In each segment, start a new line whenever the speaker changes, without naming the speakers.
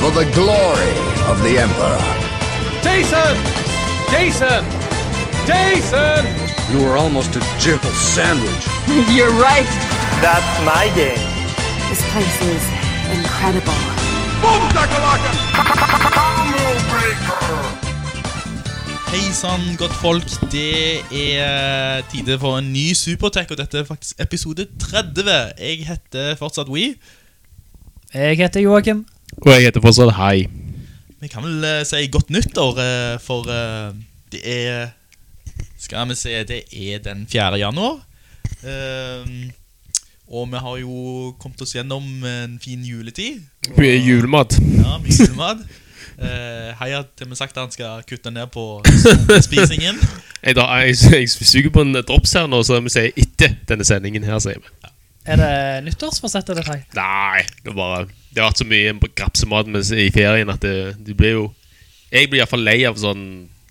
For the glory of the Emperor.
Jason! Jason! Jason!
You were almost a jibble sandwich.
You're right.
That's my game.
This place is incredible.
Hei sann, godt folk. Det er tide for en ny Supertech, og dette er faktisk episode 30. Jeg heter fortsatt We.
Jeg heter Joakim.
Og jeg heter fortsatt Hei.
Vi kan vel eh, si godt nyttår, eh, for eh, det er Skal vi se, det er den 4. januar. Eh, og vi har jo kommet oss gjennom en fin juletid.
Mye julemat.
Ja, mye julemat. Uh, Hei har til og med sagt at han skal kutte ned på spisingen.
Jeg, da, jeg, jeg suger på en drops her nå, så vi sier etter denne sendingen her, sier vi.
Er det nyttårsforsett eller her?
Nei, det, bare, det har vært så mye grapsemat i ferien at det, det blir jo Jeg blir iallfall lei av sånn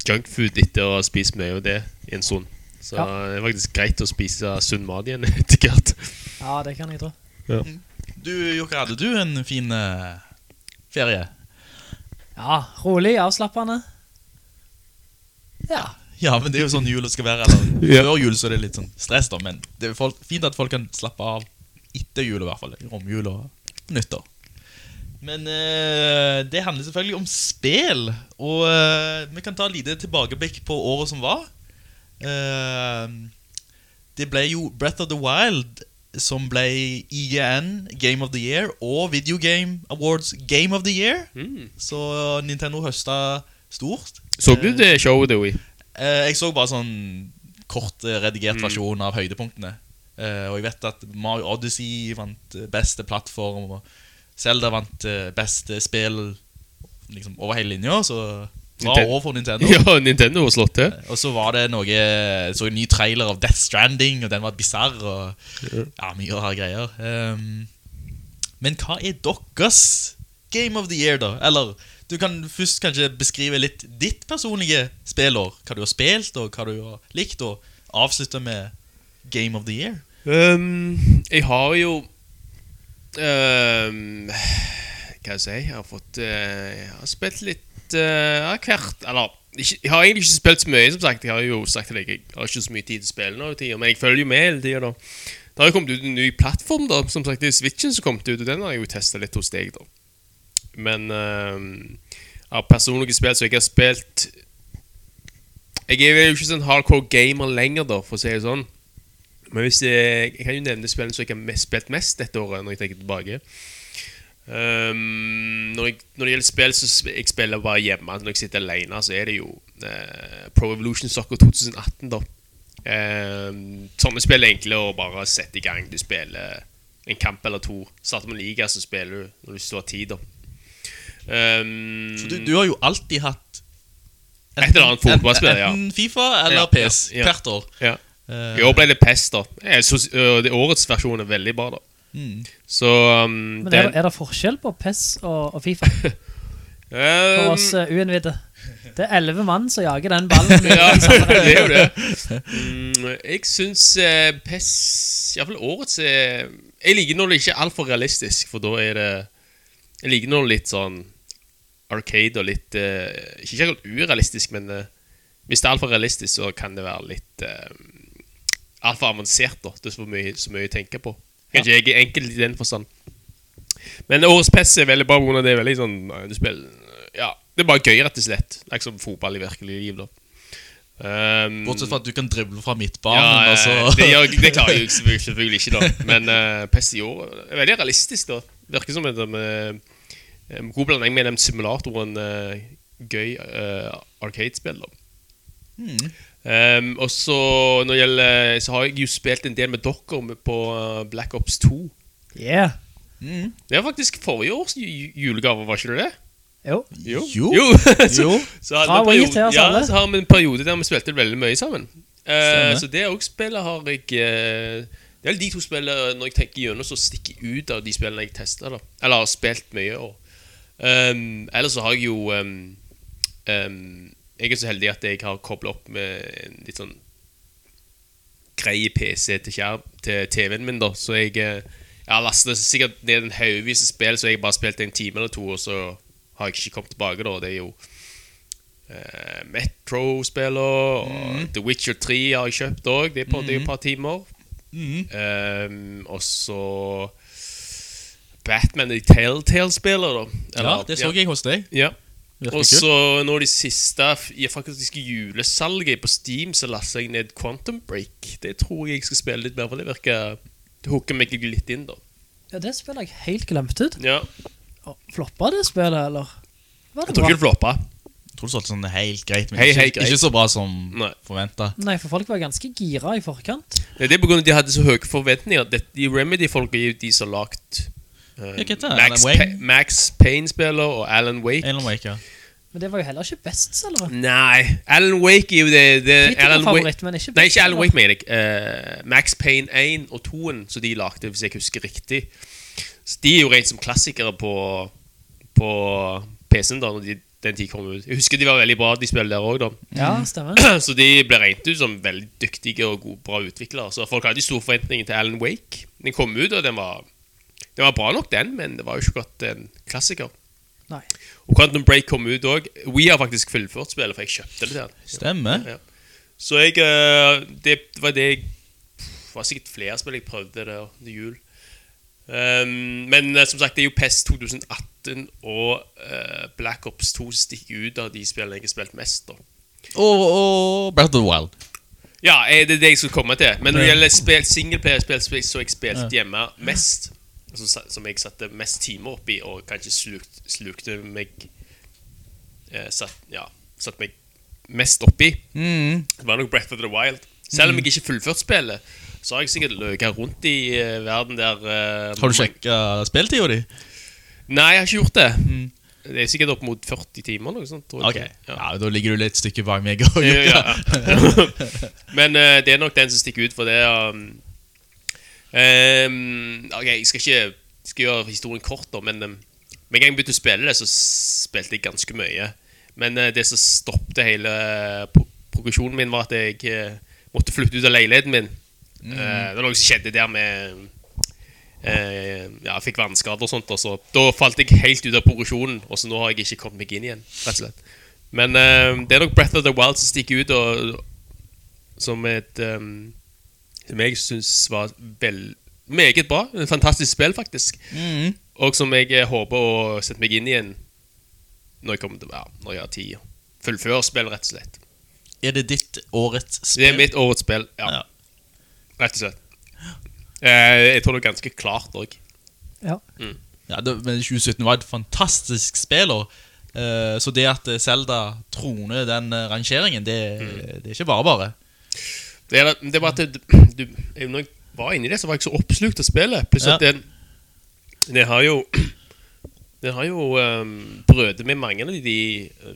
junkfood etter å ha spist mye av det i en stund. Så
Ja.
det er faktisk greit å spise sunn mat igjen etter hvert.
Ja, det kan jeg tro.
Du, Jokke, hadde du en fin eh, ferie?
Ja, rolig, avslappende. Ja.
Ja, men det er jo sånn jul skal være. Eller
Ja.
Før jul så er det litt sånn stress, da. Men det er folk, fint at folk kan slappe av etter jul, i hvert fall. Romjul og nyttår. Men eh, det handler selvfølgelig om spill. Og eh, vi kan ta et lite tilbakeblikk på året som var. Eh, det ble jo Breath of the Wild som ble IGN Game of the Year og Video Game Awards Game of the Year. Så Nintendo høsta stort.
Så du det showet, Dewey?
Eh, jeg så bare sånn kort eh, redigert versjon av høydepunktene. Eh, og jeg vet at Mario Odyssey vant beste plattform, og Zelda vant beste spill liksom over hele linja. Så bra
Ninten-
år for Nintendo.
Ja, Nintendo har slått til.
Og så var det noe så en ny trailer av Death Stranding, og den var bisarr. Ja, mye rare greier. Um, men hva er deres Game of the Year, da? Eller du kan først kanskje beskrive litt ditt personlige spillår. Hva du har spilt, og hva du har likt, og avslutte med Game of the Year.
Um, jeg har jo um, Hva skal jeg si? Jeg har fått uh, Jeg har spilt litt uh, hvert Eller jeg har egentlig ikke spilt så mye, som sagt. Jeg har jo sagt til deg Jeg har ikke så mye tid til å spille nå, men jeg følger jo med hele tida. Det har jo kommet ut en ny plattform, da. Som sagt, det er Switchen som kom ut, og den har jeg jo testa litt hos deg, da. Men uh, av personlige spill så jeg har spilt Jeg er jo ikke sånn hardcore gamer lenger, da, for å si det sånn. Men hvis jeg, jeg kan jo nevne spillene som jeg har spilt mest dette året, når jeg tenker tilbake. Um, når, jeg, når det gjelder spill, så spiller jeg spiller bare hjemme. Når jeg sitter alene, så er det jo uh, Pro Evolution Soccer 2018, da. Um, sånne spill er enkle å bare sette i gang. Du spiller en kamp eller to. Starter med liga, så spiller du når du står tid, da. Ehm,
Så du, du har jo alltid hatt
Et eller annet fotballspill, ja.
Enten Fifa eller
Ja,
PS
ja, ja.
hvert år.
ja.
Eh,
I år ble det PES, da. Synes, det årets versjon er veldig bra, da.
mm.
Så um,
Men er, det- er det forskjell på PES og, og FIFA for
um,
oss uh, uinnvidde? Det er elleve mann som jager den ballen.
Ja, det er jo det. Mm, jeg syns uh, PES Iallfall årets er Jeg liker når det ikke er altfor realistisk, for da er det Jeg liker når det er litt sånn arcade og litt uh, Ikke helt urealistisk, men uh, hvis det er altfor realistisk, så kan det være litt uh, altfor avansert. da Det er så mye, så mye å tenke på. Kanskje jeg er enkel i den forstand. Men årets PES er veldig bra det er veldig sånn uh, Du spiller Ja, det er bare gøy, rett og slett. Det er ikke som fotball i virkelig liv, da. Um,
Bortsett fra at du kan drible fra midtbanen.
ja,
altså.
eh, det, gjør, det klarer jeg selvfølgelig, ikke, da. Men uh, PES i år er veldig realistisk, da. Virker som en med, en god blanding med den simulatoren uh, gøy uh, arcade-spill.
Mm.
Um, og så når det gjelder Så har jeg jo spilt en del med dere på uh, Black Ops 2.
Yeah.
Mm.
Det var faktisk forrige års julegave, var ikke det det?
Jo.
Jo.
Jo.
så,
Jo.
så, så,
Wii
periode, ja, så har vi en periode der vi spilte veldig mye sammen.
Uh,
så det også spillet har jeg uh, Det er de to spillene når jeg tenker gjennom, som stikker ut av de spillene jeg testa. Eller har spilt mye. Og, um, ellers så har jeg jo um, um, Jeg er så heldig at jeg har kobla opp med en litt sånn grei PC til, skjerm, til TV-en min, da. Så jeg, eh, jeg har lastet sikkert ned en haugvis spill, så jeg bare spilt en time eller to, og så har jeg ikke kommet tilbake, da. Det er jo uh, Metro-spiller, og The Witcher 3 har jeg kjøpt òg. Det er på det jo et par timer. Um, og så Batman i Telltale-spiller, da.
Ja, det så jeg hos deg.
Ja. Og så nå de siste I faktisk julesalget på Steam Så lastet jeg ned Quantum Break Det tror jeg jeg skal spille litt mer For det virker Det hooker meg litt inn da
Ja, det spillet jeg helt glemt ut.
Ja
Floppa det spillet, eller? Det
Jeg tror ikke det floppa
Jeg tror det solgte sånn helt greit, men
Hei,
ikke,
hei, greit.
ikke så bra som
Nei.
forventa.
Nei, for folk var ganske gira i forkant.
Det er av at de hadde så høye forventninger det, De Remedy-folk er jo de som har lagt
det?
Max, Pa Max Payne-spiller og Alan Wake
Alan Wake, ja.
Men det var jo heller ikke bestselgere.
Nei, Alan Wake er jo det, det Alan
favoritt, men ikke
Nei, ikke Alan. Wake, mener jeg. Uh, Max Payne 1 og 2 som de lagde, hvis jeg husker riktig. Så de er jo rent som klassikere på, på PC-en da når de, den tid kom ut. Jeg husker de var veldig bra, de spiller der òg, da.
Ja, stemmer.
Så de ble regnet ut som veldig dyktige og gode, bra utviklere. Så folk hadde store forventninger til Alan Wake. Den kom ut, og den var, den var bra nok, den, men det var jo ikke godt en klassiker.
Nei.
Og Quantum Break kom ut òg. We har faktisk fullført spillet, for jeg kjøpte det Der.
Stemmer.
Ja. Så jeg eh, Det var det jeg Det var sikkert flere spill jeg prøvde der til jul. Um, men eh, som sagt, det er jo PES 2018 og uh, Black Ops 2 som stikker ut av de spillene jeg har spilt mest. da
Og, og Breath of the Wild.
Ja, eh, det er det jeg skulle komme til. Men når det gjelder singelplayerspill, så har jeg spilt hjemme mest. Sa- som jeg satte mest timer oppi, og kanskje slukt, slukte meg eh, satt, Ja, satt meg mest oppi.
Mm.
Det var nok Breath of the Wild. Selv om jeg ikke fullført spillet, så har jeg sikkert løket rundt i eh, verden der eh,
Har du sjekka spilltida di?
Nei, jeg har ikke gjort det. Det er sikkert opp mot 40 timer. Noe sånt, tror jeg.
ja.
Ja.
Da ligger du litt stykke bak meg. og
Ja, ja. Men uh, det er nok den som stikker ut for det. Um, um, ok, jeg skal ikke skal gjøre historien kort, da, men um, med en gang jeg begynte å spille det, så spilte jeg ganske mye. Men uh, det som stoppet hele pro progresjonen min, var at jeg uh, måtte flytte ut av leiligheten min. Eh, det var noe som skjedde der med Uh, Ja, jeg fikk vannskader og sånt. Og så, da falt jeg helt ut av progresjonen, og så nå har jeg ikke kommet meg inn igjen. rett og slett Men uh, det er nok Breath of the Wild som stikker ut og, som et um, Som jeg syns var vel, meget bra. Et fantastisk spill, faktisk.
Mm.
Og som jeg eh, håper å sette meg inn igjen når jeg kommer til ja, Når jeg har tid. Fullføre spill, rett og slett.
Er det ditt årets spill?
Det er mitt årets spill. Ja,
Ja.
rett og slett. Eh, jeg tror det er ganske klart òg.
Ja.
Ja, det, men 2017 var et fantastisk spillår. Eh, så det at Selda troner den eh, rangeringen, det, det er ikke bare bare.
Det er, det er bare at det, du, Når jeg var inni det, så var jeg ikke så oppslukt av spillet. Pluss at
Ja.
den Det har jo Det har jo um, brødet med mange av de, eh,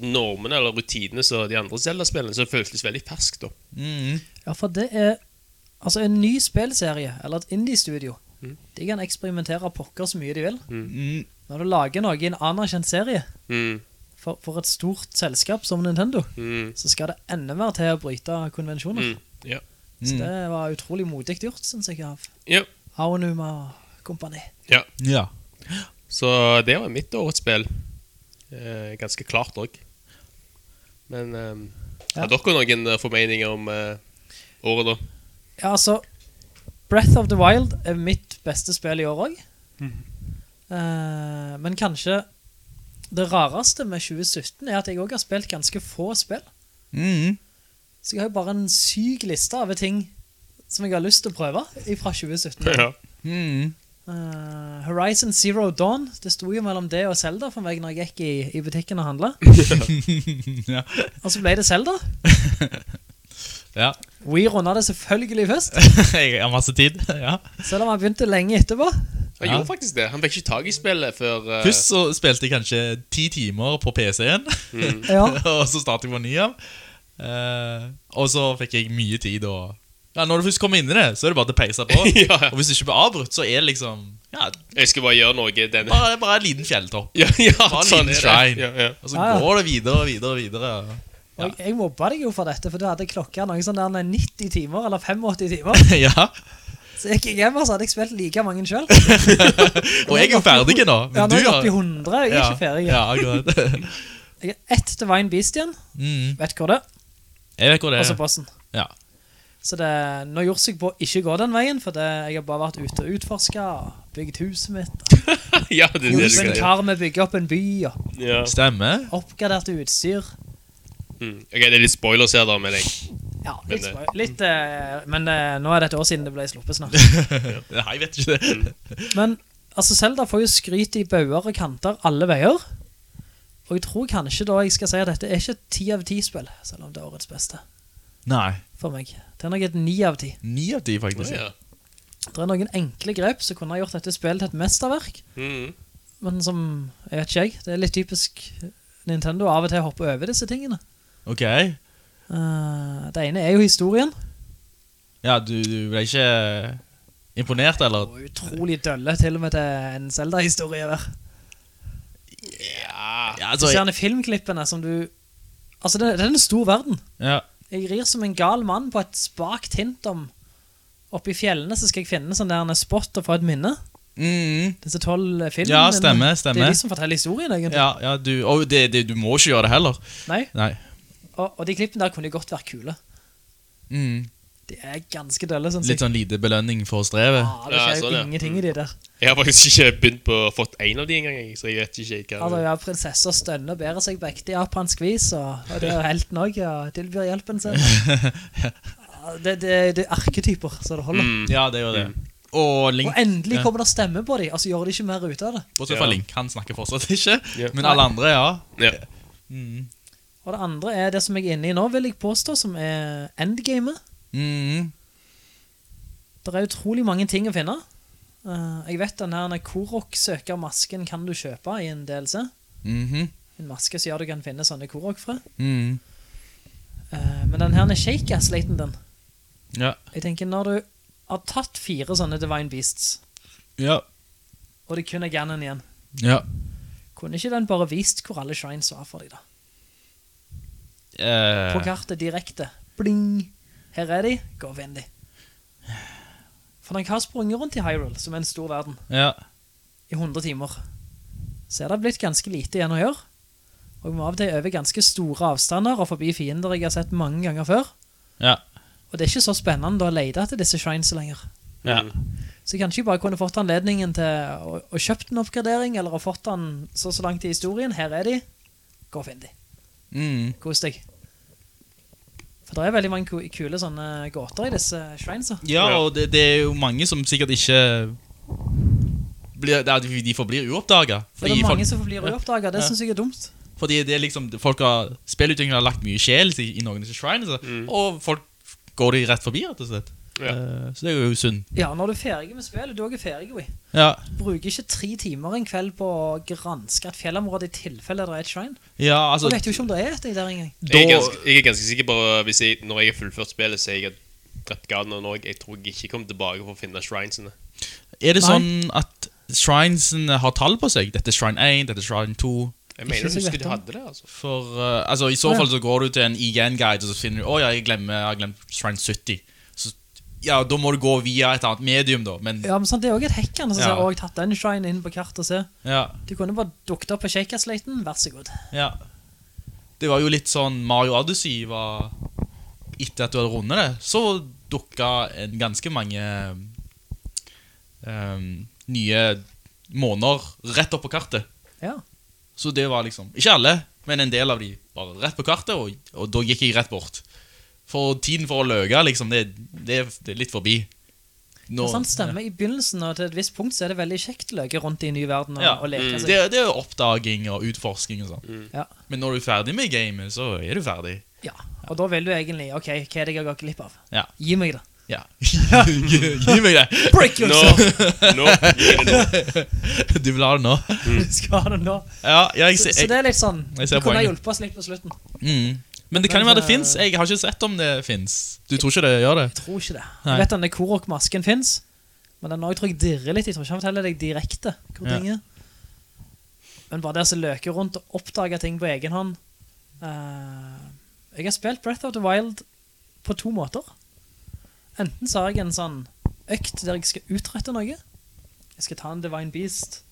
normene eller rutinene som de andre Zelda-spillene, så det føltes veldig ferskt.
Mm.
Ja, for det er Altså, en ny spillserie, eller et indie-studio,
Mm.
de kan eksperimentere pokker så mye de vil.
Mm.
Når du lager noe i en anerkjent serie,
Mm,
for, for et stort selskap som Nintendo,
mm,
så skal det enda mer til å bryte konvensjoner.
mm, ja.
Så det var utrolig modig gjort, synes jeg, av
ja.
Aonuma kompani.
Ja.
Ja.
Så det var mitt årets spill. Eh, ganske klart òg. Men eh,
Ja.
har dere noen eh, formeninger om eh, året, da?
Ja, altså, Breath of the Wild er mitt beste spill i år også. Eh, men kanskje det rareste med 2017 er at jeg også har spilt ganske få spill.
Mm.
Så jeg har jo bare en syk liste av ting som jeg har lyst til å prøve fra 2017.
Ja.
Mm.
Uh, Horizon Zero Dawn, det sto jo mellom det og Zelda for meg når jeg gikk i, i butikken og handlet.
ja.
Og så ble det Zelda.
ja.
We runda det selvfølgelig først,
Jeg har masse tid. ja.
selv om jeg begynte lenge etterpå.
Han gjorde faktisk det. Han fikk ikke tak i spillet før uh...
Først så spilte jeg kanskje ti timer på PC-en,
Ja.
og så startet jeg på ny av. Uh, og så fikk jeg mye tid og Ja, Når du først kommer inn i det, så er det bare til å peise på.
Ja.
Og hvis du ikke blir avbrutt, så er det liksom Ja,
Jeg skal bare gjøre noe denne
bare, bare en liten fjelltopp.
Ja, ja
Bare en
sånn
liten shrine.
Ja, ja.
Og så går det videre og videre og videre.
Og jeg, jeg mobba deg jo for dette, for du hadde klokka noe sånn der 90 timer, eller 85 timer.
ja.
Så jeg gikk hjem og så hadde jeg spilt like mange selv.
Og jeg er ferdig nå. Men
Ja, nå er jeg
har
oppe i 100, jeg er
ja,
ikke ferdig.
Ja, akkurat.
Jeg er ett Divine Beast igjen.
mm.
Vet hvor det er?
Jeg vet hvor det
Og så
er.
bossen.
Ja.
Så det, nå gjorde jeg på å ikke gå den veien, for det, jeg har bare vært ute og utforsket, bygget bygd huset mitt.
ja, det er det du
Hos en
skal
kar med bygge opp en by, og
Ja.
Stemmer.
oppgradert utstyr.
Mm. Ok, det er litt spoilers her, da, med jeg
Ja, litt,
det-
spoil- litt eh, Men eh, nå er det et år siden det ble sluppet snart.
Nei, jeg vet ikke det.
Men altså, Zelda får jo skryt i bauger og kanter alle veier. Og jeg tror kanskje da jeg skal si at dette er ikke et 10 av 10 spill, selv om det er årets beste
Nei.
for meg. Det er nok et 9 av 10.
Ni av ti, faktisk.
ja.
Det er noen enkle grep som kunne ha gjort dette spillet til et mesterverk,
Mm.
men som, jeg vet ikke jeg, det er litt typisk Nintendo av og til å hoppe over disse tingene.
Ok.
Eh, det ene er jo historien,
Ja, du, du ble ikke imponert, eller?
og utrolig dølle til og med til en Zelda-historie der.
Ja,
Du
altså
ser i filmklippene som du... Altså, det, det er en stor verden.
ja.
Jeg rir som en gal mann på et spakt hint om Oppe i fjellene så skal jeg finne sånn der en spot og få et minne.
Mm.
Disse tolv filmene.
Ja, stemmer, stemmer.
Det er de som forteller historien, egentlig.
Ja, ja du, og det, det, du må ikke gjøre det heller.
Nei,
Nei.
Og, og de klippene der kunne godt vært kule.
Mm.
De er ganske dølle, sånn
Litt sånn lite belønning for strevet.
Ja, det skjer jo
sånn, ja.
ingenting i de der.
Jeg har faktisk ikke begynt på å fått en av de engang, så jeg vet ikke hva
Altså, ja, prinsesser stønner og bærer seg på ekte japansk vis, og, og det er helten òg. og tilbyr hjelpen sin. Ja, det, det, det er arketyper, så det holder.
Mm.
Ja, det gjør det. Og Link
Og endelig
ja.
kommer det stemme på dem, Altså, gjør de ikke mer ut av det.
Bortsett fra
Ja.
Link, han snakker fortsatt ikke.
Ja.
Men alle andre, ja.
Ja.
Mm.
Og det andre er det som jeg er inne i nå, vil jeg påstå, som er endgamet.
Mm.
Det er utrolig mange ting å finne. Uh, jeg vet den her Korok-søkermasken kan du kjøpe i en DLC.
-hmm.
En maske som gjør du kan finne sånne Korok-frø.
Mm.
Uh, men den her shake-ass-laten den.
Ja.
Jeg tenker, når du har tatt fire sånne Divine Beasts,
Ja.
og det kun er Ganon igjen,
Ja.
kunne ikke den bare vist hvor alle shrines var for deg da?
Eh,
På kartet direkte. Bling! Her er de, gå og de. For når jeg har sprunget rundt i Hyrule, som er en stor verden,
ja.
i 100 timer, så er det blitt ganske lite igjen å gjøre. Og vi må av og til over ganske store avstander og forbi fiender jeg har sett mange ganger før.
Ja.
Og det er ikke så spennende å lete etter disse shrines lenger.
Ja.
Så kanskje jeg bare kunne fått anledningen til å, å kjøpt en oppgradering, eller å fått den så så langt i historien. Her er de. Gå og finn de.
Mm.
Kos deg. For det er veldig mange kule sånne gåter i disse shrinesa.
Ja, og det, det er jo mange som sikkert ikke blir, de, de forblir uoppdaget.
Det er mange
folk,
som forblir uoppdaget, det
Ja.
synes jeg er dumt.
fordi det er liksom Folk har Spillutviklere har lagt mye sjel i, i noen av disse shrines, og folk går de rett forbi, rett og slett.
Ja.
Eh, så det er jo synd.
Ja, når du er ferdig med spillet, du er også ferdig, vi.
Ja,
Bruker ikke tre timer en kveld på å granske et fjellområde i tilfelle det er et shrine.
ja altså, Du
vet jo ikke om det er et der engang.
Jeg er, ganske, jeg er ganske sikker på hvis jeg, Når jeg har fullført spillet, så er jeg drept Gardener nå. Jeg tror jeg ikke kommer tilbake for å finne shrinesene.
Er det
Nei.
sånn at shrinesene har tall på seg? Dette er shrine 1, dette er shrine 2.
Jeg mener
jeg så
husker de hadde det, altså.
For uh, altså, I så fall så går du til en IGN-guide og så finner du Å ja, jeg, glemmer, jeg har glemt shrine 70. Ja, da må du gå via et annet medium, da. Men
Ja, men sant, det er også et hekkende som
Ja.
har tatt den shrine inn på kartet og se.
ja,
Du kunne bare dukket opp på Shake-Ass-laten, vær så god.
ja. Det var jo litt sånn Mario Odyssey var Etter at du hadde rundet det, så dukka en ganske mange um, nye måneder rett opp på kartet.
Ja.
Så det var liksom Ikke alle, men en del av de bare rett på kartet, og, og da gikk jeg rett bort. For tiden for å løke, liksom, det, det, det er litt forbi. Nå-
Det er sant stemmer. I begynnelsen og til et visst punkt så er det veldig kjekt å løke rundt i en ny verden og,
Ja,
og leke
det,
seg.
det er jo oppdaging og utforsking og sånn.
Ja.
Men når du er ferdig med gamet, så er du ferdig.
ja. Og da vil du egentlig, ok, hva er det jeg har gått glipp av?
Ja.
Gi meg det.
Ja. gi, gi meg det.
Break yourself!
nå, det nå.
Du vil ha det nå?
Du skal ha det nå.
Ja, jeg, jeg,
Så, så det er litt sånn
jeg
Du kunne ha hjulpet oss litt på slutten.
mm. Men det kan jo være det
eh,
fins. Jeg har ikke sett om det fins. Du tror ikke det gjør det?
Jeg tror ikke det.
Nei.
Jeg vet denne Korok-masken finnes, men den også tror jeg dirrer litt. Jeg tror ikke han forteller deg direkte hvor ting er. Men bare det å løke rundt og oppdage ting på egen hånd. eh, jeg har spilt Breath of the Wild på to måter. Enten så har jeg en sånn økt der jeg skal utrette noe. Jeg skal ta en Divine Beast.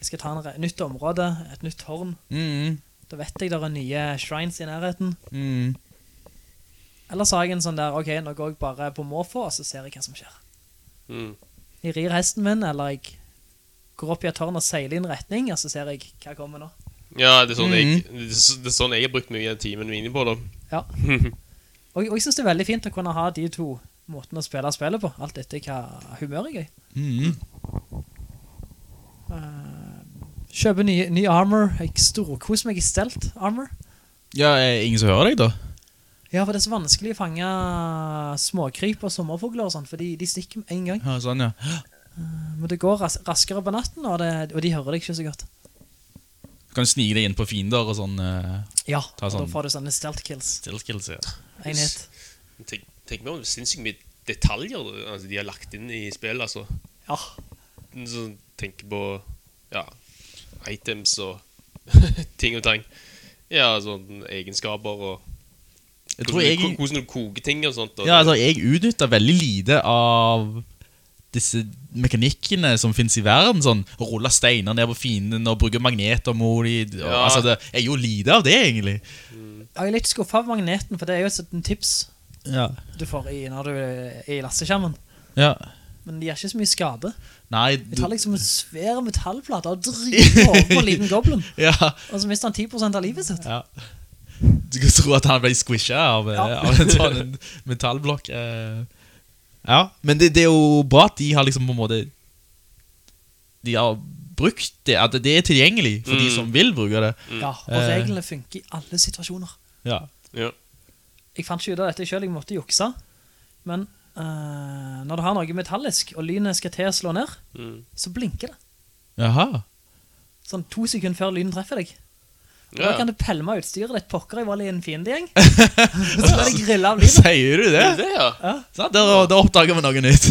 Jeg skal ta en nytt område, et nytt tårn.
Mm.
Da vet jeg det er nye shrines i nærheten.
Mm.
Eller så har jeg en sånn der, ok, nå går jeg bare på måfå, og så ser jeg hva som skjer.
Mm.
Jeg rir hesten min, eller jeg går opp i et tårn og seiler i en retning, og så ser jeg hva kommer nå.
Ja, det er, sånn jeg,
Mhm.
det er sånn jeg har brukt mye av timen min på da.
Ja. Og, og jeg synes det er veldig fint å kunne ha de to måtene å spille spillet på, alt etter hva humør jeg er.
Mm.
Eh, kjøpe ny, ny armor, jeg storkoser meg i stelt armor.
Ja, er ingen som hører deg, da?
Ja, for det er så vanskelig å fange småkryp og sommerfugler og sånt, fordi de stikker med en gang.
Ja, sånn, ja.
Men det går ras raskere på natten, og, det, og de hører deg ikke så godt.
Du kan snike deg inn på fiender og sånn uh,
Ja, og sånn da
sånn-
får du sånne stealth kills.
still kills, Ja.
Enhet.
Tenk, tenk meg om det sinnssykt mye detaljer altså, de har lagt inn i spillet, altså.
Ja,
Så tenker på, ja, items og ting og tang. Ja, sånn egenskaper og hvordan,
jeg,
du- hvordan du koker ting og sånt. Og
ja, altså, jeg utnytter veldig lite av disse mekanikkene som finnes i verden. Sånn, rulle steiner ned på fienden og bruke magneter mot dem.
Ja.
Altså, det er jo lite av det, egentlig.
jeg er litt skuffet av magneten, for det er jo et tips
Ja.
du får i, når du er i lasteskjermen.
ja.
Men de gjør ikke så mye skade.
Nei, du...
Jeg tar liksom en svær metallplate og driver over på en liten goblin.
ja,
Og så mister han 10% av livet sitt.
ja. Du kan tro at han ble squisha av, eh,
Ja.
av en sånn en metallblokk. eh. Ja, men det, det er jo bra at de har liksom på en måte De har brukt det, at det er tilgjengelig for de
Mm.
som vil bruke det.
Ja, og
Eh.
reglene funker i alle situasjoner.
Ja.
Ja.
Jeg fant ikke ut av dette selv, jeg måtte jukse. Men eh, når du har noe metallisk, og lynet skal til å slå ned,
Mm.
så blinker det.
Jaha.
Sånn to sekunder før lynet treffer deg.
Ja.
Da kan du pelme utstyret ditt pokker i vold i en fiendegjeng. så blir det grillet av lynet.
Sier du det?
Det, ja?
Da Der, der oppdager vi noe nytt.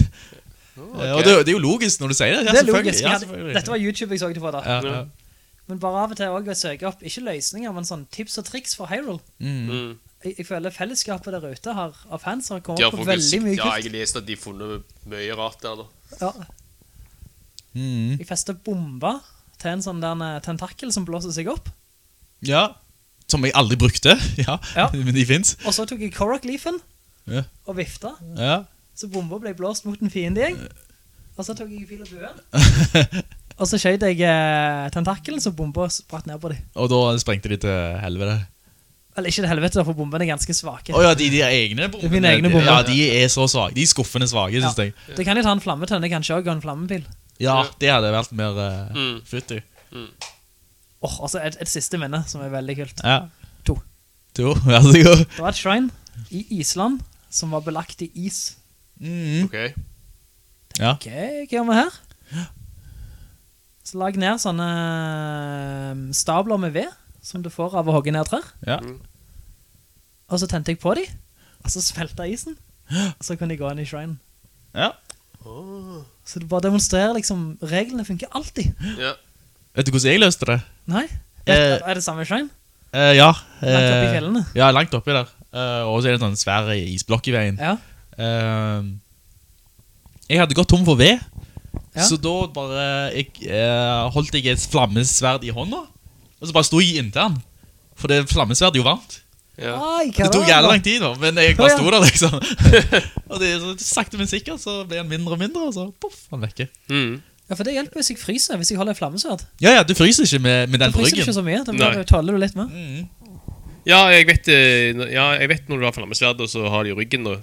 Okay. Og det, det er jo logisk når du sier det. Ja,
Det er logisk.
Ja,
dette var YouTube jeg så det på da.
ja, ja.
Men bare av og til også å søke opp, ikke løsninger, men sånn tips og triks for Hyrule.
Mm.
Jeg, jeg føler fellesskapet der ute har, av fans har kommet
har
på veldig mye
Ja, jeg har lest at de har funnet mye rart der, da.
Ja.
Mm.
Jeg festet bomba til en sånn der eh, tentakel som blåser seg opp.
ja. Som jeg aldri brukte. Ja,
Ja.
men de fins.
Og så tok jeg Korok-leafen
Ja.
og vifta,
Ja.
så bomba ble blåst mot en fiendegjeng. Og så tok jeg fil og bue. og så skjøt jeg eh, tentakelen, så bomba spratt ned på dem.
Og da sprengte de til helvete.
Eller ikke til helvete, for bombene er ganske svake.
Oh, ja, de, de egne bombene.
Er mine egne bomber.
Ja, de er så svake. De er skuffende svake,
Ja.
synes jeg.
Det kan jo ta en flammetønne, kanskje også, og en flammepil.
Ja, det hadde vært mer uh,
Mm.
futtig.
Åh, altså et, et siste minne som er veldig kult.
Ja.
To.
To, vær så god.
Det var et shrine i Island som var belagt i is.
Mm.
Ok.
Ja.
Ok, hva gjør vi her? Så lag ned sånne eh, stabler med ved, som du får av å hogge ned trær.
Ja.
Og så tente jeg på dem, og så svelta isen. Og så kunne de gå inn i shrine.
ja.
Så du bare demonstrerer liksom, reglene funker alltid.
Ja.
Vet du hvordan jeg løste det?
Nei?
Eh,
Er, det samme shrine?
Eh, ja.
Langt oppi i
eh,
fjellene?
Ja, langt oppi der. Eh, og så er det en sånn svær isblokk i veien.
Ja.
Eh, jeg hadde gått tom for ved,
Ja.
så da bare jeg, eh, holdt jeg et flammesverd i hånda, og så bare sto jeg inntil den. For det flammesverd er jo varmt.
Ja.
Ai,
Det tok jævlig lang tid, da, men jeg bare sto der, liksom. og det er så sakte, men sikkert så ble han mindre og mindre, og så poff, han vekke.
Mm.
Ja, for det hjelper hvis jeg fryser, hvis jeg holder et flammesverd.
Ja, ja, du fryser ikke med, med den
fryser du
fryser
ikke så mye, da
Nei.
tåler du litt med.
Ja, jeg vet, eh, ja, jeg vet når du har flammesverd, og så har de ryggen, og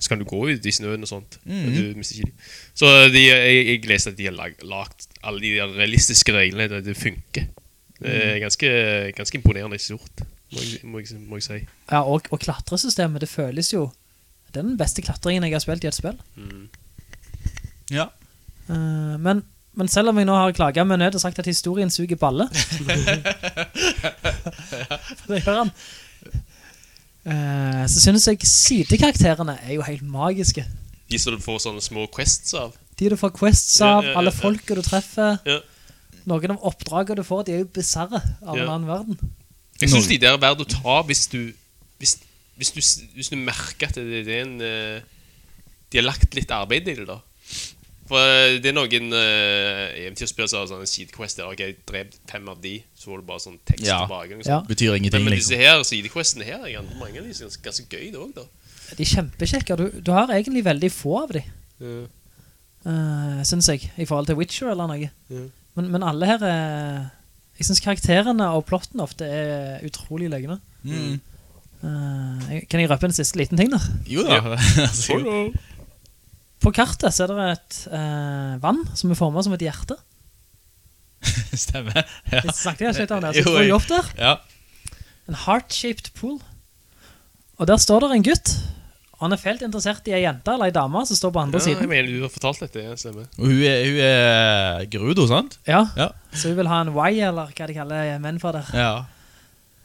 så kan du gå ut i snøen og sånt. Og du mister ikke de. Så de, jeg, jeg leste at de har lag, lagt alle de realistiske reglene, det, det funker. Det er ganske, ganske imponerende stort, må jeg, må jeg, må jeg si.
Ja, og, og klatresystemet, det føles jo Det er den beste klatringen jeg har spilt i et spill.
Ja.
Uh, men, men selv om jeg nå har klaget med nød og sagt at historien suger balle For det gjør han Uh, Så synes jeg sidekarakterene er jo helt magiske
De som du får sånne små quests av.
De du får quests
Ja,
av,
ja, ja,
alle
ja.
folket du treffer
Ja.
Noen av oppdragene du får, de er jo bizarre av en annen verden
Jeg synes de der er verdt å ta hvis du Hvis, hvis, du, hvis du merker at det, det er en eh, De har lagt litt arbeid i det da For eh, det er noen uh, eventyrspill som har sånne sidequest der Ok, jeg drev fem av de Så får du bare sånn tekst
Ja.
tilbake Liksom.
Ja.
Betyr ingenting,
Men med
liksom.
disse her sidequestene her er mange av de som er ganske gøy det også da
De er kjempekjekke, du, du har egentlig veldig få av de
Ja.
uh, Synes jeg, i forhold til Witcher eller noe
Ja.
men, men alle her er Jeg synes karakterene og plotten ofte er utrolig løgne
Mm.
Uh, Kan jeg røpe en siste liten ting da?
Jo da. Ja.
På kartet så er det et uh, vann som er formet som et hjerte.
Stemmer. Ja.
Jeg snakket jeg ikke om det, så
Jo,
jeg- opp der.
Ja.
En heart-shaped pool. Og der står det en gutt. Og han er felt interessert i en jente eller en dame som står på andre
Ja, jeg
siden.
mener du har fortalt dette, jeg stemmer
Og hun er, hun er grudo, sant?
Ja,
Ja.
så hun vil ha en Y, eller hva de kaller menn for der.
Ja.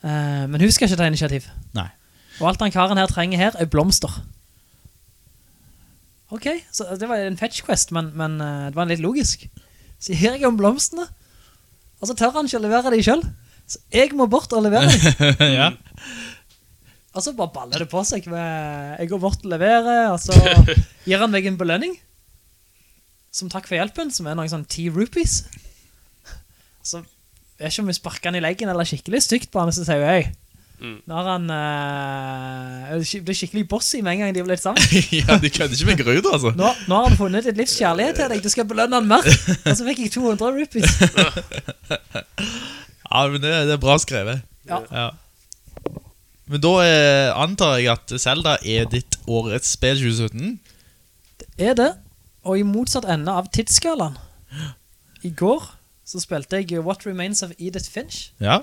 Uh, men hun skal ikke ta initiativ.
Nei.
Og alt han karen her trenger her er blomster. Ok, så det var en fetch quest, men, men uh, det var litt logisk. Så gir jeg om blomstene, og så tør han ikke å levere de selv. Så jeg må bort og levere dem.
ja.
Og så bare baller det på seg med, jeg går bort og leverer, og så gir han meg en belønning. Som takk for hjelpen, som er noen sånn 10 rupees. Så jeg vet ikke om vi sparker han i leggen eller skikkelig stygt på han, så sier jeg,
Mm.
når han øh, blir skikkelig bossy med en gang de blir litt sammen.
ja, de kødder ikke med grud, altså.
Nå, nå har han funnet et livs kjærlighet til deg, du skal belønne han mer. Og så fikk jeg 200 rupees.
Ja, men det, det er bra skrevet.
Ja.
Men da eh, antar jeg at Zelda er ditt årets spill 2017.
Det Er det, og i motsatt ende av tidsskalaen. I går så spilte jeg What Remains of Edith Finch.
Ja.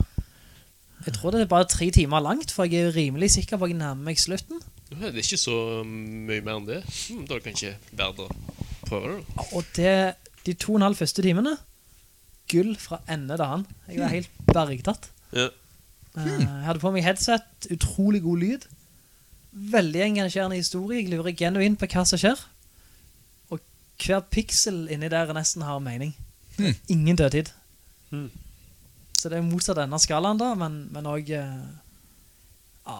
Jeg tror det er bare tre timer langt, for jeg er rimelig sikker på at jeg nærmer meg slutten.
Det er ikke så mye mer enn det hmm, Da er det kanskje verdt å prøve det.
Og det, de to og en halv første timene, gull fra ende til han. Jeg var helt bergtatt.
Ja.
Eh, Jeg hadde på meg headset, utrolig god lyd. Veldig engasjerende historie. Jeg lurer genuint på hva som skjer. Og hver piksel inni der nesten har mening. Er Ingen dødtid.
Hmm.
Så det er motsatt denne skalaen da, men, men også... eh, ja,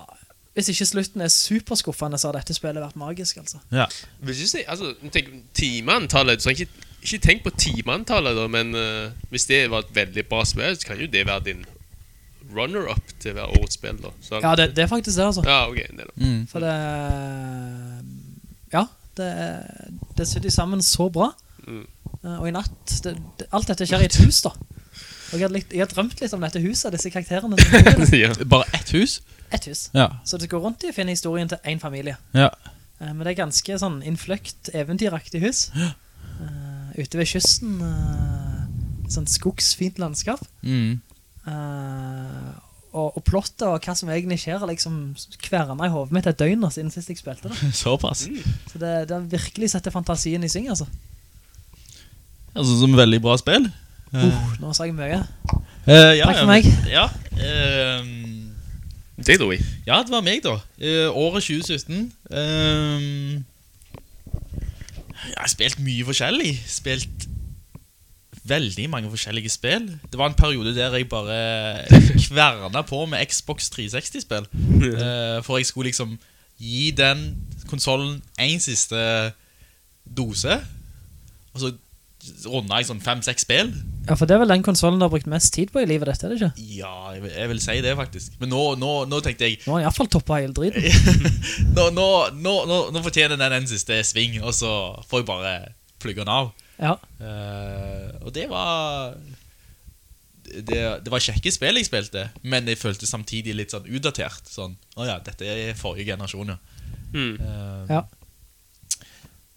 hvis ikke slutten er superskuffende, så har dette spillet vært magisk, altså.
Ja.
Hvis ikke altså, tenk timeantallet, så ikke, ikke tenk på timeantallet da, men uh, hvis det var et veldig bra spill, så kan jo det være din runner-up til hver årets spill da. Så,
Ja, det, det er faktisk det, altså.
ja, ok, det.
Mm.
For det Ja, det, det sitter sammen så bra.
Mm.
Eh, Og i natt det, det, Alt dette skjer i et hus, da. Og jeg har, litt, jeg har drømt litt om dette huset, disse karakterene.
ja.
Bare ett hus?
Et hus.
Ja.
Så det går rundt i å finne historien til en familie.
Ja.
Eh, Men det er ganske sånn innfløkt, eventyraktig hus. Eh, ute ved kysten, sånn skogsfint landskap.
Mm.
Eh, og, og plottet og hva som egentlig skjer, har liksom kverna i hodet mitt et døgn siden sist jeg spilte det.
Såpass.
Så det, det har virkelig setter fantasien i sving, altså.
Altså, som veldig bra spill.
Uh, nå sa jeg mye.
Uh, ja,
Takk for meg.
Ja. uh,
Det
ja, det var meg, da. Eh, året 2017. Ehm, jeg har spilt mye forskjellig. Spilt veldig mange forskjellige spill. Det var en periode der jeg bare kverna på med Xbox 360-spill. Eh, for jeg skulle liksom gi den konsollen en siste dose. Og så runda jeg sånn fem-seks spill.
Ja, for det er vel den konsolen du har brukt mest tid på i livet dette, er det ikke?
Ja, jeg vil, jeg vil si det, faktisk. Men nå, nå, nå tenkte jeg
Nå har jeg i hvert fall toppet hele driten.
nå, nå, nå, nå, nå fortjener den en siste sving, og så får jeg bare plugge den av.
Ja.
Uh, og det var det, det var kjekke spill jeg spilte, men jeg følte samtidig litt sånn utdatert. Sånn, å ja, dette er forrige generasjon, ja.
Mm.
Uh,
Ja.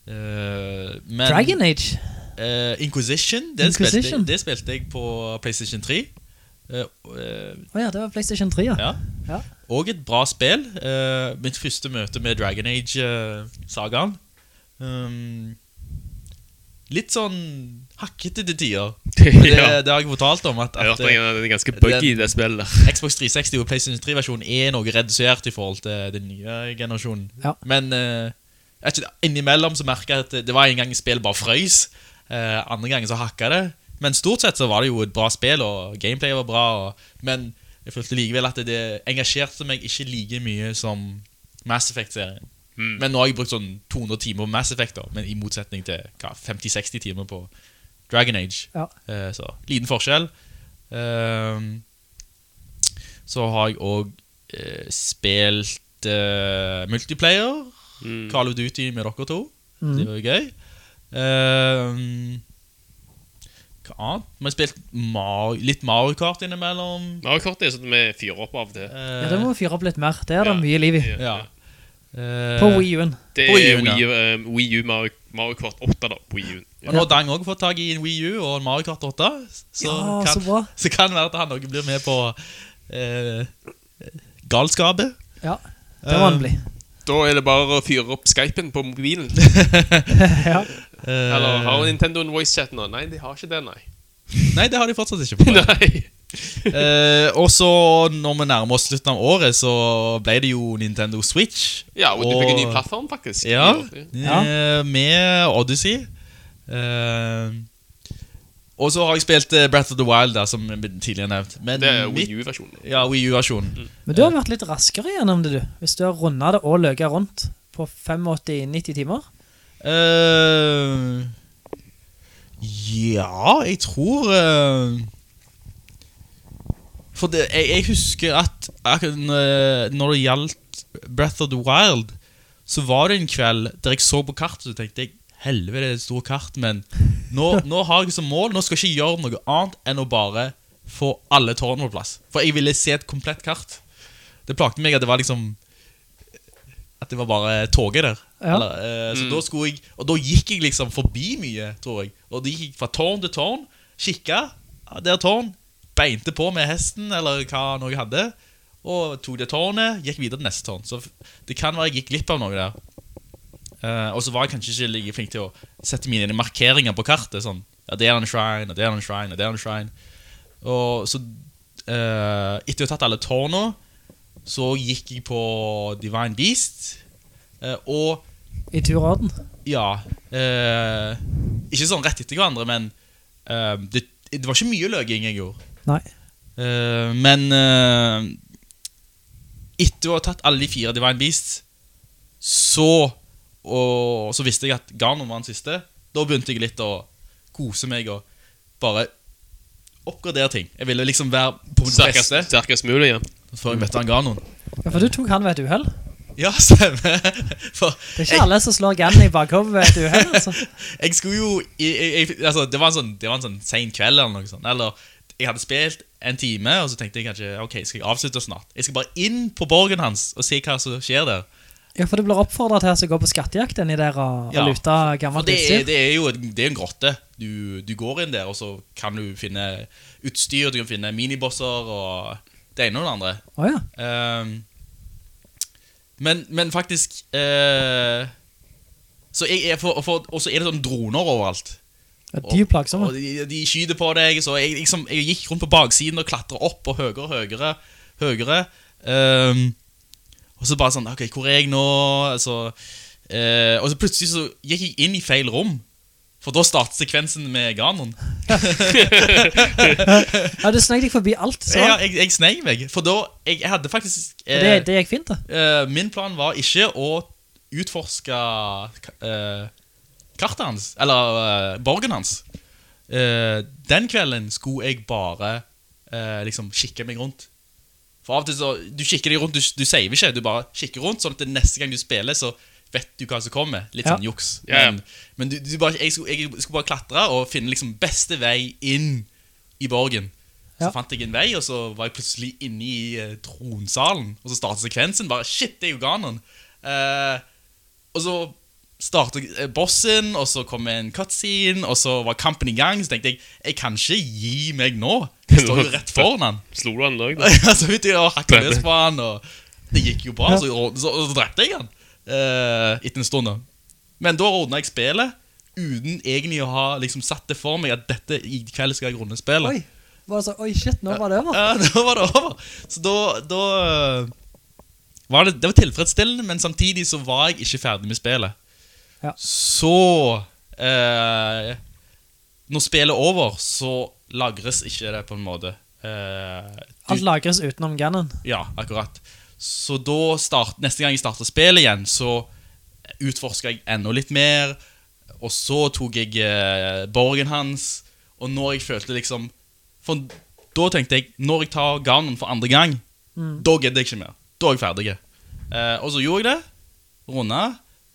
Uh, men,
Dragon Age.
Uh, Inquisition, det,
Inquisition.
Spilte, det spilte jeg på PlayStation 3. Eh, oh
Åja, det var Playstation 3, ja.
ja.
Ja.
Og et bra spill. Eh, mitt første møte med Dragon Age-sagaen. Um, litt sånn hakkete til tider. Men det,
Ja.
det har jeg fortalt om. At,
Jeg har
at
hørt
eh,
det er ganske buggy, det spillet.
Xbox 360 og PlayStation 3-versjonen er noe redusert i forhold til den nye generasjonen.
Ja.
Men uh, ikke, innimellom så merket jeg at det var en gang spillet bare frøys. Uh, andre gangen så hakka det. Men stort sett så var det jo et bra spill, og gameplay var bra. Og, men jeg følte likevel at det, det engasjerte meg ikke like mye som Mass Effect-serien.
Mm.
Men nå har jeg brukt sånn 200 timer på Mass Effect, da, men i motsetning til hva, 50-60 timer på Dragon Age.
Ja.
Uh, så liten forskjell. Ehm, så har jeg òg uh, spilt eh, multiplayer.
Mm.
Call of Duty med dere to.
Mm.
Det var jo gøy. Ehm, hva annet? Vi har spilt Mar litt Mario Kart innimellom.
Mario Kart er sånn vi fyrer opp av til.
Ja, det må vi fyre opp litt mer. Det er det
Ja.
mye liv i.
Ja. Eh,
På Wii U-en.
Det er Wii U, eh, Wii U Mario, Mario Kart 8, da. På Wii U.
Og nå har Dang òg fått tak i en Wii U og en Mario Kart 8. Så,
Ja,
kan,
så bra.
så kan det være at han òg blir med på eh, galskapet.
Ja, det må han bli.
Da er det bare å fyre opp Skypen på mobilen.
ja.
Eller har Nintendo en voice-chat nå? Nei, de har ikke det, nei.
Nei, det har de fortsatt ikke. på
nei.
Eh, og så, når vi nærmer oss slutten av året, så ble det jo Nintendo Switch.
Ja, og du fikk en ny plattform, faktisk.
Ja,
Ja.
eh, med Odyssey. Eh, og så har jeg spilt eh, Breath of the Wild, da, som tidligere nevnt. Men
Det er Wii U-versjonen.
Ja, Wii U-versjonen.
Men du har vært litt raskere gjennom det, du. Hvis du har rundet det og løket rundt på 85-90 timer.
Uh, ja, jeg tror eh, For det, jeg, jeg husker at når- det gjaldt Breath of the Wild, så var det en kveld der jeg så på kartet og tenkte jeg, helvete, det er et stort kart, men nå, nå har jeg som mål Nå skal jeg ikke gjøre noe annet enn å bare få alle tårnene på plass. For jeg ville se et komplett kart. Det plagte meg at det var liksom At det var bare toget der.
Ja.
Eller, eh, så da skulle jeg Og da gikk jeg liksom forbi mye, tror jeg. Og da gikk jeg fra tårn til tårn, kikka, der tårn, beinte på med hesten eller hva noe hadde, og tok det tårnet, gikk videre til neste tårn. Så det kan være jeg gikk glipp av noe der. Uh, og så var jeg kanskje ikke like flink til å sette mine markeringer på kartet. Sånn, ja, det er en shrine, og det er en shrine, og det er en shrine. Og så uh, Etter å ha tatt alle tårna, så gikk jeg på Divine Beast. uh, og
I tur og orden.
ja Ikke sånn rett etter hverandre, men det, det var ikke mye løging jeg gjorde.
Nei.
Uh, men uh, etter å ha tatt alle de fire Divine Beasts, så Og så visste jeg at Ganon var den siste. Da begynte jeg litt å kose meg og bare oppgradere ting. Jeg ville liksom være på mitt
Sterkest,
beste
sterkest mulig, ja.
før jeg møtte han Ganon.
Ja, for du tok han ved et uhell.
Ja, stemmer. For
Det er ikke alle som slår Ganon i bakhodet ved et uhell. Altså.
jeg skulle jo jeg, jeg, jeg, altså, Det var en sånn, det var en sånn sen kveld eller noe sånt. Eller jeg hadde spilt en time, og så tenkte jeg kanskje Ok, skal jeg avslutte snart? Jeg skal bare inn på borgen hans og se hva som skjer der.
Ja, for du blir oppfordret til å gå på skattejakt inni der og,
Ja.
og lute gammelt
det er,
utstyr.
det er jo det er en grotte. Du, du går inn der, og så kan du finne utstyr, du kan finne minibosser og det ene og det andre.
Oh, ja.
um, men, men faktisk uh, Så jeg, jeg for, Og så er det sånn droner overalt.
Ja, De er plagsomme.
Og de, de skyter på deg, så jeg, liksom, jeg gikk rundt på baksiden og klatra opp og høyere og høyere. høyere. Um, og så bare sånn Ok, hvor er jeg nå? Altså, uh, og så plutselig så gikk jeg inn i feil rom. For da startet sekvensen med Ganon.
Ja, du snek deg forbi alt. Så.
Ja, jeg, jeg snek meg. For da Jeg, jeg hadde faktisk
Og det, det gikk fint, da.
Eh, min plan var ikke å utforske uh, kartet hans, eller uh, borgen hans. Uh, den kvelden skulle jeg bare uh, liksom kikke meg rundt. For av og til så Du kikker deg rundt, du, du saver ikke, du bare kikker rundt, sånn at det neste gang du spiller, så vet du hva som kommer. Litt
Ja.
sånn juks.
Ja, ja.
Men, men du, du bare, jeg, skulle, jeg skulle bare klatre og finne liksom beste vei inn i borgen. Så
Ja.
fant jeg en vei, og så var jeg plutselig inne i uh, tronsalen. Og så startet sekvensen. Bare shit, det er jo Ganon. Uh, og så startet eh, bossen, og så kom en cutscene, og så var kampen i gang. Så tenkte jeg jeg kan ikke gi meg nå. Jeg står jo rett foran han.
Slo du han òg, da?
Ja, så begynte jeg å hakke løs på han, og det gikk jo bra. Så, så, så drepte jeg han uh, etter en stund. da. Men da ordna jeg spillet uten egentlig å ha liksom satt det for meg at dette i kveld skal jeg runde spillet.
Oi, var det så, oi shit, nå var det over.
Ja, nå var det over. Så da, da øh, var det, det var tilfredsstillende, men samtidig så var jeg ikke ferdig med spillet.
Ja.
Så eh, Når spillet er over, så lagres ikke det på en måte. Eh, du-
Alt lagres utenom Ganon.
ja, akkurat. Så da start, neste gang jeg starter spillet igjen, så utforska jeg enda litt mer. Og så tok jeg eh, borgen hans, og når jeg følte liksom For da tenkte jeg når jeg tar Ganon for andre gang, da gidder jeg ikke mer. Da er jeg ferdig. Eh, og så gjorde jeg det. Runda.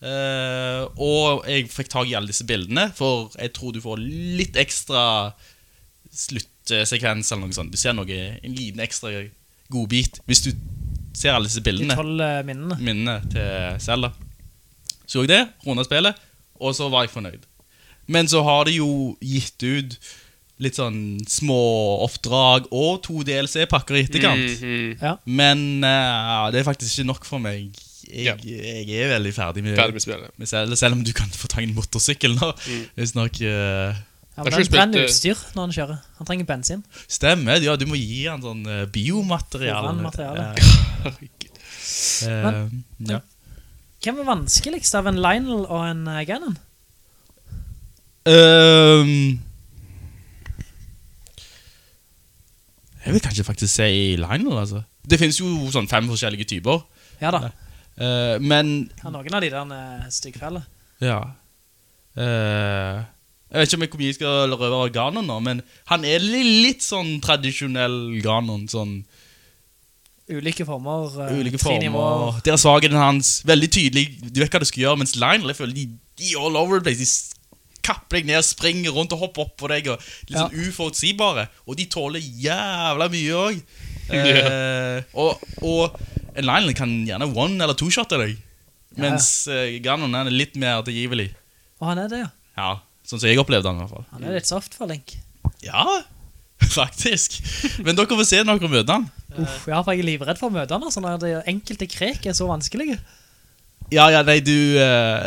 Eh, og jeg fikk tak i alle disse bildene, for jeg tror du får litt ekstra sluttsekvens eller noe sånt. Du ser noe, en liten ekstra godbit hvis du ser alle disse
De
bildene.
tolv eh, minnene.
Minnene til Zelda. Så jeg det, runda spillet, og så var jeg fornøyd. Men så har de jo gitt ut litt sånn små oppdrag og to DLC-pakker i etterkant.
Mhm.
Ja.
Men uh, det er faktisk ikke nok for meg. Jeg, jeg er veldig ferdig med,
Ferdig med spillet.
med selv, selv om du kan få tak i en motorsykkel nå. Visstnok uh,
Ja, men han brenner
eh,
utstyr når han kjører. Han trenger bensin.
Stemmer. Ja, du må gi han sånn uh, biomateriale.
Foranmateriale.
Eh, eh, ja.
Hvem er vanskeligst av en Lionel og en uh, Ganon?
Um, jeg vil kanskje faktisk si Lionel, altså. Det finnes jo sånn fem forskjellige typer.
Ja da.
Eh, men
Ja, noen av de der er styggfelle.
Ja. Uh, jeg vet ikke om jeg hvor mye skal røve av Ganon nå, men han er litt sånn tradisjonell Ganon. Sånn
Ulike former. eh,
ulike
tre
former.
nivåer.
Der er svakheten hans veldig tydelig. Du vet hva du skal gjøre, mens Lionel jeg føler de, de all over the place. De kapper deg ned, springer rundt og hopper opp på deg. Og litt
Ja.
sånn uforutsigbare. Og de tåler jævla mye òg. Eh, og, og Lionel kan gjerne one- eller two-shotte deg.
Ja.
Mens eh, Ganon han er litt mer tilgivelig.
Og han er det, ja.
Ja, sånn som jeg opplevde han i hvert fall.
Han er litt soft for Link.
Ja, faktisk. Men dere får se når dere møter han.
Uff, ja, for jeg er livredd for å møte han, altså, når det enkelte krek er så vanskelige.
Ja, ja, nei, du eh,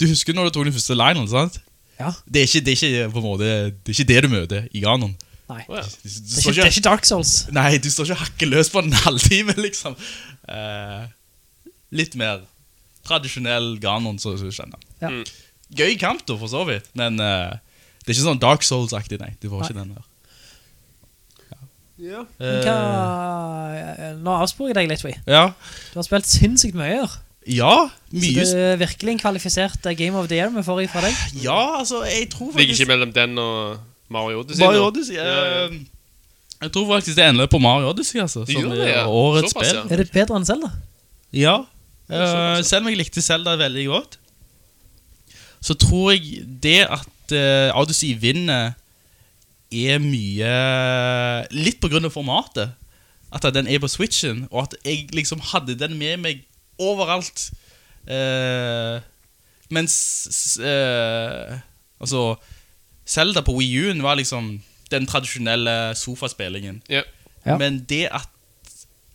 Du husker når du tok den første Lionel, sant?
Ja.
Det er ikke det, er ikke, på en måte, det, er ikke det du møter i Ganon.
Nei.
Oh, ja.
Du, du,
Det er,
ikke,
ikke, det er ikke Dark Souls.
Nei, du står ikke og hakker løs på en halvtime, liksom. Uh, litt mer tradisjonell Ganon, så du skjønner.
Ja.
Mm.
Gøy kamp, da, for så vidt. Men uh, det er ikke sånn Dark Souls-aktig, nei. Du får ikke den der.
Ja.
Hva eh, Nå avsporer jeg deg litt, Vi.
Ja,
Du har spilt sinnssykt mye. her.
ja
Så
mye
det er virkelig en kvalifisert Game of the Year vi får fra deg.
Ja, altså, jeg tror
Ligger ikke mellom den og Mario Odyssey?
Mario
nå?
Odyssey
Ja, ja.
eh, Jeg tror faktisk det ender på Mario Odyssey, altså.
Det
Som
gjør det,
er
ja.
årets
Såpass,
spill.
Er det bedre enn Zelda?
Ja. eh,
såpass, ja.
selv om jeg likte Zelda veldig godt, så tror jeg det at eh, Odyssey vinner, er mye Litt på grunn av formatet. At den er på Switchen, og at jeg liksom hadde den med meg overalt. Eh, mens eh, Altså Zelda på Wii U-en var liksom den tradisjonelle sofaspillingen.
Ja.
Ja.
Men det at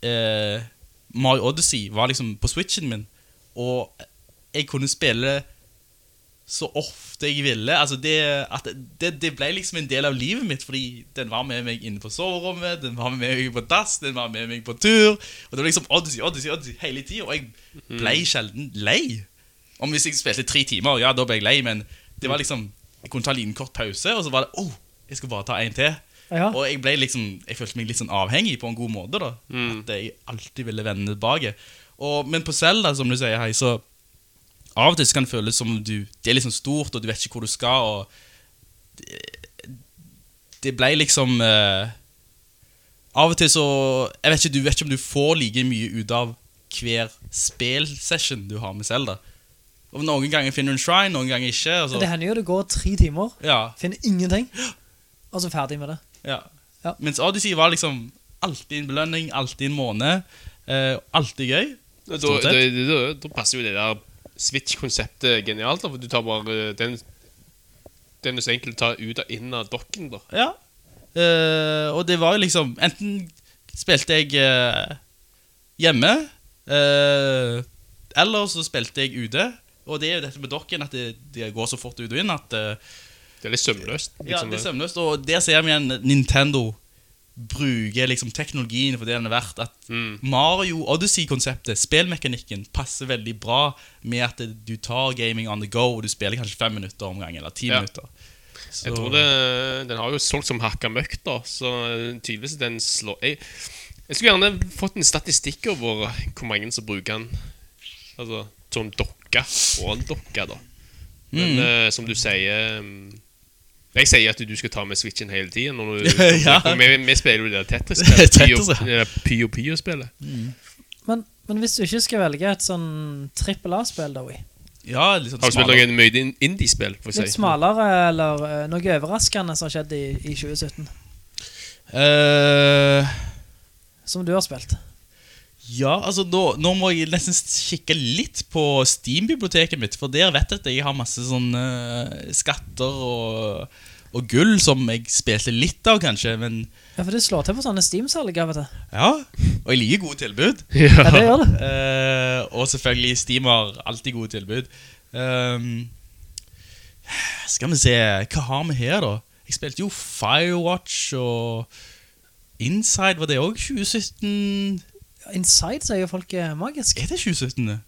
eh, Mario Odyssey var liksom på Switchen min, og jeg kunne spille så ofte jeg ville altså det, at det, det ble liksom en del av livet mitt, fordi den var med meg inne på soverommet, den var med meg på dass, den var med meg på tur. Og det var liksom Odyssey, Odyssey, Odyssey hele tida, og jeg ble sjelden lei. Om hvis jeg spilte tre timer, ja, da ble jeg lei, men det var liksom Jeg kunne ta en liten kort pause, og så var det Å, jeg skal bare ta en til.
Ja.
Og jeg ble liksom Jeg følte meg litt sånn avhengig på en god måte. da At jeg alltid ville vende tilbake. Og, men på Zelda, som du sier, hei, så av og til kan det føles som du Det er liksom stort, og du vet ikke hvor du skal. Og det, det ble liksom eh, Av og til så Jeg vet ikke, Du vet ikke om du får like mye ut av hver spelsession du har med Zelda. Og Noen ganger finner du en shrine, noen ganger ikke. Altså.
Det hender jo det går tre timer,
Ja,
finner ingenting, og så ferdig med det.
ja.
Ja.
Mens Odyssey var liksom alltid en belønning, alltid en måned. Eh, alltid gøy.
Da, da, da, da passer jo det der Switch-konseptet genialt. da, For du tar bare den Den er så enkelt tar ta ut og inn av dokken. da
Ja. Eh, og det var jo liksom Enten spilte jeg eh, hjemme, eh, eller så spilte jeg ute. Og det er jo dette med dokken, at det, det går så fort ut og inn at uh,
Det er litt sømløst.
Ja,
liksom.
det er sømløst. Og der ser vi igjen Nintendo bruker liksom teknologien for det den er verdt. At
Mm.
Mario Odyssey-konseptet, spillmekanikken, passer veldig bra med at du tar gaming on the go, og du spiller kanskje fem minutter om gangen, eller ti
Ja.
minutter. Så,
Jeg tror det, Den har jo solgt som hakka møkk, da, så tydeligvis den slår jeg, jeg skulle gjerne fått en statistikk over hvor mange som bruker den. Altså sånn dokke og en dokke, da. Men
Mm.
uh, som du sier mm, Jeg sier at du skal ta med Switchen hele tiden. Når du,
Ja.
vi, vi spiller jo det Tetris-spillet. Pyo Pyo-spillet.
Men, men hvis du ikke skal velge et sånn trippel A-spill, da,
ja, litt sånn
Har du spilt noen mye indie-spill?
litt
si?
smalere eller uh, noe overraskende som har skjedd i, i 2017,
Uh,
som du har spilt?
Ja, altså nå, nå må jeg nesten kikke litt på Steam-biblioteket mitt, for der vet jeg at jeg har masse sånne eh, skatter og, og gull som jeg spilte litt av, kanskje. Men
Ja, for det slår til på sånne Steam-salg av og til.
ja, og jeg liker gode tilbud.
Ja, det gjør det.
Uh, og selvfølgelig, Steam har alltid gode tilbud. Um, skal vi se, hva har vi her da? Jeg spilte jo Firewatch og Inside, var det også 2017?
Inside sier jo folk er magisk.
Er det 2017? det?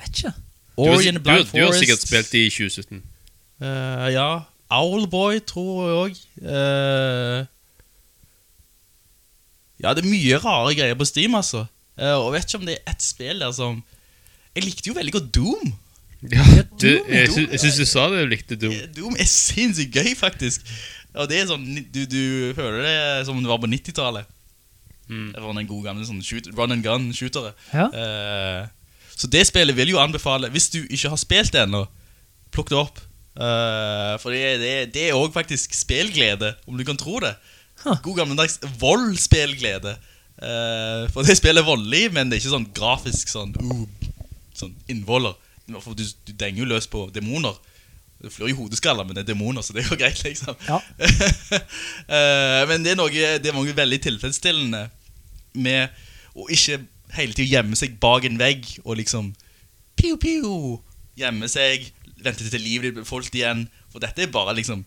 Vet ikke.
Du, har-
Ori and the
du,
Blind
du har sikkert spilt i 2017.
Eh, ja, Owlboy tror jeg også. ja, det er mye rare greier på Steam, altså. Eh, og jeg vet ikke om det er ett spill der som Jeg likte jo veldig godt Doom.
Ja, du, jeg, sy jeg syns du sa det, du likte Doom.
Eh, Doom er sinnssykt gøy, faktisk. Og det er sånn Du, du føler det som om det var på 90-tallet.
Mm.
Det var en god gamle sånn shoot, run and gun-shootere.
Ja.
Uh, så det spillet vil jo anbefale Hvis du ikke har spilt det ennå, plukk det opp. Uh, for det, det, det er òg faktisk spillglede, om du kan tro det.
Huh.
God gammeldags vold-spillglede. Eh, for det spillet er voldelig, men det er ikke sånn grafisk sånn uh, Sånn innvoller. Du, du denger jo løs på demoner. Det flyr i hodeskaller, men det er demoner, så det går greit, liksom.
Ja.
Eh, men det er noe Det er noe veldig tilfredsstillende med å ikke hele tiden gjemme seg bak en vegg og liksom Piu, piu! Gjemme seg, vente til livet blir fullt igjen. For dette er bare liksom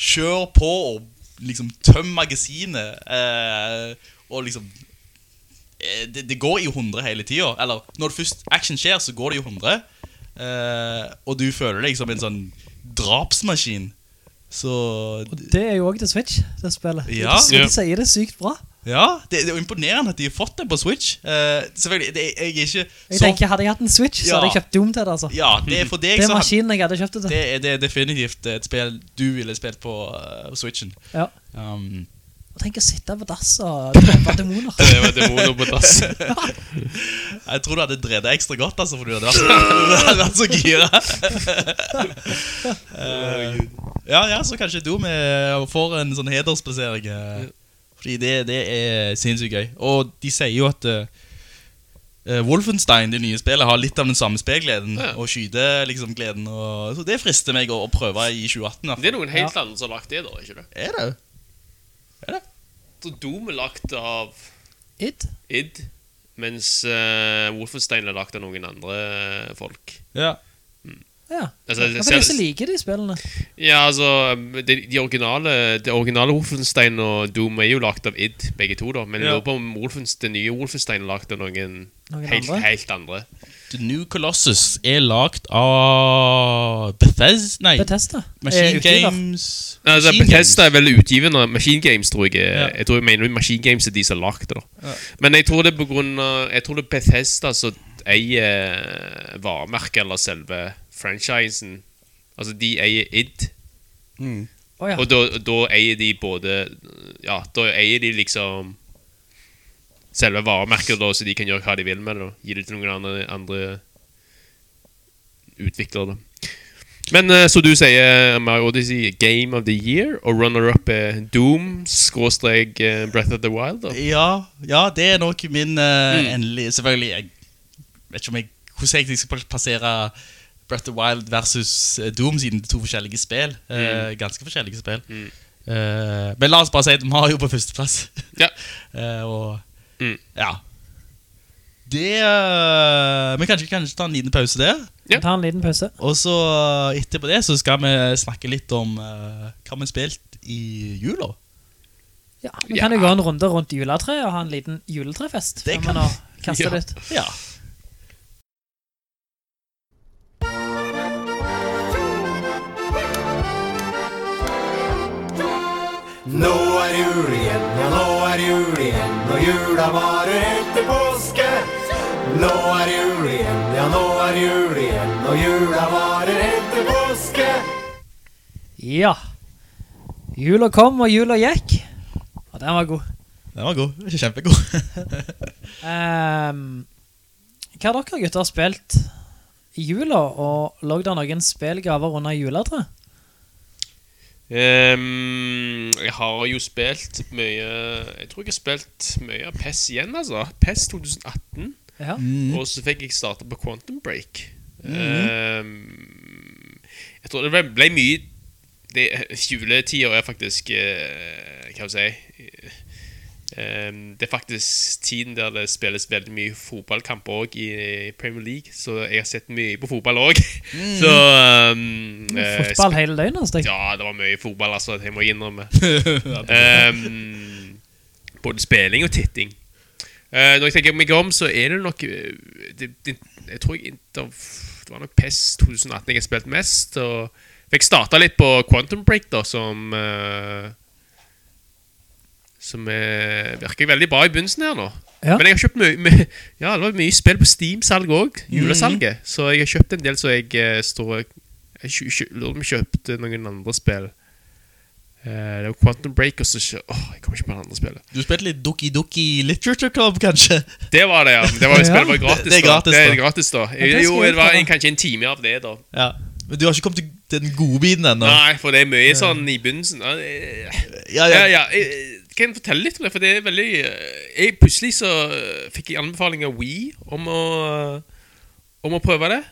Kjør på og liksom tøm magasinet. Eh, og liksom eh, det, det går i 100 hele tida. Eller når det først action skjer, så går det i 100. Eh, og du føler deg som en sånn drapsmaskin. Så
Det er jo også til Switch, det spillet.
Ja.
De,
Ja.
de sier det sykt bra.
Ja, det, det er imponerende at de har fått det på Switch. Uh, selvfølgelig, det, jeg er ikke
Jeg
så
tenker, Hadde jeg hatt en Switch, så hadde jeg kjøpt Doom til det. altså
Ja, det er for deg
Det er maskinen jeg hadde kjøpt det til.
det, er, det er definitivt et spill du ville spilt på uh, Switchen.
Ja.
Um,
Og Tenk å sitte på dass og drepe demoner.
Drepe demoner på dass.
jeg tror du hadde drevet deg ekstra godt, altså, for du hadde vært, du hadde vært så gira. Uh, ja, ja, så kanskje du med får en sånn hedersplassering. eh, Fordi det, det er sinnssykt gøy. Og de sier jo at eh, eh, Wolfenstein, det nye spillet, har litt av den samme spillgleden.
Ja.
Og skyter liksom gleden. Og, så det frister meg å, å prøve i 2018. Da.
Det er noen helt andre som har lagt det, da. ikke det?
Er det?
Så Doom er lagt av
Id?
id, mens uh, Wolfenstein er lagt av noen andre folk.
Ja.
Ja.
Altså,
ja
det
for de
ser-
som liker de spillene.
Ja, altså De, de originale Det originale Wolfenstein og Doom er jo lagt av id, begge to, da. Men jeg
Ja.
lurer på om Wolfenstein, det nye Wolfenstein er lagt av noen,
Noen
helt,
andre?
helt andre.
The New Colossus er lagd av Bethesda Nei,
Bethesda.
Machine
er.
Games
Altså,
Machine
Bethesda er vel utgiven av Machine Games, tror jeg.
Ja.
Jeg tror jeg mener Machine Games er de som har lagd det. da
Ja.
Men jeg tror det er på grunn av Jeg tror det er Bethesda som eier varemerket eller selve franchisen. Altså, de eier id.
Å ja.
Og da, da eier de både Ja, da eier de liksom selve varemerket, da, så de kan gjøre hva de vil med det. da. Gi det til noen andre, andre utviklere. da. Men uh, så du sier Mario Odyssey Game of the Year, og runner-up er Doom, skråstrek eh, Breath of the Wild. da.
Ja, ja, det er nok min uh,
Mm.
endelige Selvfølgelig, jeg vet ikke om jeg hvordan jeg skal plassere Breath of the Wild versus Doom, siden det er to forskjellige spill. Eh, ganske forskjellige spill.
Mm.
Uh, men la oss bare si at Mario på førsteplass.
Ja.
Og
Mm.
ja. Det eh, Vi kan kanskje, kanskje ta en liten pause der.
Ja.
Ta en liten pause.
Og så eh, etterpå det så skal vi snakke litt om eh, hva vi har spilt i jula.
Ja, Vi kan jo gå en runde rundt juletreet og ha en liten juletrefest.
Det kan
vi
Ja.
det ut.
Ja.
Nå jula varer etter påske. Nå er jul igjen, ja nå er jul igjen, og jula varer etter påske.
Ja. Jula kom, og jula gikk. Og den var god.
Den var god. Ikke kjempegod.
um, hva har dere gutter spilt i jula, og lagde noen spillgaver under juletreet?
Ehm, jeg har jo spilt mye Jeg tror jeg har spilt mye av PES igjen, altså. PES 2018.
Ja.
Og så fikk jeg starta på Quantum Break. Ehm, jeg tror det ble, ble mye det, Juletida er faktisk eh, Hva skal jeg si Det er faktisk tiden der det spilles veldig mye fotballkamp òg i Premier League. Så jeg har sett mye på fotball òg. Så ehm, eh,
Fotball hele døgnet Altså.
ja, det var mye fotball, altså. Det må jeg innrømme. um, både spilling og titting. Uh, når jeg tenker meg om, så er det nok eh, det, det, Jeg tror jeg inter, Det var nok PES 2018 jeg har spilt mest. Og fikk starta litt på Quantum Break, da, som eh, Som eh, virker veldig bra i begynnelsen her nå.
Ja.
Men jeg har kjøpt mye, my Ja, det var mye spill på Steam-salg òg. Julesalget. Så jeg har kjøpt en del, så jeg eh, står Jeg lurer på om jeg kjøpte noen andre spill. Uh, det var Quantum Break, og så Åh, jeg kommer ikke på det andre spillet.
Du spilte litt Doki Doki Literature Club, kanskje?
Det var det, ja. Det var
Ja.
spillet var gratis,
Det er gratis,
da. Det er gratis, da.
det
jo, det var en, kanskje en time av det, da.
Ja. Men du har ikke kommet til, den gode biten ennå?
Nei, for det er mye sånn i begynnelsen. Ja,
Ja,
ja,
ja.
Kan fortelle litt om det? For det er veldig eh, jeg, Plutselig så eh, fikk jeg anbefaling av We om å, om å prøve det.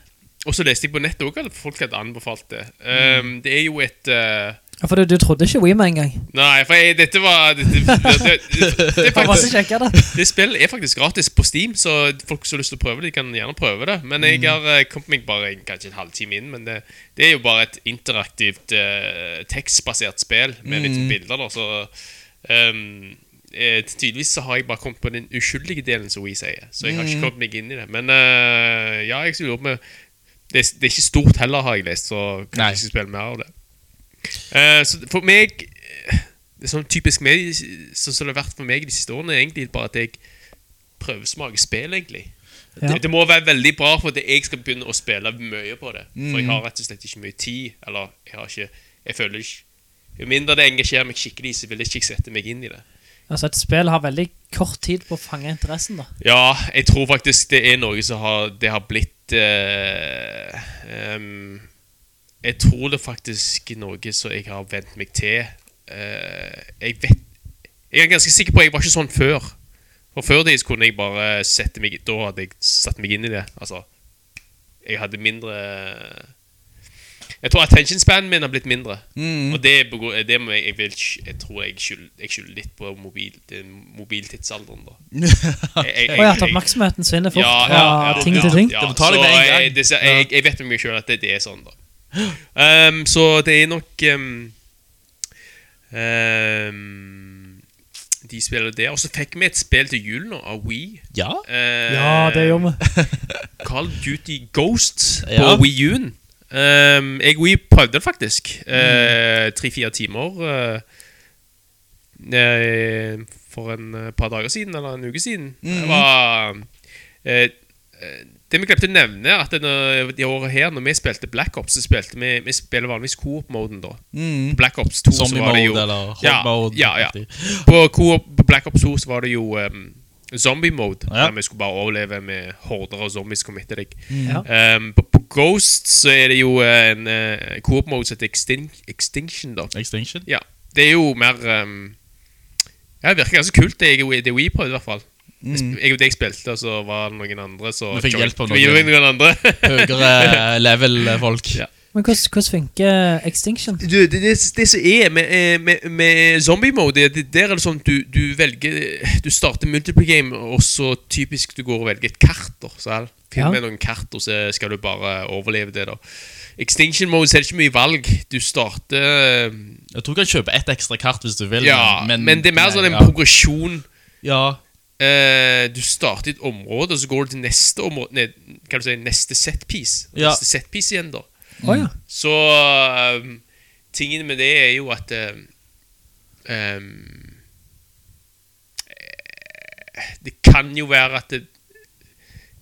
Og så leste jeg på nettet òg at folk hadde anbefalt det. Um, det er jo et uh,
Ja, For du, du trodde ikke We med en gang.
Nei, for jeg, dette var det, det, det, det, det, det, faktisk,
det.
spillet er faktisk gratis på Steam, så folk som har lyst til å prøve det, de kan gjerne prøve det. Men jeg har eh, kommet meg bare kanskje en halvtime inn. Men det, det er jo bare et interaktivt uh, tekstbasert spill med litt sånn bilder, da, så eh, Tydeligvis så har jeg bare kommet på den uskyldige delen, som vi sier. Så jeg har ikke kommet meg inn i det. Men uh, ja, jeg skulle på med det, det er ikke stort heller, har jeg lest, så kan
Nei.
jeg skal spille mer av det. Uh, så for meg Det er sånn typisk medie Sånn som det har vært for meg de siste årene, er egentlig bare at jeg prøvesmaker spill, egentlig.
Ja.
Det, det må være veldig bra for at jeg skal begynne å spille mye på det. For jeg har rett og slett ikke mye tid. Eller jeg har ikke Jeg føler ikke Jo mindre det engasjerer meg skikkelig, så vil jeg ikke sette meg inn i det.
Altså Et spill har veldig kort tid på å fange interessen. da
Ja, jeg tror faktisk det er noe som har Det har blitt eh, um, Jeg tror det faktisk er noe som jeg har vent meg til. Eh, jeg vet Jeg er ganske sikker på at jeg var ikke sånn før. For før det kunne jeg bare sette meg Da hadde jeg satt meg inn i det. Altså Jeg hadde mindre Jeg tror attention spanen min har blitt mindre.
Mm.
Og det, på det må jeg, jeg, vil, jeg tror jeg skylder, jeg litt på mobil, mobiltidsalderen, da. Jeg, jeg,
Og at oppmerksomheten svinner fort
Ja,
fra
ja, ja,
ting
ja,
til ting.
Ja, så. Jeg, det, jeg, jeg vet med meg sjøl at det, det er sånn, da. Um, så det er nok um, um, De spiller det. Og så fikk vi et spill til jul nå, av Wii.
Ja.
Eh,
Ja, det gjør vi.
Call Duty Ghosts på
Ja.
Wii U-en. Um, jeg òg prøvde det faktisk. Eh, Tre-fire timer eh, eh, for en par dager siden, eller en uke siden. Det var eh, Det vi glemte å nevne, at denne, de året her, når vi spilte Black Ops, så spilte vi Vi spiller vanligvis coop-moden, da.
Mm.
På Black Ops 2 så var det jo
mode eller hog
ja,
mode.
Ja, ja. På, Coop, på Black Ops 2 så var det jo um, zombie mode,
Ja.
der vi skulle bare overleve med horder av zombies kom etter deg.
Ja.
Um, på, på Ghost så er det jo uh, en uh, coop mode som heter Extin Extinction, da.
Extinction.
Ja, det er jo mer um, Ja, det virker ganske kult, det, jeg, det vi prøvde i hvert fall. Jeg, sp- jeg spilte, og så var det noen andre så
Du fikk hjelp av
Vi
noen.
noen andre.
Høyere level-folk.
Ja.
Men hvordan, hvordan funker Extinction?
Du, det, det, det som er med, eh, med, med zombie mode, det, der er det sånn at du, du velger Du starter multiple game, og så typisk du går og velger et kart. da, så. Finner
Ja.
med noen kart, og så skal du bare overleve det. da Extinction mode så er det ikke mye valg. Du starter eh,
Jeg tror du kan kjøpe ett ekstra kart hvis du vil.
Ja, men, det er mer sånn en
ja.
progresjon.
Ja,
Uh, du starter i et område, og så går du til neste område Nei, kan du si neste setpiece.
Ja.
Neste setpiece igjen, da.
Å ja.
Så um, tingen med det er jo at um, Det kan jo være at det,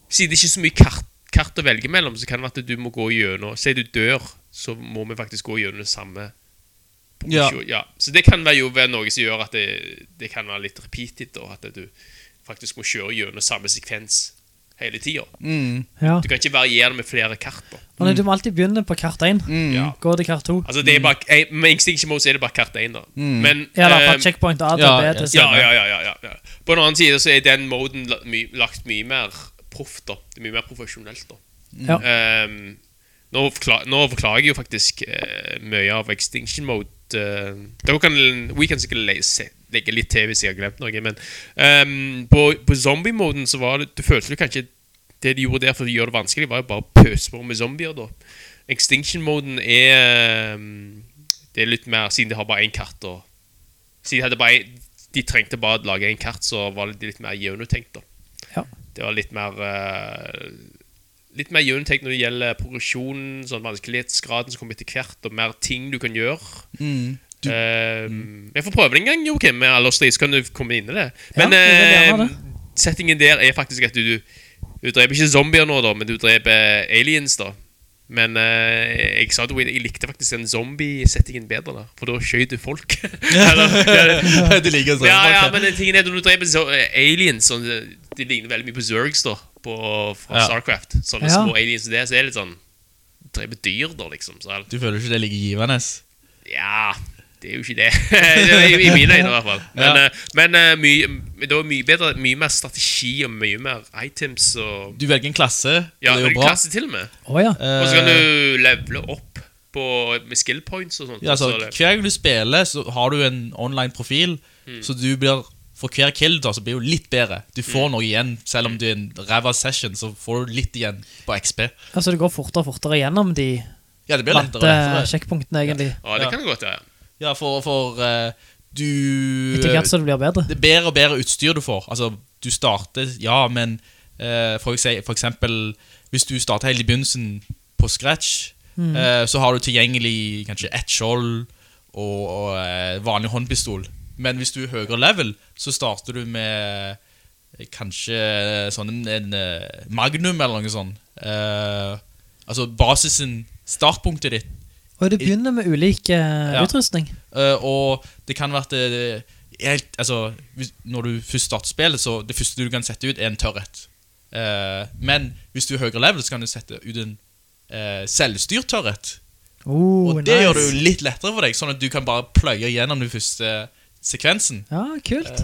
Siden det ikke er så mye kart, kart å velge mellom, så kan det være at du må gå gjennom Si du dør, så må vi faktisk gå gjennom det samme. Ja. Ja. Så det kan være jo være noe som gjør at det, det kan være litt repeated, og at du faktisk må kjøre gjennom samme sekvens hele tida.
ja.
Du kan ikke variere det med flere kart.
Og du må alltid begynne på kart 1.
Ja.
Gå til kart 2.
Altså det er bare, jeg, Med Extinction Mode så er det bare kart 1, da. Men
Ja, da, fra
eh,
checkpoint A til
ja,
B til
ja, ja, ja, ja, ja, ja. På den annen side så er den moden lagt mye mer proff, da. Det er mye mer profesjonelt, da.
Ja.
Ehm, nå, forklar, nå forklarer jeg jo faktisk uh, mye av Extinction Mode. Uh, dere kan, vi kan sikkert le, se, legge litt til hvis jeg har glemt noe, men um, på, på zombie-moden så var det Du følte du kanskje det de gjorde der for å gjøre det vanskelig, var jo bare å pøse på med zombier, da. Extinction-moden er um, Det er litt mer Siden de har bare én kart, og Siden de hadde bare en, De trengte bare å lage én kart, så var det litt mer gjennomtenkt.
Ja.
Det var litt mer uh, Litt mer gjennomtenkt når det gjelder progresjonen, sånn vanskelighetsgraden som kommer etter hvert, og mer ting du kan gjøre.
Mm. Du,
Eh, Jeg får prøve det en gang, Joakim, med tre, så kan du komme inn i det. Men
ja, vil
eh, settingen der er faktisk at du, du dreper ikke zombier nå, da, men du dreper aliens, da. Men eh, jeg sa at jeg likte faktisk den zombie-settingen bedre, da. For da skjøt du folk. Eller,
du liker sånn
ja, ja, men tingen er at når du dreper så, eh, aliens sånn, De ligner veldig mye på Zergs da på, Fra
Ja.
Starcraft Sånne
Ja.
små aliens der, det, så er det litt sånn dreper dyr da liksom så,
Du føler ikke det ligger givende?
Ja, det er jo ikke det I, i mine øyne i hvert fall Men,
Ja.
eh, men eh, mye, det var mye bedre Mye mer strategi og mye mer items og,
Du velger en klasse,
Ja,
og det er jo bra.
klasse til og med
Oh, ja.
Og så kan
Eh,
du levele opp på, med skill points og sånt
ja, så
så det-
Hver gang du spiller, så har du en online-profil,
Mm.
så du blir for hver kill da, så blir du litt bedre. Du
Mm.
får noe igjen, selv om du er en ræva session, så får du litt igjen på XP.
Altså, det går fortere og fortere gjennom de
Ja, det blir lettere
sjekkpunktene, egentlig.
Ja, det kan det godt være
Ja, for, for uh, du
Etter hvert som det blir bedre.
Det er bedre og bedre utstyr du får. Altså, du starter, ja, men uh, for, ekse- for eksempel Hvis du starter helt i begynnelsen på scratch, eh, så har du tilgjengelig kanskje ett skjold og, og eh, vanlig håndpistol. Men hvis du er høyere level, så starter du med eh, kanskje sånn en, en eh, magnum eller noe sånt. Eh, altså basisen, startpunktet ditt.
Og det begynner med ulik eh,
Ja.
utrustning.
Uh, og det kan være at det, det helt, altså, hvis, Når du først starter spillet, så det første du kan sette ut, er en tørrhet. Uh, men hvis du er høyere level, så kan du sette ut en uh, selvstyrt tørrhet.
Oh,
og det
nice.
gjør det jo litt lettere for deg, sånn at du kan bare pløye gjennom den første sekvensen.
Ja, kult.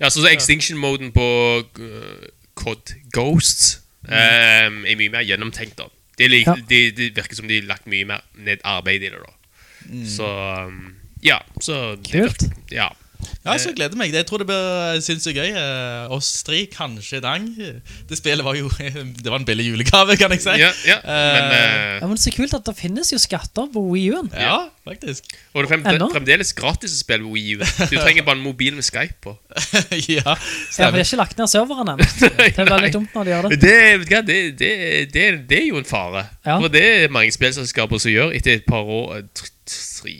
Ja, så, så Extinction-moden på uh, COD Ghosts um, er mye mer gjennomtenkt. da Det, lik,
Ja.
det, det virker som de har lagt mye mer ned arbeid i det. da Så um, ja. Så det
Kult.
virker- Ja.
Ja, så jeg gleder meg. Jeg tror det blir sinnssykt gøy. Eh, oss tre, kanskje dang. Det spillet var jo Det var en billig julegave, kan jeg si.
ja, ja. Men,
uh,
Ja, men Så kult at det finnes jo skatter på Wii U-en.
ja, faktisk.
og det er fremde,
Ennå?
fremdeles gratis å spille Wii U. Du trenger bare en mobil med Skype på.
ja,
Ja, for de har ikke lagt ned serveren ennå. Det er veldig dumt når de gjør det.
Det, vet du hva, det, det, det, det er jo en fare.
Ja.
For det er mange spillselskaper som gjør etter et par år eh, tr- tre,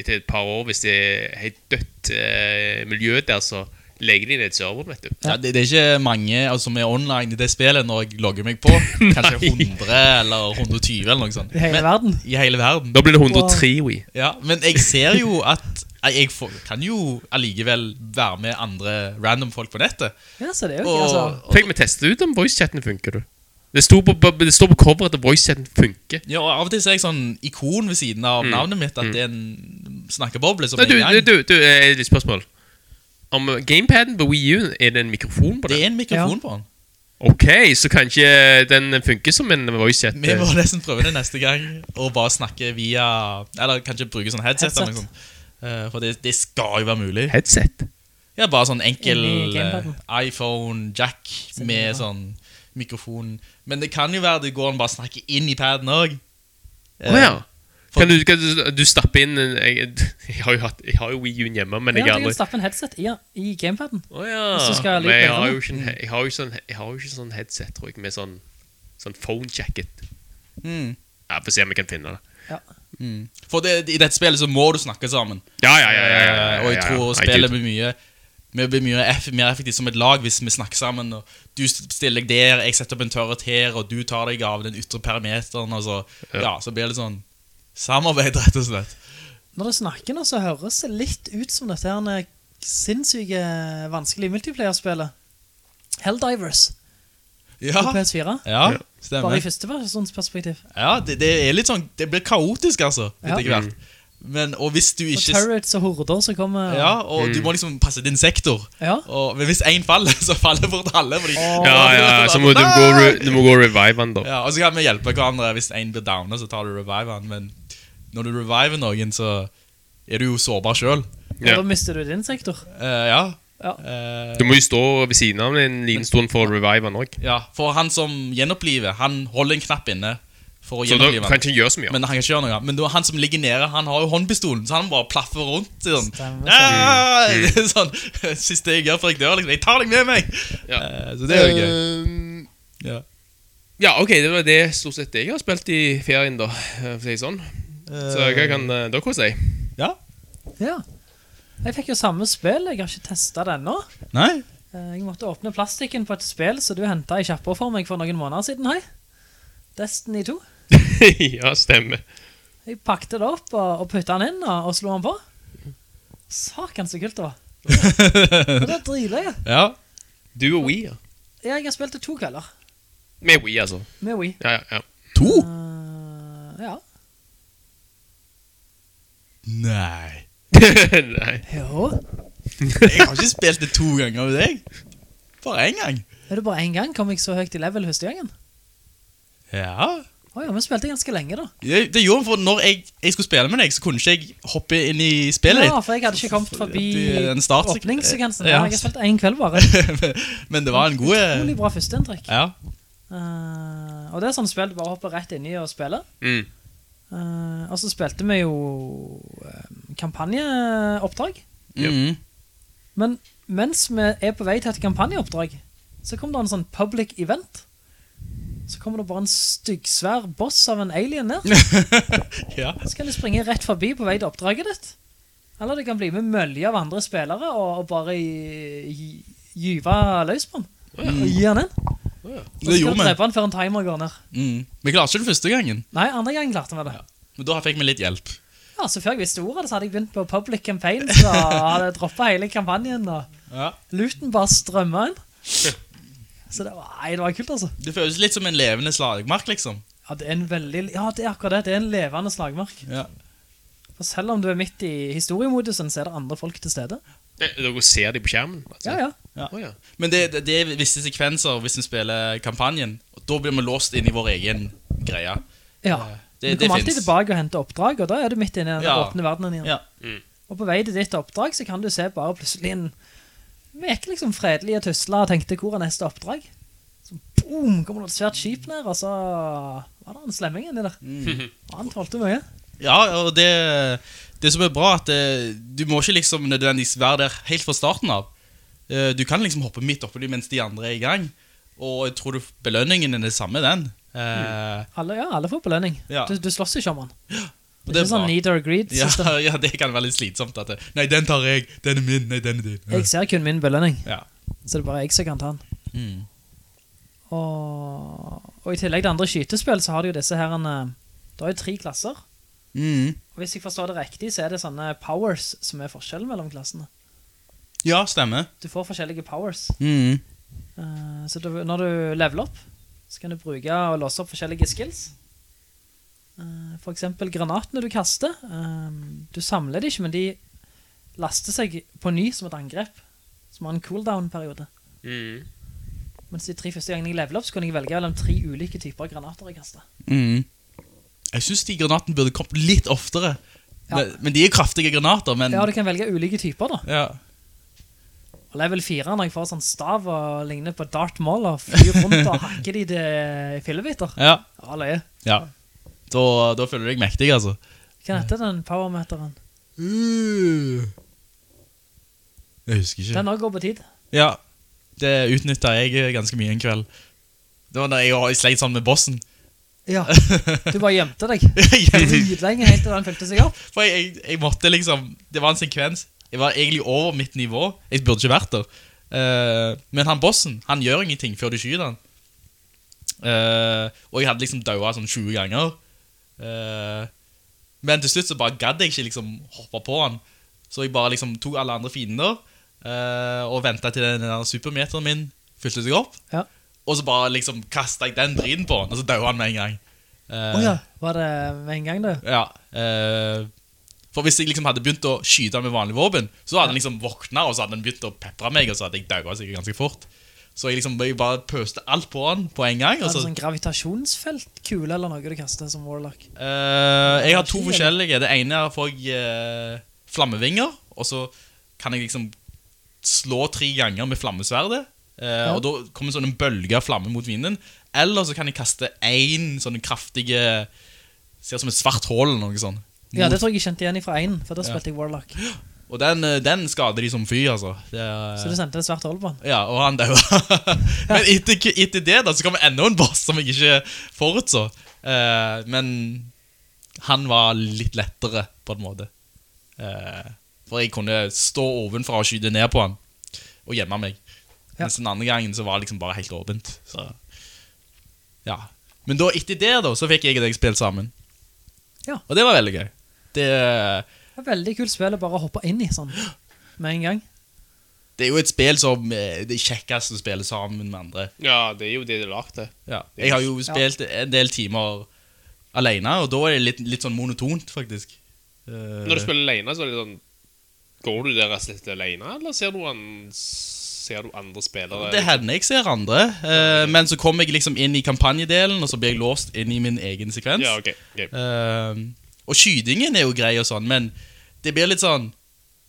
Etter et par år, hvis det er helt dødt eh, miljø der, så legger de ned serveren, vet du.
Ja, det, det er ikke mange altså, som er online i det spillet når jeg logger meg på. Kanskje 100 eller 120 eller noe sånt.
I hele
Men-
verden.
I hele verden.
Da blir det 103 Wii.
Ja, men jeg ser jo at jeg får, kan jo allikevel være med andre random folk på nettet.
Ja, så det er jo
Og,
altså.
og,
Fikk vi teste ut om voicechatten funker, du? Det står på, på, det står på coveret at voicechatten funker.
ja, og av og til ser jeg sånn ikon ved siden av navnet mitt, at det er en snakkeboble som
Nei, du,
en gang.
du, du, du et litt spørsmål. Om gamepaden på Wii U, er det en mikrofon på den?
Det er en mikrofon
Ja.
på den.
Ok, så kanskje den funker som en voice chat.
Vi må nesten prøve det neste gang, og bare snakke via Eller kanskje bruke sånn headset.
Headset.
Eller noe sånt. Eh, for det, det skal jo være mulig.
Headset?
Ja, bare sånn enkel eh,
gamepaden.
iPhone, jack med sånn mikrofon. Men det kan jo være det går an bare snakke inn i paden òg.
Å ja. Kan du, kan du, du stappe inn jeg, jeg, har jo hatt, jeg har jo Wii U hjemme, men
Ja,
jeg
du
har
kan
aldri
stappe en headset i, i gamepaden.
Å ja.
Du ha lyd
Men jeg har jo ikke, jeg har jo sånn, jeg har jo ikke sånn headset, tror jeg, med sånn, sånn phone jacket.
Mm.
Ja, Få se om jeg kan finne det.
Ja.
Mm. For det, i dette spillet så må du snakke sammen.
Ja, ja, ja. ja, ja, ja,
Eh, og jeg tror
ja.
spillet blir mye vi blir mye eff mer effektivt som et lag hvis vi snakker sammen. Og du stiller deg der, jeg setter opp en tørret her, og du tar deg av den ytre perimeteren. Og så, ja. så blir det sånn samarbeid, rett og slett.
Når du snakker nå, så høres det litt ut som dette her sinnssyke vanskelig multiplayer-spillet. Helldivers
Ja,
på PS4.
ja
Bare i første persons perspektiv.
Ja, det, det er litt sånn Det blir kaotisk, altså.
Ja.
Hvert. Men, og hvis du ikke Og
turrets og horder som kommer.
Ja, og du må liksom passe din sektor.
Ja.
Og, men hvis én faller, så faller fort alle. Fordi,
Ja, ja, så må du gå, du må gå revive han da.
Ja, og så kan vi hjelpe hverandre. Hvis en blir downa, så tar du reviven. Men når du reviver noen, så er du jo sårbar sjøl.
Ja.
da mister du din sektor.
ja.
Ja.
Eh,
Du må jo stå ved siden av en liten stund for å revive han òg.
ja. For han som gjenoppliver, han holder en knapp inne for å
Så da kan ikke gjøre så mye.
Men han kan ikke gjøre noe. Men han som ligger nede, han har jo håndpistolen, så han bare plaffer rundt. Sånn.
Stemmer,
Ja, sånn Siste jeg gjør før jeg dør, liksom. Jeg tar deg med meg!
Ja.
Eh, så det er jo gøy.
Ehm,
Ja.
Ja, ok, det var det stort sett jeg har spilt i ferien, da. eh, For å si det sånn. Så hva kan eh, dere si?
Ja.
Ja. Jeg fikk jo samme spill, jeg har ikke testet det ennå. Eh, Jeg måtte åpne plastikken på et spill som du hentet i kjappa for meg for noen måneder siden, hei. Destiny 2.
ja, stemmer.
Jeg pakket det opp og, og puttet den inn og, og slo den på. Saken så kult det var. Det er dritløye.
Ja.
Du og Wii, ja.
Ja, jeg har spilt det to kvelder.
Med Wii, altså.
Med Wii.
Ja, ja, ja.
To?
Uh, ja.
Nei.
Nei.
Jo.
Jeg har ikke spilt det to ganger med deg. Bare én gang.
Er det bare en gang kom jeg så høyt i level første gangen?
Ja.
Åja, vi spilte ganske lenge da.
Det, det gjorde for når jeg, jeg skulle spille med deg, så kunne ikke jeg hoppe inn i spillet
Ja, for jeg hadde ikke kommet forbi
en start-
åpningssekvensen.
Ja.
Ja. Jeg har spilt en kveld bare.
Men det var en god
Utrolig bra førsteinntrykk.
Ja.
Uh, og det er sånn spill du bare hopper rett inn i og spiller.
Mm.
Eh, og så spilte vi jo eh, kampanjeoppdrag.
Mhm.
Men mens vi er på vei til et kampanjeoppdrag, så kom det en sånn public event. Så kommer det bare en styggsvær boss av en alien ned.
ja.
Så kan du springe rett forbi på vei til oppdraget ditt. Eller du kan bli med mølje av andre spillere og, og bare gyve løs på den. Og gi den inn. Så
Det
skal du
gjorde vi.
drepe den før en timer går ned.
Mm. Vi klarte ikke det første gangen,
Nei, andre gangen klarte vi det.
men da fikk vi litt hjelp.
Ja, så før jeg visste ordet, så hadde jeg begynt på public campaigns og hadde droppet hele kampanjen, og
Ja.
luten bare strømmet inn. Så det var, nei, det var kult, altså.
Det føles litt som en levende slagmark, liksom.
Ja, det er en veldig, ja, det er akkurat det. Det er en levende slagmark.
Ja.
For selv om du er midt i historiemodusen, så er det andre folk til stede.
Dere ser de på skjermen? Altså.
Ja, ja.
Ja.
Å, ja.
Men det, det, det er visse sekvenser hvis vi spiller kampanjen. Og da blir vi låst inn i vår egen greie.
Ja.
Det,
du kommer alltid tilbake og henter oppdrag, og da er du midt inne i den
Ja.
åpne verdenen igjen.
Ja.
Og på vei til ditt oppdrag, så kan du se bare plutselig en Vi gikk liksom fredelige tusler og tenkte hvor er neste oppdrag. Så boom, kommer det et svært skip ned, og så var det en slemming inni der. Mm. han tålte mye.
Ja, og det, det som er bra, at det, du må ikke liksom nødvendigvis være der helt fra starten av. Eh, Du kan liksom hoppe midt oppi dem mens de andre er i gang. Og jeg tror du, belønningen er det samme, den. Mm.
Alle, ja, alle får belønning.
Ja.
Du, du slåss ikke om
og
Det er ikke sånn need or greed
ja, ja, det kan være litt slitsomt. At det, nei, den tar jeg. Den er min. Nei, den er din.
Jeg ser kun min belønning,
Ja.
så det er bare jeg som kan ta den.
Mm.
Og, og i tillegg til andre skytespill, så har du jo disse her eh, har jo tre klasser.
Mm.
Og hvis jeg forstår det riktig, så er det sånne powers som er forskjellen mellom klassene.
Ja, stemmer.
Du får forskjellige powers.
Mm.
Uh, så du, når du leveler opp, så kan du bruke og låse opp forskjellige skills. Uh, for eksempel granatene du kaster. Uh, du samler de ikke, men de laster seg på ny som et angrep. Som har en cooldown-periode.
Mm.
Mens de tre første gangene jeg leveler opp, så kunne jeg velge mellom tre ulike typer granater jeg kaster.
Mm. Jeg synes de granatene burde kommet litt oftere.
Ja.
Men, men de er kraftige granater, men...
Ja, du kan velge ulike typer da.
Ja.
Level 4, når jeg får sånn stav og ligner på Darth Maul, og flyr rundt og hakker de til fillebiter.
Ja.
Løye.
Ja. Da, da føler du deg mektig, altså.
Hva heter den powermeteren?
Jeg husker ikke.
Den også går på tid.
Ja, det utnyttet jeg ganske mye en kveld. Det var da jeg sleit sammen med bossen.
Ja, du bare gjemte deg. Dritlenge helt til den følte seg opp.
For jeg, jeg, jeg måtte liksom Det var en sekvens Jeg var egentlig over mitt nivå. Jeg burde ikke vært der. Uh, Men han bossen, han gjør ingenting før du skyter han. Uh, Og jeg hadde liksom daua sånn 20 ganger. Uh, Men til slutt så bare gadd jeg ikke liksom hoppe på han. Så jeg bare liksom tok alle andre fiender Og ventet til den der supermeteren min Fylte seg opp.
Ja.
Og så bare liksom kastet jeg den driten på han Og så døde han med en gang. Uh,
oh ja, var det med en gang du?
ja. eh, for hvis jeg liksom hadde begynt å skyte med vanlig våpen, så hadde han liksom våknet, og så hadde han begynt å pepre meg, og så hadde jeg døget sikkert ganske fort. Så jeg liksom jeg bare pøste alt på han på en gang. Og så,
sånn gravitasjonsfeltkule eller noe du kastet som Warlock?
Uh, jeg har to forskjellige. Det ene er får jeg uh, flammevinger, og så kan jeg liksom slå tre ganger med flammesverdet. Uh,
Ja.
Og da kommer sånn en bølge av flamme mot vinden. Eller så kan jeg kaste en sånn kraftig Ser ut som et svart hål eller noe sånt.
Ja, det tror jeg jeg kjente igjen fra en, for da spilte jeg Warlock.
Og den, eh, den skader de som fy, altså. Det er,
Så du sendte et svært hold på han.
Ja, og han døde. men etter, etter det da, så kommer enda en boss som jeg ikke forutså. Uh, men han var litt lettere, på en måte. Uh, for jeg kunne stå ovenfra og skyte ned på han, og gjemme meg.
Ja.
Mens den andre gangen så var det liksom bare helt åpent. Så, ja. Men da, etter det da, så fikk jeg og deg spilt sammen.
Ja.
Og det var veldig gøy. Det...
Det er veldig kult spill å bare hoppe inn i sånn, med en gang.
Det er jo et spill som eh, det kjekkeste kjekkest å spille sammen med andre.
Ja, det er jo det det er lagt til.
Ja. Jeg har jo spilt en del timer alene, og da er det litt, litt sånn monotont, faktisk. Eh,
Når du spiller alene, så er det sånn Går du der rett og slett alene, eller ser du, an, ser du andre spillere?
Det hender jeg ser andre, eh, men så kommer jeg liksom inn i kampanjedelen, og så blir jeg låst inn i min egen sekvens.
Ja, ok, ok.
Eh, og skytingen er jo grei og sånn, men det blir litt sånn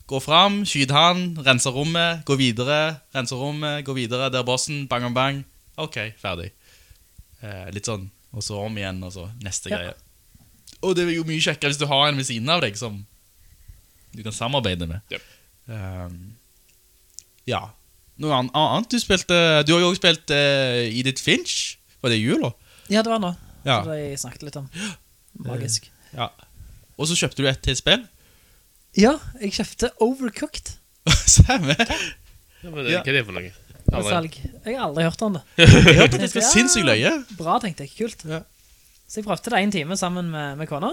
Gå fram, skyt han, rense rommet, gå videre, rense rommet, gå videre, der er bossen, bang, bang, bang. Ok, ferdig. Eh, litt sånn, og så om igjen, og så neste
Ja.
greie. Og det er jo mye kjekkere hvis du har en ved siden av deg som du kan samarbeide med.
Yep.
Um, ja. Noe annet du spilte Du har jo også spilt uh, Edith Finch. Var det i jula?
Ja, det var nå.
Ja.
Det jeg snakket litt om. Magisk.
Ja. Og så kjøpte du et til spill.
Ja, jeg kjøpte Overcooked
Stemmer.
Ja, men det,
Ja.
Hva er det for noe? Aldri.
salg. Jeg har aldri hørt om det.
Jeg hørte at det skal
Ja.
sinnssykt løye.
Bra, tenkte jeg. Kult.
Ja.
Så jeg prøvde det en time sammen med, med kona.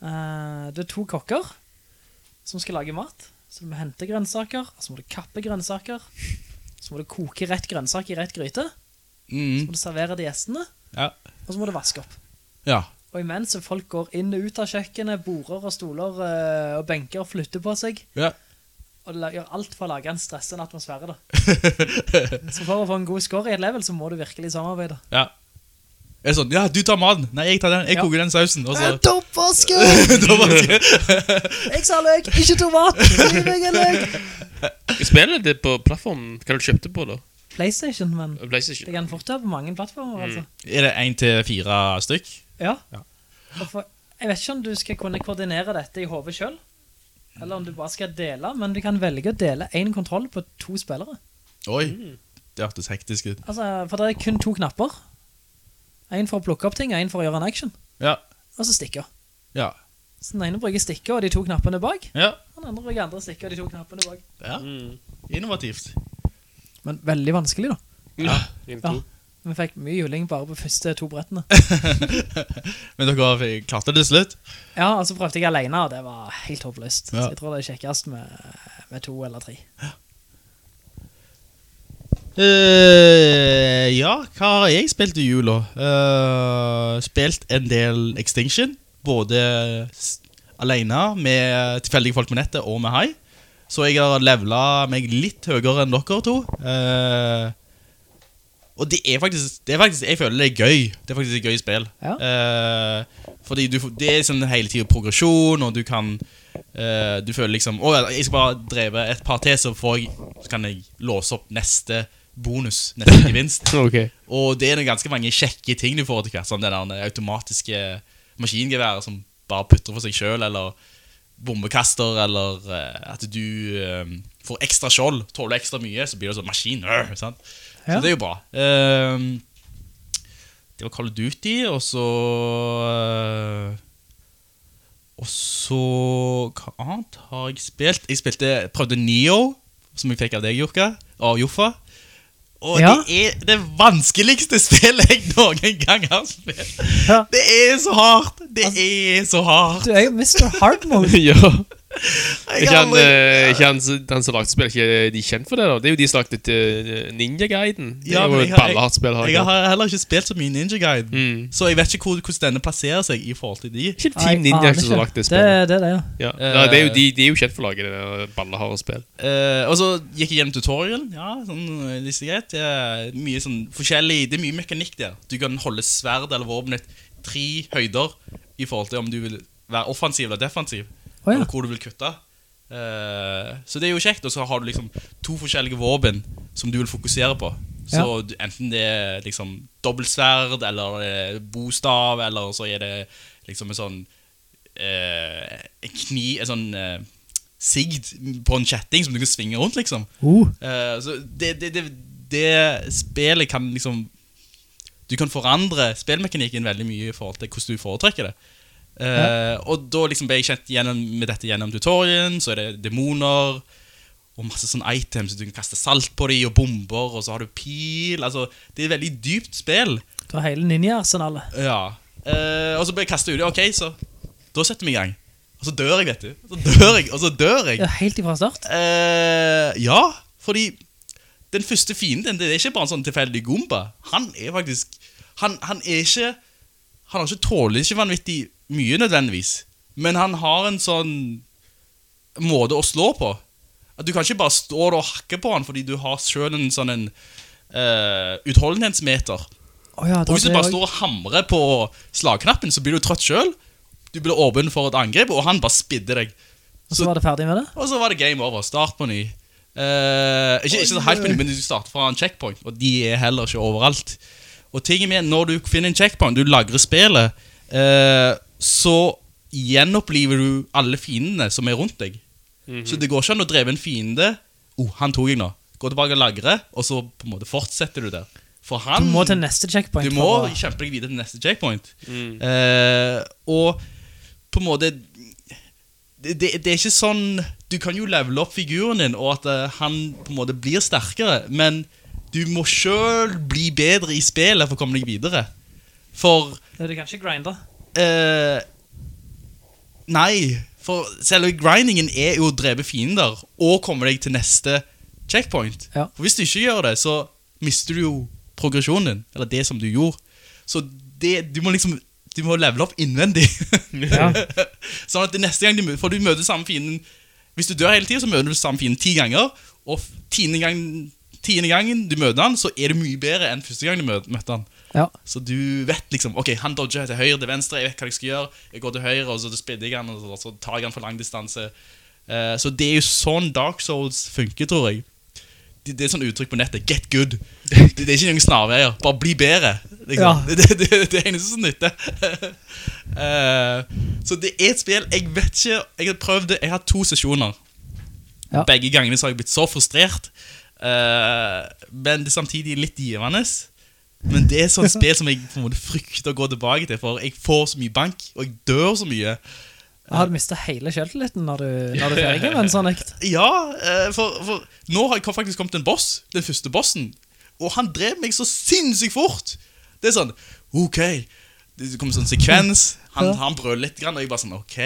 Eh, det er to kokker som skal lage mat. Så du må hente grønnsaker, så må du kappe grønnsaker. Så må du koke rett grønnsak i rett gryte. Så
Mm.
må du servere de gjestene,
Ja.
og så må du vaske opp.
ja.
Og imens så folk går inn og ut av kjøkkenet, borer og stoler eh, og benker og flytter på seg.
Ja.
Og det gjør alt for å lage en stressende atmosfære da. så for å få en god score i et level, så må du virkelig samarbeide.
ja. Er det sånn Ja, du tar maten. Nei, jeg tar den. Jeg
Ja.
koker den sausen. Og så skal-
Jeg sa løk, ikke tomat! Gi meg en løk!
Spiller det på plattformen? Hva du kjøpte på da?
Playstation, men
Playstation?
det kan fort være på mange plattformer, altså.
Er det en til fire stykk?
Ja.
Ja.
For, jeg vet ikke om du skal kunne koordinere dette i hodet selv, eller om du bare skal dele, men du kan velge å dele en kontroll på to spillere.
Oi. Det hørtes hektisk ut.
Altså, for det er kun to knapper. En for å plukke opp ting, en for å gjøre en action.
Ja.
Og så stikker.
Ja.
Så den ene bruker stikker og de to knappene bak,
Ja.
og den andre bruker andre stikker og de to knappene bak.
ja. Innovativt.
Men veldig vanskelig da.
Ja.
Ja. Vi fikk mye juling bare på første to brettene.
Men dere klarte det til slutt?
Ja, og så prøvde jeg alene, og det var helt håpløst.
Ja.
Så jeg tror det er kjekkest med, med to eller tre.
uh, ja, hva har jeg spilt i jula? Uh, spilt en del Extinction, både alene med tilfeldige folk på nettet og med high. Så jeg har levelet meg litt høyere enn dere to. Eh, Og det er faktisk, det er faktisk Jeg føler det er gøy. Det er faktisk et gøy spill.
Ja.
Uh, fordi du, det er sånn hele tiden progresjon, og du kan uh, Du føler liksom Å, jeg skal bare dreve et par til, så, får jeg, så kan jeg låse opp neste bonus. Neste gevinst.
okay.
Og det er ganske mange kjekke ting du får til hvert. Sånn det der automatiske maskingeværet som bare putrer for seg sjøl, eller bombekaster, eller uh, at du får ekstra skjold. Tåler ekstra mye, så blir det sånn maskin. øh, sant? Så det er jo bra. Ehm, det var Call of Duty, og så eh, Og så Hva annet har jeg spilt? Jeg spilte, prøvde Neo, som jeg fikk av deg, Jurka, og Joffa. Og
Ja.
det er det vanskeligste spillet jeg noen gang har spilt.
Ja.
Det er så hardt! Det er så hardt!
Du er jo Mr. Hard Mode.
ja. Ikke han, eh, ikke han, som- den som lagde spill, ikke de kjent for det? da? Det er jo de som lagde uh, Ninja Guiden. Det
Ja,
er
men
jo
jeg
et
har-
ballehardt spill. har jeg
Jeg har heller ikke spilt så mye Ninja Guide,
Mm.
så jeg vet ikke hvor, hvordan denne plasserer seg i forhold til de.
Ikke
Nei,
Team Ninja
aner
som
ikke.
har lagd det
Det,
spillet.
det er det, ja.
Ja.
Eh,
Ja, det er jo, de, de er jo kjent for å lage det der balleharde spill.
Eh, og så gikk jeg gjennom tutorialen. Ja, sånn eh, litt greit. Det er mye sånn forskjellig Det er mye mekanikk der. Du kan holde sverd eller våpenet tre høyder i forhold til om du vil være offensiv eller defensiv.
Å, ja.
Eller hvor du vil kutte. Eh, så det er jo kjekt. Og så har du liksom to forskjellige våpen som du vil fokusere på. Så
Ja.
enten det er liksom dobbeltsverd, eller er bostav, eller så er det liksom en sånn uh, En kni En sånn uh, sigd på en kjetting som du kan svinge rundt, liksom. Eh, så det, det, det, det spillet kan liksom Du kan forandre spillmekanikken veldig mye i forhold til hvordan du foretrekker det. Eh, Og da liksom ble jeg kjent gjennom, med dette gjennom tutorialen. Så er det demoner og masse sånne items. Du kan kaste salt på dem, og bomber, og så har du pil. Altså, Det er et veldig dypt spill.
Du har hele ninja-arsenalet.
Ja. Uh, og så ble jeg kastet ut. Ok, så da setter vi i gang. Og så dør jeg, vet du. Så dør jeg, og så dør jeg.
Ja, helt ifra start.
Uh, ja, fordi den første fienden Det er ikke bare en sånn tilfeldig gomba. Han er faktisk Han, han er ikke Han har ikke tåler ikke vanvittig mye nødvendigvis, men han har en sånn måte å slå på. At Du kan ikke bare stå der og hakke på han fordi du har sjøl en sånn en uh, utholdenhetsmeter.
Oh ja,
Og hvis du bare står og hamrer på slagknappen, så blir du trøtt sjøl. Du blir åpen for et angrep, og han bare spidder deg.
Og så var det ferdig med det?
Og så var det game over. Start på ny. Uh, ikke, ikke helt på ny, men du starter fra en checkpoint, og de er heller ikke overalt. Og tingen med, når du finner en checkpoint, du lagrer spillet, eh, så gjenoppliver du alle fiendene som er rundt deg. Så det går ikke an å dreve en fiende oh, han tok jeg nå. Gå tilbake og lagre, og så på en måte fortsetter du der. For han
Du må til neste checkpoint.
du må kjempe deg videre til neste checkpoint. Eh, og på en måte det, det, det er ikke sånn Du kan jo levele opp figuren din, og at uh, han på en måte blir sterkere, men du må sjøl bli bedre i spillet for å komme deg videre. For
Du kan ikke grinde.
Eh, Nei, for selve grindingen er jo å drepe fiender og komme deg til neste checkpoint.
Ja.
For hvis du ikke gjør det, så mister du jo progresjonen din, eller det som du gjorde. Så det, du må liksom Du må levele opp innvendig.
Ja.
sånn at det neste gang du For du møter samme fienden Hvis du dør hele tiden, så møter du samme fienden ti ganger. Og tiende, gang, tiende gangen du møter han, så er det mye bedre enn første gang du møter han.
Ja.
Så du vet liksom Ok, han dodger til høyre, til venstre. Jeg vet hva jeg skal gjøre. Jeg går til høyre, og så spidder jeg han, og så, tar jeg han for lang distanse. Uh, så det er jo sånn Dark Souls funker, tror jeg. Det, det er et sånt uttrykk på nettet. Get good. Det, det er ikke noen snarveier. Bare bli bedre. Liksom.
Ja.
Det, det, det, det er eneste som nytter. uh, så det er et spill Jeg vet ikke Jeg har prøvd det. Jeg har to sesjoner.
Ja.
Begge gangene så har jeg blitt så frustrert. Uh, men det er samtidig litt givende. Men det er sånn spill som jeg på en måte frykter å gå tilbake til, for jeg får så mye bank, og jeg dør så mye.
Har du mistet hele selvtilliten når du, når du er ferdig med en sånn ekt?
Ja, eh, for, for nå har jeg faktisk kommet til en boss, den første bossen, og han drev meg så sinnssykt fort. Det er sånn, ok, det kommer sånn sekvens, han, han brøler litt, og jeg bare sånn, ok,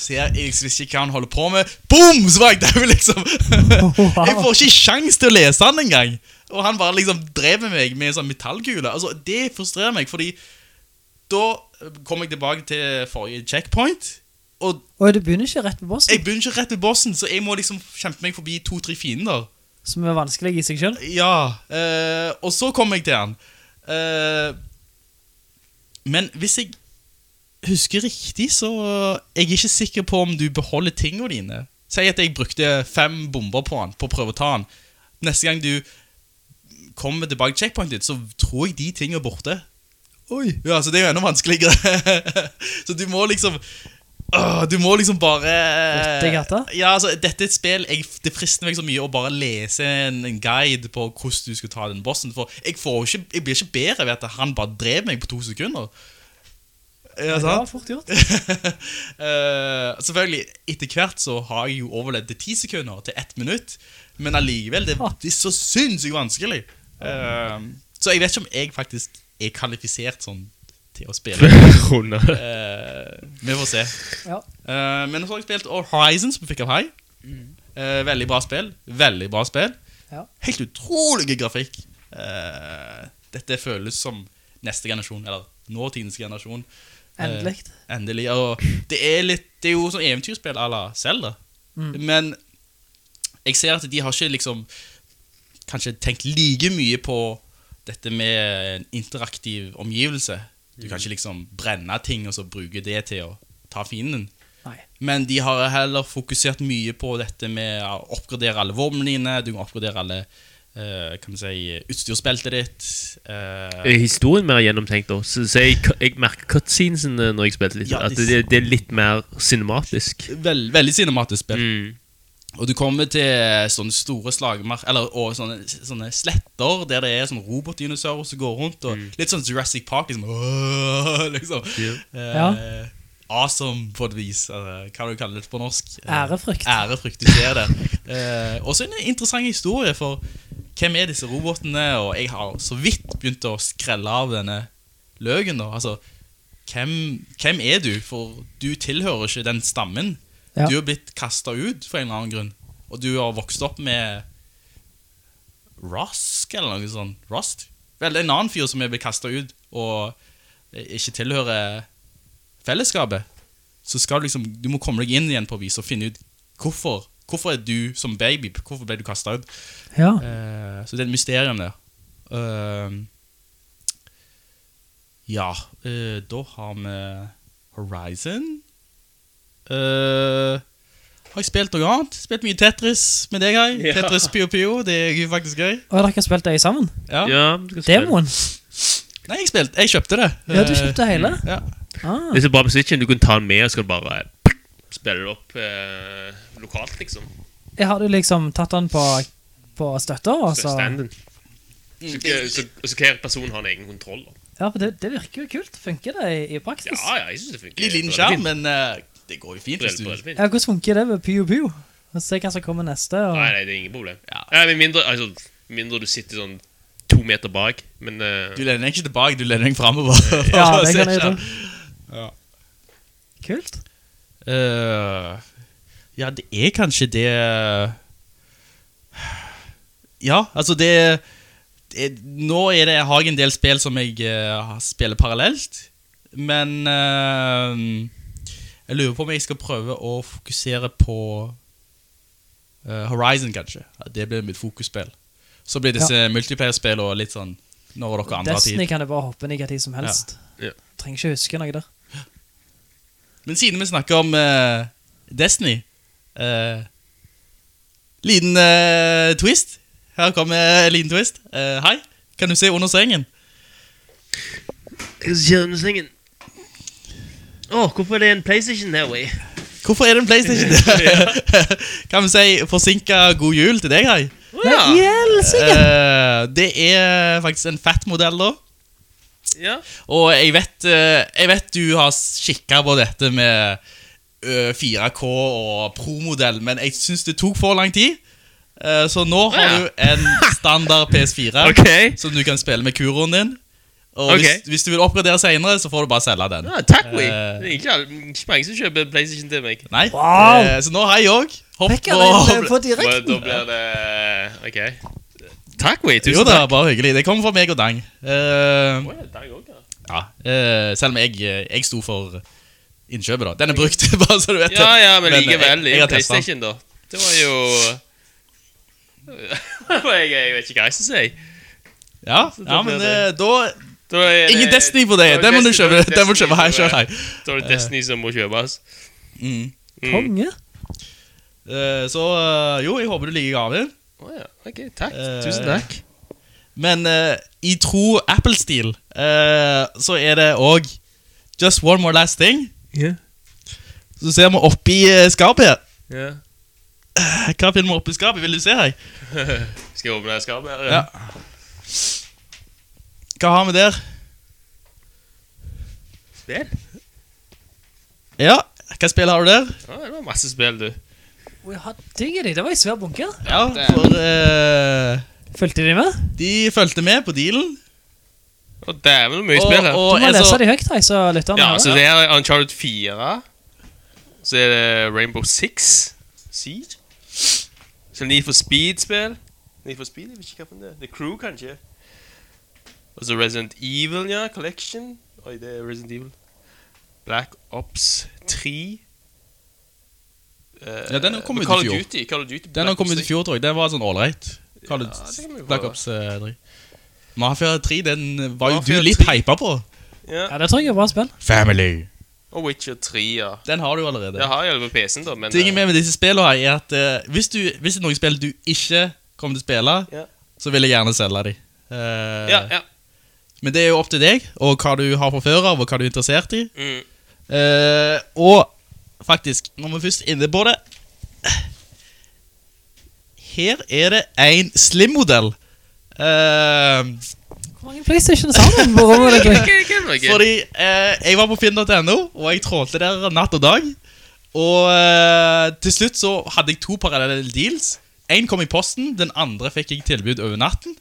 ser, jeg visste ikke hva han holder på med. Boom, så var jeg der, liksom. Jeg får ikke sjans til å lese han engang. Og han bare liksom drev med meg med en sånn metallkule. Altså, det frustrerer meg, fordi da kom jeg tilbake til forrige checkpoint, og
Og du begynner ikke rett ved bossen?
jeg begynner ikke rett ved bossen, så jeg må liksom kjempe meg forbi to-tre fiender.
Som er vanskelig i seg selv.
Ja, øh, og så kom jeg til han. Uh, men hvis jeg husker riktig, så jeg er ikke sikker på om du beholder tingene dine. Si at jeg brukte fem bomber på han, på å prøve å ta han. Neste gang du kommer tilbake til checkpointet så tror jeg de tingene er borte. Oi. Ja, så det er jo enda vanskeligere. så du må liksom Åh, du må liksom bare? Ja, altså, dette er et spill jeg, Det frister meg så mye å bare lese en, en guide på hvordan du skal ta den bossen. For jeg, får ikke, jeg blir ikke bedre ved at han bare drev meg på to sekunder. Ja,
Det var fort gjort.
uh, selvfølgelig, etter hvert så har jeg jo overlevd til ti sekunder til ett minutt. Men allikevel, det, det er så sinnssykt vanskelig. Eh, så jeg vet ikke om jeg faktisk er kvalifisert sånn til å spille.
Runde.
uh, vi får se.
Ja.
Uh, men så har jeg spilt Horizon, som vi fikk av High. Uh, veldig bra spill. Veldig bra spill.
Ja.
Helt utrolig grafikk. Eh, dette føles som neste generasjon, eller nåtidens generasjon.
Endelig.
endelig. Og det er litt Det er jo sånn eventyrspill à la Zelda.
Mm.
Men jeg ser at de har ikke liksom Kanskje tenkt like mye på dette med en interaktiv omgivelse. Du kan ikke liksom brenne ting og så bruke det til å ta fienden.
Nei.
Men de har heller fokusert mye på dette med å oppgradere alle våpnene dine. Du kan oppgradere alle uh, kan man si, utstyrsbeltet ditt. Uh,
Er historien mer gjennomtenkt da? Så, så jeg, jeg merker cutscenes når jeg spilte litt.
Ja,
at det, det er litt mer cinematisk.
Veld, veldig cinematisk spill.
Mm.
Og du kommer til sånne store slagmark Eller og sånne, sånne sletter der det er sånne robotdinosaurer som går rundt. Og Litt sånn Jurassic Park. Liksom, Åh, liksom. Eh,
Ja.
Awesome på et vis. eh, hva du kaller det på norsk? Eh,
Ærefrykt.
Ærefrykt, du ser det. Eh, også en interessant historie, for hvem er disse robotene? Og jeg har så vidt begynt å skrelle av denne løken. da Altså, hvem, hvem er du? For du tilhører ikke den stammen.
Ja.
Du har blitt kasta ut for en eller annen grunn. Og du har vokst opp med Rosk, eller noe sånt. Rust? Vel, er en annen fyr som er blitt kasta ut og ikke tilhører fellesskapet. Så skal du liksom Du må komme deg inn igjen på vis og finne ut hvorfor. Hvorfor er du som baby Hvorfor ble du kasta ut?
Ja.
Uh, så det er et mysterium der. Uh, ja, uh, da har vi Horizon. Eh, har jeg spilt noe annet? Spilt mye Tetris med deg, Hei.
Ja.
Tetris Pio Pio, det er jo faktisk gøy.
Og dere har spilt det sammen?
Ja.
Ja, du skal.
Demoen?
Nei, jeg spilte, jeg kjøpte det.
Ja, du
Eh,
kjøpte hele?
Ja.
Ah.
Det er så bra på Switchen. Du kan ta den med og du bare spille det opp eh, lokalt, liksom.
Jeg hadde jo liksom tatt den på, på støtter, og så
Standen. Så, så, så hver person har en egen kontroll. da.
Ja, for det, det virker jo kult. Funker det i, i praksis?
Ja, ja, jeg synes det funker.
Litt liten skjerm, men eh, det går jo fint. hvis du...
Ja, hvordan funker det med Pio Pio? Og Se hva som kommer neste. Og...
Nei, nei, det er ingen problem.
Ja.
Ja. men mindre, altså, mindre du sitter sånn to meter bak, men uh...
Du lener deg ikke tilbake, du lener deg fremover.
Ja, det kan jeg
gjøre
tro.
Ja.
Kult.
Uh, ja, det er kanskje det Ja, altså det, det Nå er det, har jeg en del spill som jeg uh, spiller parallelt. Men eh, jeg lurer på om jeg skal prøve å fokusere på uh, Horizon, kanskje. Ja, Det blir mitt fokusspill. Så blir disse multiplayer-spill og litt sånn når dere andre har tid.
Destiny kan du bare hoppe inn i hva tid som helst.
Ja. Ja.
Trenger ikke huske noe der.
Men siden vi snakker om uh, Destiny uh, Liten uh, twist. Her kommer en liten twist. Eh, hei, kan du se under sengen?
Jeg ser under sengen? Åh, hvorfor er det en Playstation der, Wei?
Hvorfor er det en PlayStation? der? kan vi si forsinka god jul til deg, hei?
Helsike!
Eh, det er faktisk en fat modell, da.
Ja.
Og jeg vet, eh, jeg vet du har kikka på dette med ø, 4K og pro-modell, men jeg syns det tok for lang tid. Eh, så nå har
Ja.
du en standard PS4
okay.
som du kan spille med kuroen din. Og
okay.
hvis, hvis du vil oppgradere senere, så får du bare selge den.
Ja, takk.
Eh.
Det er ikke, ikke mange som kjøper Playstation til meg.
Nei,
Wow.
uh, Så nå har jeg òg. Hopp
Vekker
på
deg på
Da,
direkten.
da blir det Ok. Takk.
Jo
Tusen
da,
takk.
bare hyggelig. Det kommer fra meg og Dang. Uh,
oh, ja, takk også, ja.
eh, selv om jeg, jeg sto for innkjøpet, da. Den er brukt, bare så du vet det.
Ja, ja, men
Men,
likevel.
jeg- jeg.
PlayStation, da. Det var jo jeg, jeg vet ikke hva jeg skal si.
Ja, ja men eh, da
Da er
Ingen Destiny på det. Den må du
Destiny-
kjøpe Den må du kjøpe her
som er- Da er det Destiny som må kjøpes.
Mm.
Mm.
Konge.
Eh, Så eh, jo, jeg håper du liker gaven.
Å ja, ok, takk.
Eh,
Tusen takk.
Men eh, i tro Apple-stil eh, så er det òg Just one more last thing.
Yeah.
Så ser vi oppi eh, skapet her.
Yeah.
Hva finner vi oppi skapet? Vil du se her?
Skal jeg åpne skapet her?
Ja. Hva har vi der?
Spill?
Ja, hva spill har du der?
Ja, det var masse spill, du.
Å, ja, digger de. Det var en svær bunke.
Ja, for Uh,
Fulgte de med?
de fulgte med på dealen.
Og dæven, det er mye
Og-
spill her.
og-
Du må lese så, de høyt, da, så lytterne
Ja,
hører.
så det er Uncharted 4. Så er det Rainbow Six. Siege. Så er det Need for Speed-spill. Need for Speed, jeg vet ikke hva det er. The Crew, kanskje. Og så Resident Evil, ja. Collection. Oi, det er Resident Evil. Black Ops 3. Uh,
Ja, den kom ut i
Call of
fjor.
Duty, Call of Duty
Den
Black
har kommet
ut
i fjor, tror jeg. Den var sånn ålreit.
Ja,
Black. Ops eh, 3. Mafia 3, den var jo
Mafia
du litt
3.
hypa på.
Ja.
Ja, det tror jeg er bra spill.
Family.
Og Witcher 3, ja.
Den har du allerede.
Jeg har jo på PC-en, da, men
Tingen
eh,
med med disse spillene her er at uh, hvis, du, hvis det er noen spill du ikke kommer til å spille,
Ja.
så vil jeg gjerne selge dem. Uh,
Ja, ja.
Men det er jo opp til deg, og hva du har fra før av, og hva du er interessert i.
Mm.
Eh, og faktisk, når vi først er inne på det Her er det en slim-modell. Eh,
Hvor mange PlayStation sammen?
Er
fordi eh, jeg var på finn.no, og jeg trålte der natt og dag. Og eh, til slutt så hadde jeg to parallelle deals. En kom i posten, den andre fikk jeg tilbud over natten.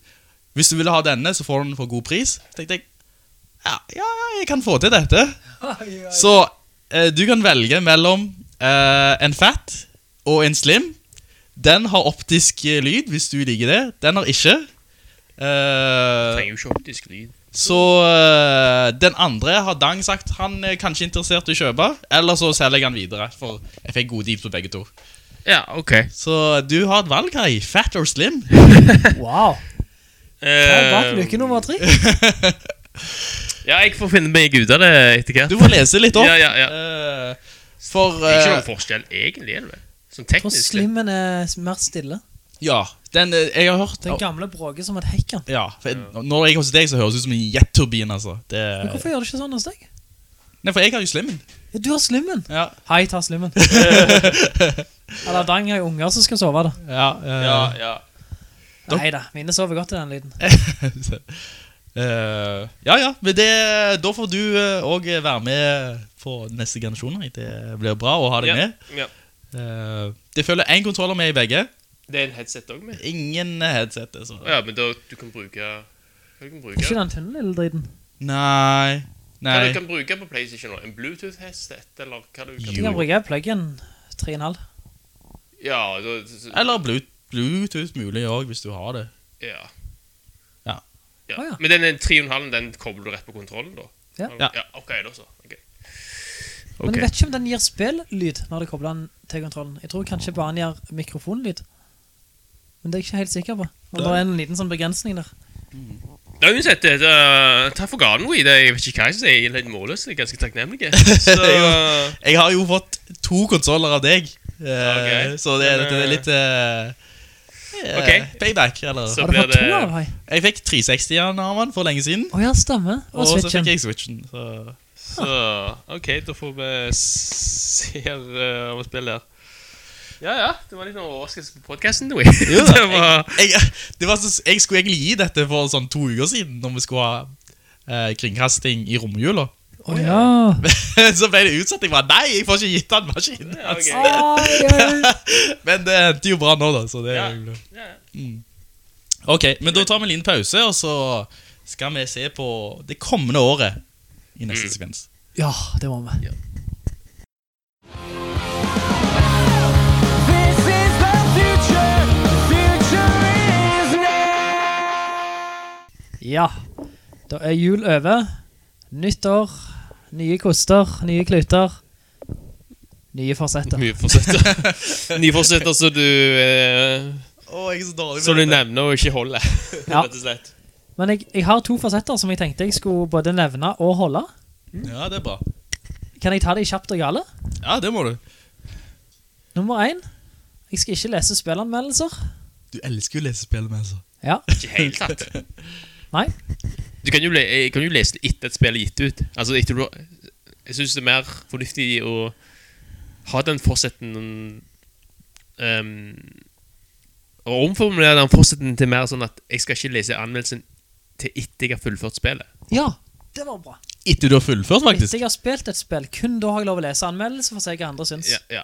Hvis du ville ha denne, så får du den for god pris. tenkte jeg, ja, ja, ja jeg kan få til dette. Så eh, du kan velge mellom eh, en fat og en slim. Den har optisk eh, lyd, hvis du liker det. Den har ikke. Eh,
Trenger jo ikke optisk lyd.
så øh, den andre har Dang sagt han er kanskje interessert i å kjøpe, eller så selger jeg han videre, for jeg fikk gode deals på begge to.
Ja, ok.
Så du har et valg Kai. fat or slim.
Wow. Er bak
lykke
luke nummer tre?
ja, jeg får finne meg ut av det etter hvert.
Du får lese litt opp.
Ja, ja, ja.
Eh, for
Det er ikke noen forskjell, egentlig, er det vel? Sånn
Jeg tror slimmen er mer stille.
Ja, den øh, jeg har hørt
Den gamle bråker som et hekken.
Ja, jeg- Når jeg er hos deg, så høres det ut som en jetturbin. Altså. Det,
Men hvorfor gjør du ikke sånn hos deg?
Nei, for jeg har jo slimmen.
Ja, du har slimmen.
Ja,
Hei, ta slimmen. Eller Dang har jo unger som skal sove, da.
ja,
Ja, ja.
Da-
Nei da, mine sover godt i den lyden.
uh, ja, ja, men det, da får du òg være med på neste generasjon. Det blir bra å ha deg
ja.
med.
ja.
Uh, det følger én kontroller med i begge.
Det er en headset òg med.
Ingen headset. Altså.
Ja, men da du kan bruke Hva du kan bruke?
Ikke den tynne lille driten.
Nei Nei.
Hva du kan bruke på PlayStation nå? En Bluetooth-headset, eller hva du kan
Du kan bruke pluggen 3,5.
Ja, da, så-
Eller Bluetooth, Bluetooth mulig òg, hvis du har det.
ja.
Ja.
ja.
Å, ja.
Men den 3,5 den kobler du rett på kontrollen, da?
Ja.
Ja.
ja ok, da så. Ok.
Men jeg vet ikke om den gir spillyd når du kobler den til kontrollen. Jeg tror kanskje bare den gir mikrofonlyd. Men det er jeg ikke helt sikker på. Og det er en liten sånn begrensning der.
Ja, uansett, det, det, takk for gaven, Wee. Jeg vet ikke hva jeg skal si. Jeg er litt målløs. Jeg er ganske takknemlig. Så
Jeg har jo fått to konsoller av deg, uh,
okay.
så det,
det,
det er litt eh, eh,
Ok.
payback. Eller?
Så
Har du fått
det
to av, hei?
Jeg fikk 360-en av han for lenge siden,
Å ja, stemmer. Og
og så fikk jeg Switchen. Så.
Så OK, da får vi se uh, om spillet her. Ja, ja. Det var litt noe overraskelse på podkasten, det var
jeg, jeg, det var så, jeg skulle egentlig gi dette for sånn to uker siden, når vi skulle ha eh, kringkasting i romjula.
Å ja.
så ble det utsatt. Jeg bare Nei, jeg får ikke gitt han maskinen.
Ja, Okay.
Altså. Men det endte jo bra nå, da. Så det
Ja.
er jo
Ja, ja.
Ok, men da tar vi en liten pause, og så skal vi se på det kommende året i neste sekvens.
Ja, det må vi. Ja, da er jul over. Nytt år, nye koster, nye kluter, nye forsetter.
Nye forsetter. Nye forsetter, så du eh,
oh, jeg er så dårlig
Så du nevner og ikke holder,
Ja.
rett og slett.
Men jeg, jeg har to fasetter som jeg tenkte jeg skulle både nevne og holde.
Ja, det er bra.
Kan jeg ta de kjapt og gale?
Ja, det må du.
Nummer 1. Jeg skal ikke lese spillanmeldelser.
Du elsker jo å lese spillanmeldelser.
Ja.
Ikke helt tatt.
Nei.
Du kan jo, jeg kan jo lese det etter et spill er gitt ut. Altså, etter du, jeg synes det er mer fornuftig å ha den fortsetten um, Og omformulere den fortsetten til mer sånn at jeg skal ikke lese anmeldelsen til etter jeg har fullført spillet.
Ja, det var bra.
Etter du har fullført, faktisk?
Etter jeg har spilt et spill, kun da har jeg lov å lese anmeldelse for å se hva andre syns.
Ja, ja,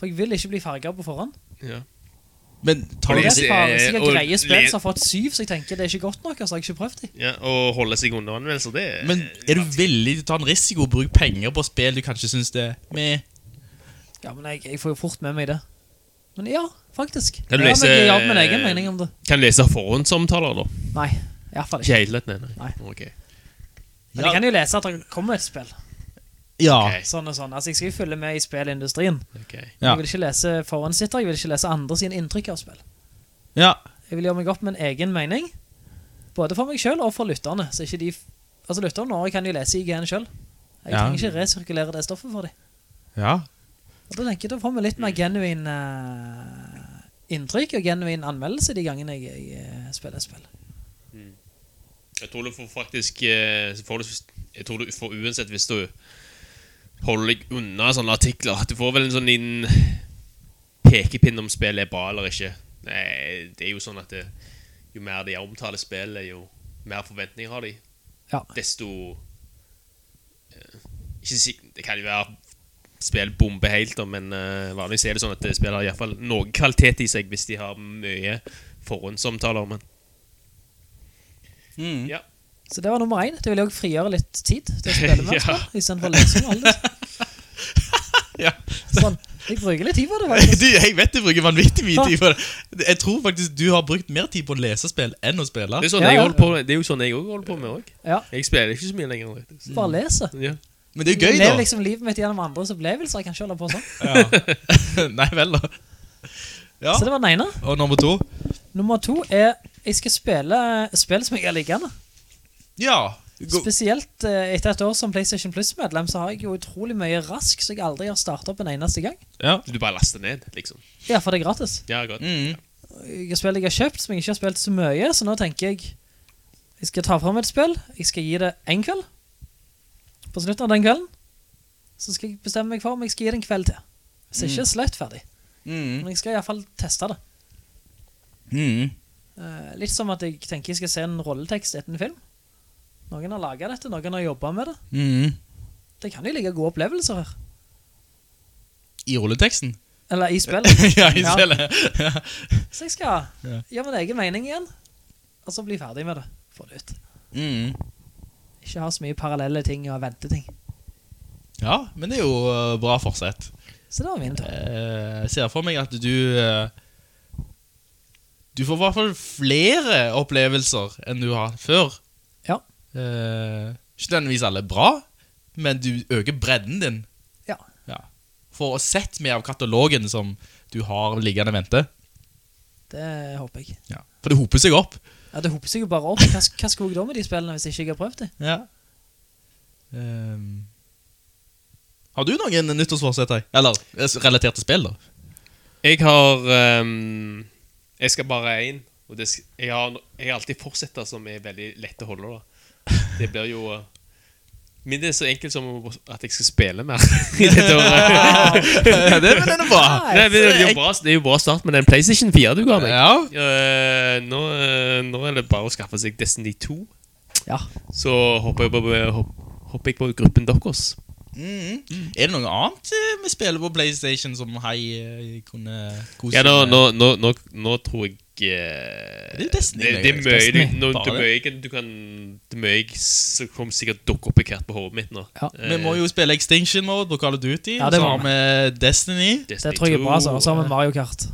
For jeg vil ikke bli farga på forhånd.
ja.
Men tar
det
lese-
er sikkert greie spill som har fått syv, så jeg tenker det er ikke godt nok, altså jeg har ikke prøvd det.
ja og holde seg unna anmeldelser, det er
Men er du villig til å ta en risiko og bruke penger på spill du kanskje syns det er med?
Ja, men jeg, jeg får jo fort med meg det. Men ja, faktisk.
Kan du
ja,
lese
men jeg har min egen mening om det.
Kan du lese forhåndsomtaler, da?
Nei, i hvert fall
Ikke
ikke.
helt lett, nei. nei.
Nei.
Ok.
Men jeg kan jo lese at det kommer et spill.
Ja.
Okay.
Sånn og sånn. Altså, jeg skal jo følge med i spillindustrien.
Okay.
Ja.
Jeg vil ikke lese forhåndssitter, jeg vil ikke lese andre sine inntrykk av spill.
ja.
Jeg vil gjøre meg opp med en egen mening, både for meg selv og for lytterne. Så ikke de... Altså, lytterne nå kan jo lese IGN selv. Jeg
Ja.
trenger ikke resirkulere det stoffet for dem.
Ja.
Og da tenker jeg, da får vi litt mer genuin uh, inntrykk og genuin anmeldelse de gangene jeg, jeg eh, spiller spill.
Jeg tror du får faktisk eh, får du, Jeg tror du får uansett hvis du holder deg unna sånne artikler Du får vel en sånn liten pekepinn om spillet er bra eller ikke. Nei, det er jo sånn at det, jo mer de omtaler spillet, jo mer forventninger har de.
Ja.
Desto eh, Ikke Det kan jo være spill bomber helt, men eh, vanligvis er det sånn at spill spiller i hvert fall noe kvalitet i seg hvis de har mye forhåndsomtaler. Men
Mm.
ja.
Så det var nummer én. Det vil også frigjøre litt tid til å spille med
Ja.
spill, i stedet for å lese om alle.
Ja.
Sånn, jeg bruker litt tid på det, faktisk.
Du, jeg vet du bruker vanvittig mye tid på det. Jeg tror faktisk du har brukt mer tid på å lese spill enn å spille.
Det er, sånn
Ja,
jeg
ja.
på, det er jo sånn jeg òg holder på med òg.
Ja,
Jeg spiller ikke så mye lenger. Faktisk.
bare lese.
Ja.
Men det er jo
Jeg
gøy, da.
liksom livet mitt gjennom andres opplevelser. Jeg kan ikke holde på sånn.
Ja. Nei vel, da. Ja.
Så det var den ene.
Og nummer to?
Nummer to er jeg skal spille spill som jeg er liggende.
Ja.
Spesielt eh, etter et år som PlayStation Plus-medlem, så har jeg jo utrolig mye rask, så jeg aldri har startet opp en eneste gang.
Ja.
Du bare laster ned, liksom.
Ja, for det er gratis.
Ja, godt.
Mm.
Jeg har spill jeg har kjøpt, som jeg ikke har spilt så mye, så nå tenker jeg jeg skal ta fram et spill, jeg skal gi det en kveld. På slutten av den kvelden, så skal jeg bestemme meg for om jeg skal gi det en kveld til. Hvis ikke, slett ferdig.
Mm.
Men jeg skal i hvert fall teste det.
Mm.
Eh, litt som at jeg tenker jeg skal se en rolletekst etter en film. Noen har laget dette, noen har jobbet med det.
Mm.
Det kan jo ligge gode opplevelser her.
I rulleteksten?
Eller i spillet.
ja, i spillet. Ja.
Så jeg skal
Ja.
gjøre min egen mening igjen, og så bli ferdig med det. Få det ut.
Mm.
Ikke ha så mye parallelle ting og vente ting.
ja, men det er jo eh, bra forsett.
Så det var min tur.
Eh, Jeg ser for meg at du eh, Du får i hvert fall flere opplevelser enn du har før. Eh, Ikke nødvendigvis alle bra, men du øker bredden din.
Ja.
Ja. For å sett mer av katalogen som du har liggende vente.
Det håper jeg.
Ja. For det hoper seg opp.
Ja, det hoper seg jo bare opp. Hva, hva skal jeg da med de spillene hvis ikke jeg har prøvd det?
Ja. Um, har du noen nyttårsforsett? her? Eller relaterte relatert til spill, da?
Jeg har um, Jeg skal bare inn én. Og det, jeg, har, jeg har alltid forsetter som er veldig lett å holde. da Det blir jo Min Men det er så enkelt som at jeg skal spille mer i
ja, det, men den er bra.
Nei, det, er jo bra, det er jo bra start med den PlayStation 4 du ga meg.
Ja.
Uh, nå, eh, nå er det bare å skaffe seg Destiny 2.
Ja.
Så hopper jeg på, hopper jeg på gruppen deres.
Mhm. Er det noe annet eh, vi spiller på PlayStation som hei eh, kunne kose
Ja, nå,
med?
nå, nå, nå, nå tror jeg eh,
Det er jo Destiny,
Det, det er
Destiny,
du, det er
det.
mye kan- du kan Det Så som kommer sikkert dukke opp i hvert på hodet mitt nå.
Ja.
Vi må jo spille Extinction Mode på Call of Duty,
Ja, det
så har vi Destiny,
Det tror jeg er bra, så. Og så har vi Mario Kart.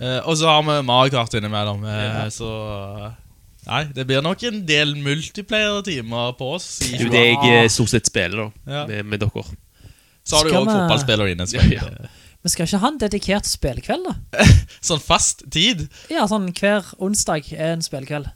eh, og så har vi Mario Kart innimellom. eh,
Ja.
Så Nei, det blir nok en del multiplayer-timer på oss.
Det er jo det jeg eh, stort sett spiller, da.
Ja.
Med, med dere.
Så har du jo
vi-
fotballspillere inne.
Ja, ja.
Men skal ikke ha en dedikert spillkveld, da?
Sånn fast tid.
Ja, sånn hver onsdag er en spillkveld.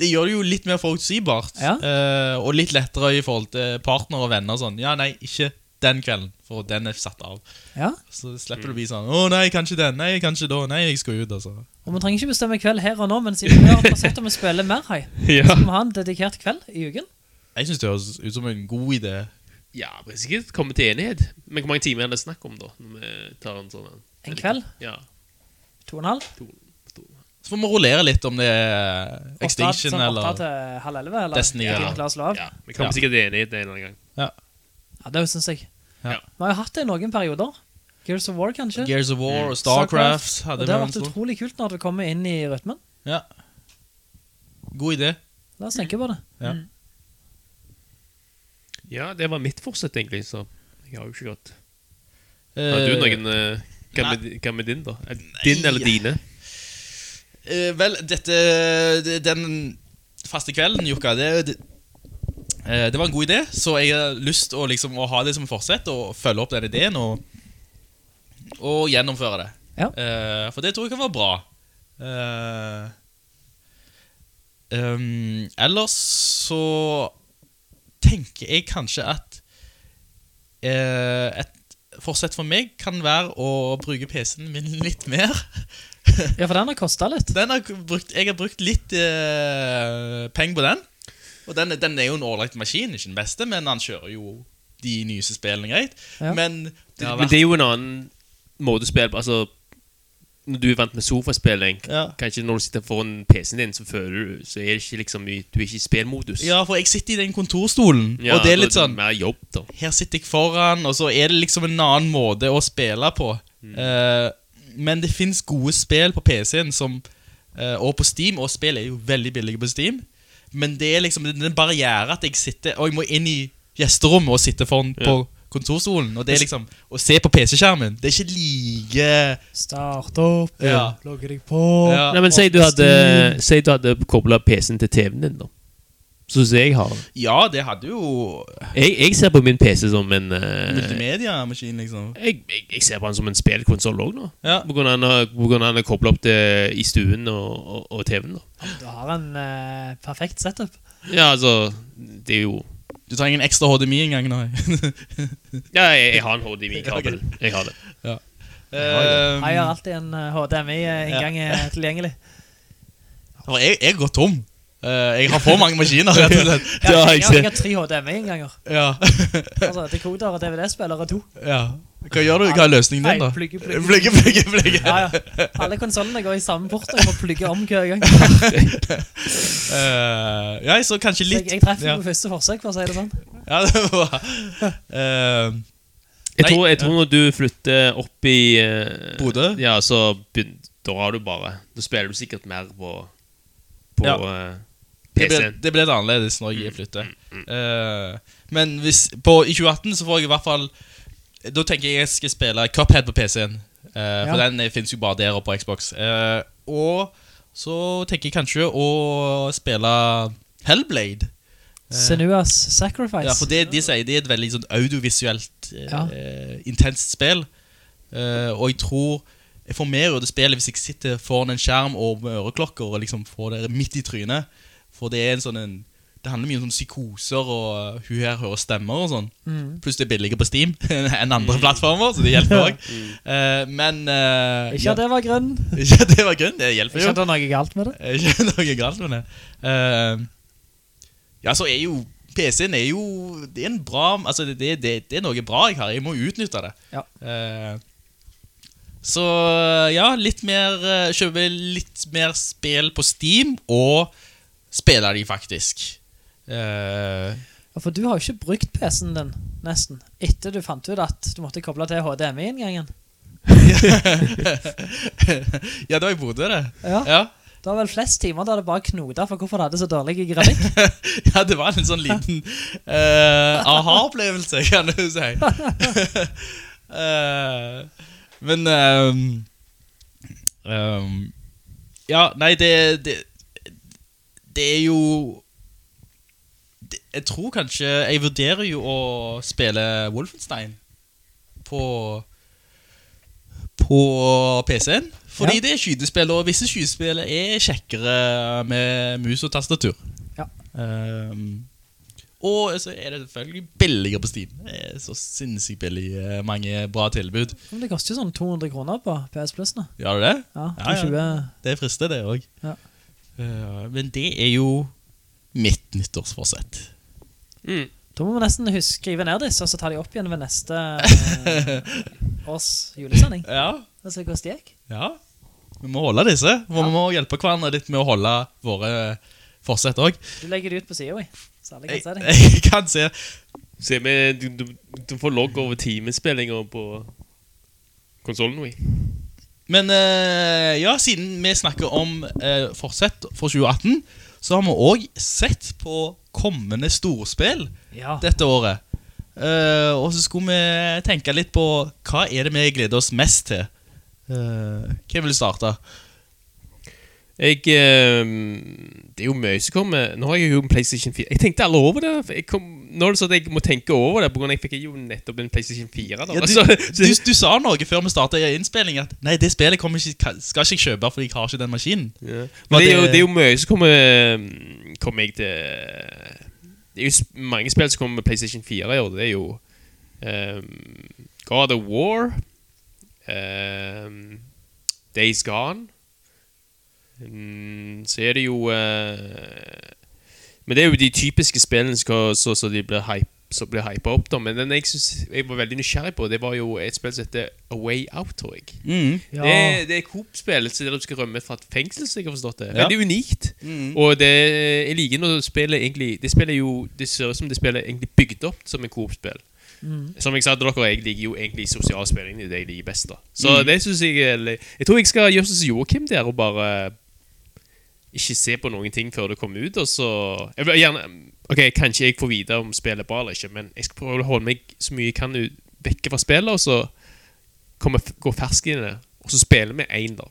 Det gjør det jo litt mer forutsigbart.
Ja.
uh, og litt lettere i forhold til partner og venner og sånn. Ja, nei, ikke den kvelden, for den er satt av.
Ja.
Så slipper du å bli sånn Å nei, kanskje den. Nei, kanskje da. Nei, jeg skal ut, altså.
Og vi trenger ikke bestemme kveld her og nå, men siden vi har sett om å spille mer hei,
Ja.
skal vi ha en dedikert kveld i uken.
Jeg syns det høres ut som en god idé.
Ja, vi har sikkert kommet til enighet. Men hvor mange timer er det snakk om, da? Når vi tar en sånn en?
En kveld?
Ja.
To og en halv?
Så får vi rullere litt om det er Extinction
sånn
eller
Åtte til halv elleve, eller?
Destiny, ja.
ja. Vi kommer
Ja.
sikkert til enighet en eller annen gang.
Ja, det syns jeg.
Ja.
Vi har jo hatt det i noen perioder. Gears of War, kanskje?
Gears of War
Mm.
og Starcraft.
Og det har vært
sånn.
utrolig kult når det kommer inn i rytmen.
Ja. God idé.
La oss tenke på det.
Ja.
Ja, det var mitt forsett, egentlig, så jeg har jo ikke gått.
Eh,
Har du noen eh, Hva med, hva med din, da? Er Din eller dine?
Eh, vel, dette Den faste kvelden, Jukka, det, det, eh, det var en god idé. Så jeg har lyst å, liksom, å ha det som forsett og følge opp den ideen og, og gjennomføre det.
Ja.
Eh, for det tror jeg kan være bra. Eh, ehm, ellers så tenker jeg kanskje at eh, et forsett for meg kan være å bruke PC-en min litt mer.
Ja, for den har kostet litt.
Den har brukt, jeg har brukt litt eh, penger på den. Og den, den er jo en ålreit maskin, ikke den beste, men han kjører jo de nyeste spillene greit.
Ja.
Men det har
Men det er jo en annen måte å spille på. Altså, når du er vant med sofaspilling,
Ja.
kanskje når du sitter foran PC-en din, så føler du Så er det ikke liksom Du er ikke i spillmodus.
Ja, for jeg sitter i den kontorstolen,
Ja,
og det er litt sånn
er jobb.
Her sitter jeg foran, og så er det liksom en annen måte å spille på. Eh, men det fins gode spill på PC-en som uh, og på Steam, og spill er jo veldig billige på Steam. Men det er liksom den barriere at jeg sitter Og jeg må inn i gjesterommet og sitte foran
Ja.
på kontorstolen. Og det er liksom Å se på PC-skjermen, det er ikke like
Start opp,
Ja.
logge deg på.
Ja.
Nei, men Si du hadde, si du hadde kobla PC-en til TV-en din, da. Sånn som jeg har. den.
Ja, det hadde jo
Jeg, jeg ser på min PC som en uh,
Multimediamaskin, liksom.
jeg, jeg, jeg ser på den som en spillkonsoll òg nå.
Ja.
På grunn av han er kobla opp til, i stuen og, og, og TV-en. da
Du har en uh, perfekt setup.
Ja, altså Det er jo
Du trenger en ekstra HDMI en gang nå.
Ja, jeg, jeg har en HDMI-kabel. Jeg har det.
Eh,
Jeg har alltid en eh, HDMI-inngang ja. tilgjengelig.
jeg, jeg går tom. Eh, jeg har for mange maskiner, rett og slett.
Ja, jeg,
jeg
jeg har tre HDMI-innganger.
Ja.
Altså, dekoder og DVD-spillere to.
ja. Hva gjør du? Hva er løsningen din, da?
Nei, plugge, plugge.
Plugge, plugge, plugge.
Ja, ja. Alle konsollene går i samme port, og jeg må plugge om hver gang.
uh, ja, så kanskje
Så
litt
jeg, jeg treffer
ja.
på første forsøk, for å si det sånn.
ja, det var uh,
Jeg tror, jeg tror når du flytter opp i uh,
Bodø?
Ja, så Da har du bare Da spiller du sikkert mer på På
Ja.
eh,
det, ble, det ble litt annerledes når jeg flytter. Uh, men hvis, på, i 2018 så får jeg i hvert fall Da tenker jeg jeg skal spille Cuphead på PC-en. Uh, For
Ja.
den fins jo bare der og på Xbox. Uh, og så tenker jeg kanskje å spille Hellblade.
Senuas Sacrifice.
Ja, for det de sier, det er et veldig sånn audiovisuelt eh,
Ja.
intenst spill. Eh, og jeg tror jeg får mer ut av spillet hvis jeg sitter foran en skjerm og med øreklokker og liksom får det midt i trynet. For det er en sånn en Det handler mye om sånn psykoser, og uh, hun her hører stemmer og sånn.
Mm.
Pluss det er billigere på Steam enn andre plattformer, så det hjelper òg. men uh,
Ikke at det var grunnen.
Ikke at det var grunn, det hjelper
Ikke
jo.
at det er noe galt med det.
Ikke at det noe galt med det. Uh, ja, så er jo PC-en er jo Det er en bra Altså, det, det, det er noe bra jeg har. Jeg må utnytte det.
Ja.
Eh, så ja, litt mer eh, Kjøpe litt mer spill på Steam, og spille de faktisk. Eh,
Ja, For du har jo ikke brukt PC-en din, nesten, etter du fant ut at du måtte koble til HDMI-inngangen.
ja, det var i Bodø, det.
Ja.
Ja.
Det var vel flest timer da det bare knoda for hvorfor det hadde så dårlig grafikk.
ja, det var en sånn liten uh, aha-opplevelse, kan du si. uh, men um, um, Ja, nei, det, det Det er jo Jeg tror kanskje Jeg vurderer jo å spille Wolfenstein på på PC-en. Fordi
Ja.
det er skytespill, og visse skytespill er kjekkere med mus og tastatur.
Ja.
Um, og så er det selvfølgelig billigere på Steam. Det er så sinnssykt billig. eh, Mange bra tilbud.
Men det koster jo sånn 200 kroner på PS Plus nå.
Gjør det det?
Ja,
Ja, ja.
220.
Det frister, det òg.
Ja.
men det er jo mitt nyttårsforsett.
Mm.
Da må vi nesten huske skrive ned disse, og så ta de opp igjen ved neste eh, års julesending.
Ja,
Og se hvordan det gikk.
ja. Vi må holde disse. For Vi må hjelpe hverandre litt med å holde våre forsett òg.
Du legger det ut på siden, så alle kan se det.
jeg kan se
Se, med, du, du, du får logg over timespillinger på konsollen vi.
Men eh, ja, siden vi snakker om eh, forsett for 2018, så har vi òg sett på kommende storspill
Ja.
dette året. Uh, og så skulle vi tenke litt på hva er det vi gleder oss mest til. Uh, hvem vil starte?
Jeg uh, Det er jo mye som kommer Nå har jeg jo en PlayStation 4. Jeg tenkte alle over det. Jeg kom, nå er det sånn at jeg må tenke over det, av jeg fikk jo nettopp en PlayStation 4. Da.
Ja, du, du, du sa noe før vi starta innspilling at Nei, det spillet kommer ikke, skal ikke jeg kjøpe fordi jeg har ikke den maskinen.
Ja. Men det er, jo,
det-
det er jo mye som kommer Kommer jeg til Det er jo mange spill som kommer med PlayStation 4 i år. Det er jo um, God of War um, Days Gone um, Så er det jo uh, Men det er jo de typiske spillene som så, så de blir hype som blir hypa opp, da. Men den jeg, synes, jeg var veldig nysgjerrig på, det var jo et spill som heter A Way Out, tror jeg.
Mm.
Ja.
Det, det er Coop-spill så der du skal rømme fra et fengsel, så jeg har forstått det.
Ja.
Veldig unikt.
Mm.
Og det, jeg liker når spillet egentlig Det spillet jo Det ser ut som det spillet er egentlig bygd opp som en Coop-spill.
Mm.
Som jeg sa til dere, jeg liker jo egentlig sosiale spill. egentlig Det jeg liker best. da Så det synes jeg Jeg tror jeg skal gjøre som Joakim der, og bare ikke se på noen ting før det kommer ut. Og så jeg vil gjerne Ok, Kanskje jeg får vite om spillet er bra eller ikke, men jeg skal prøve å holde meg så mye jeg kan vekke fra spillet, og så gå fersk inn i det. Og så spille med én, da.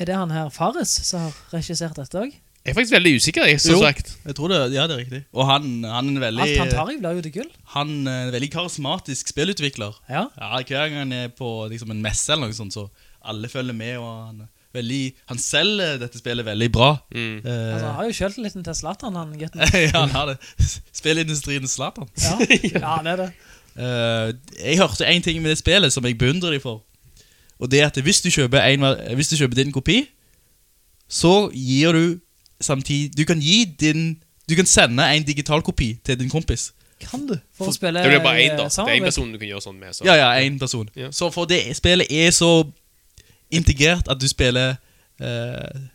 Er det han her Fares som har regissert dette òg?
Jeg er faktisk veldig usikker, jeg,
Jo.
sagt.
Jeg tror det, ja, det er riktig. Og han, han er en veldig
Alt han tar i, blir jo til gull.
Han er en veldig karismatisk spillutvikler.
Ja.
Ja, Hver gang han er på liksom, en messe eller noe sånt, så alle følger med. Og han, veldig, han selger dette spillet veldig bra.
Mm.
Uh,
Altså, han har jo selvtilliten til Zlatan, han gutten.
ja, han har det. Spillindustrien Zlatan.
Ja, ja han er det.
Uh, jeg hørte en ting med det spillet som jeg beundrer dem for. Og det er at hvis du kjøper, en, hvis du kjøper din kopi, så gir du samtidig Du kan gi din Du kan sende en digital kopi til din kompis.
Kan du? For å spille
Det blir bare én, da.
eh,
Det er én person du kan gjøre sånn med. Så.
Ja, ja, én person.
Ja.
Så for det spillet er så integrert at du spiller uh,